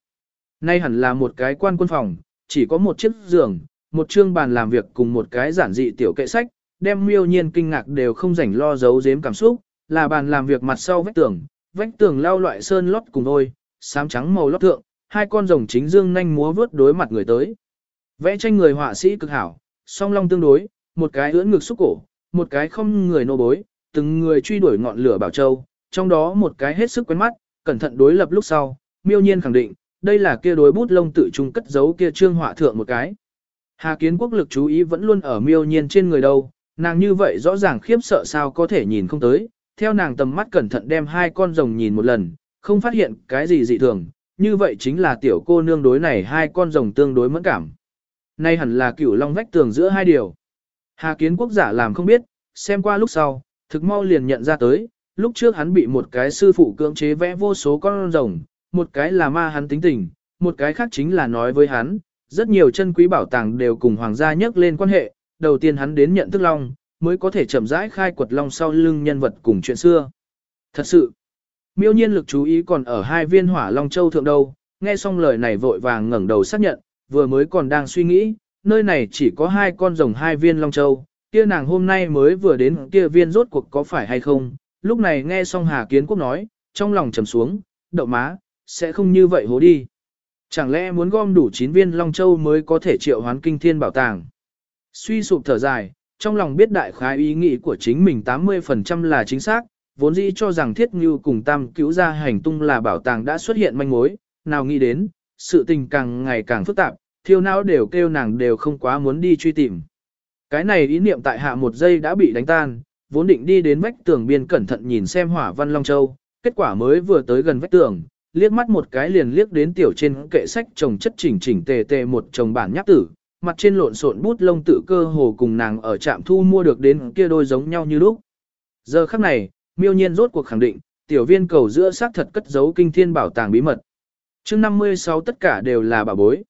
[SPEAKER 1] Nay hẳn là một cái quan quân phòng, chỉ có một chiếc giường, một chương bàn làm việc cùng một cái giản dị tiểu kệ sách, đem miêu nhiên kinh ngạc đều không rảnh lo giấu giếm cảm xúc, là bàn làm việc mặt sau vách tường, vách tường lao loại sơn lót cùng đôi, xám trắng màu lót thượng, hai con rồng chính dương nhanh múa vớt đối mặt người tới. Vẽ tranh người họa sĩ cực hảo, song long tương đối, một cái ưỡn ngực xúc cổ, một cái không người nô bối, từng người truy đuổi ngọn lửa bảo châu, trong đó một cái hết sức quen mắt, cẩn thận đối lập lúc sau, miêu nhiên khẳng định, đây là kia đối bút lông tự trung cất giấu kia trương họa thượng một cái. Hà kiến quốc lực chú ý vẫn luôn ở miêu nhiên trên người đâu, nàng như vậy rõ ràng khiếp sợ sao có thể nhìn không tới, theo nàng tầm mắt cẩn thận đem hai con rồng nhìn một lần, không phát hiện cái gì dị thường, như vậy chính là tiểu cô nương đối này hai con rồng tương đối mẫn cảm. Nay hẳn là cửu long vách tường giữa hai điều. Hà kiến quốc giả làm không biết, xem qua lúc sau, thực mau liền nhận ra tới, lúc trước hắn bị một cái sư phụ cưỡng chế vẽ vô số con rồng, một cái là ma hắn tính tình, một cái khác chính là nói với hắn, rất nhiều chân quý bảo tàng đều cùng hoàng gia nhắc lên quan hệ, đầu tiên hắn đến nhận thức long, mới có thể chậm rãi khai quật long sau lưng nhân vật cùng chuyện xưa. Thật sự, miêu nhiên lực chú ý còn ở hai viên hỏa long châu thượng đâu, nghe xong lời này vội vàng ngẩng đầu xác nhận, vừa mới còn đang suy nghĩ, nơi này chỉ có hai con rồng hai viên long châu, kia nàng hôm nay mới vừa đến kia viên rốt cuộc có phải hay không, lúc này nghe xong Hà Kiến Quốc nói, trong lòng trầm xuống, đậu má, sẽ không như vậy hố đi. Chẳng lẽ muốn gom đủ 9 viên Long Châu mới có thể triệu hoán kinh thiên bảo tàng? Suy sụp thở dài, trong lòng biết đại khái ý nghĩ của chính mình 80% là chính xác, vốn dĩ cho rằng Thiết Như cùng Tam cứu ra hành tung là bảo tàng đã xuất hiện manh mối, nào nghĩ đến, sự tình càng ngày càng phức tạp, thiêu não đều kêu nàng đều không quá muốn đi truy tìm. Cái này ý niệm tại hạ một giây đã bị đánh tan, vốn định đi đến vách tường biên cẩn thận nhìn xem hỏa văn Long Châu, kết quả mới vừa tới gần vách tường, liếc mắt một cái liền liếc đến tiểu trên kệ sách chồng chất chỉnh chỉnh tề tề một chồng bản nháp tử, mặt trên lộn xộn bút lông tự cơ hồ cùng nàng ở trạm thu mua được đến kia đôi giống nhau như lúc. Giờ khắc này, miêu nhiên rốt cuộc khẳng định, tiểu viên cầu giữa xác thật cất giấu kinh thiên bảo tàng bí mật. chương 56 tất cả đều là bảo bối.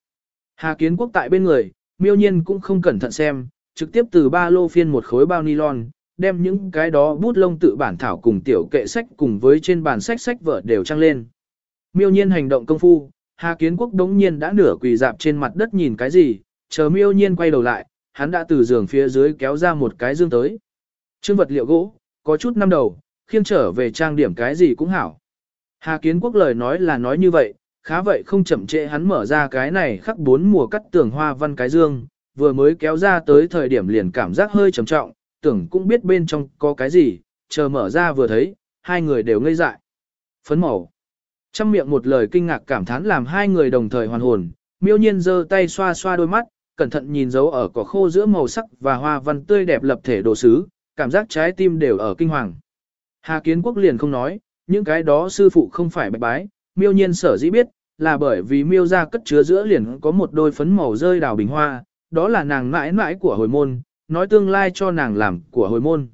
[SPEAKER 1] Hà kiến quốc tại bên người, miêu nhiên cũng không cẩn thận xem, trực tiếp từ ba lô phiên một khối bao nylon, đem những cái đó bút lông tự bản thảo cùng tiểu kệ sách cùng với trên bàn sách sách vở đều trăng lên. Miêu nhiên hành động công phu, Hà Kiến Quốc đống nhiên đã nửa quỳ dạp trên mặt đất nhìn cái gì, chờ miêu nhiên quay đầu lại, hắn đã từ giường phía dưới kéo ra một cái dương tới. Trương vật liệu gỗ, có chút năm đầu, khiêng trở về trang điểm cái gì cũng hảo. Hà Kiến Quốc lời nói là nói như vậy, khá vậy không chậm trễ hắn mở ra cái này khắc bốn mùa cắt tường hoa văn cái dương, vừa mới kéo ra tới thời điểm liền cảm giác hơi trầm trọng, tưởng cũng biết bên trong có cái gì, chờ mở ra vừa thấy, hai người đều ngây dại. Phấn màu. Trong miệng một lời kinh ngạc cảm thán làm hai người đồng thời hoàn hồn, miêu nhiên giơ tay xoa xoa đôi mắt, cẩn thận nhìn dấu ở cỏ khô giữa màu sắc và hoa văn tươi đẹp lập thể đồ sứ, cảm giác trái tim đều ở kinh hoàng. Hà Kiến Quốc liền không nói, những cái đó sư phụ không phải bạch bái, miêu nhiên sở dĩ biết, là bởi vì miêu ra cất chứa giữa liền có một đôi phấn màu rơi đào bình hoa, đó là nàng mãi mãi của hồi môn, nói tương lai cho nàng làm của hồi môn.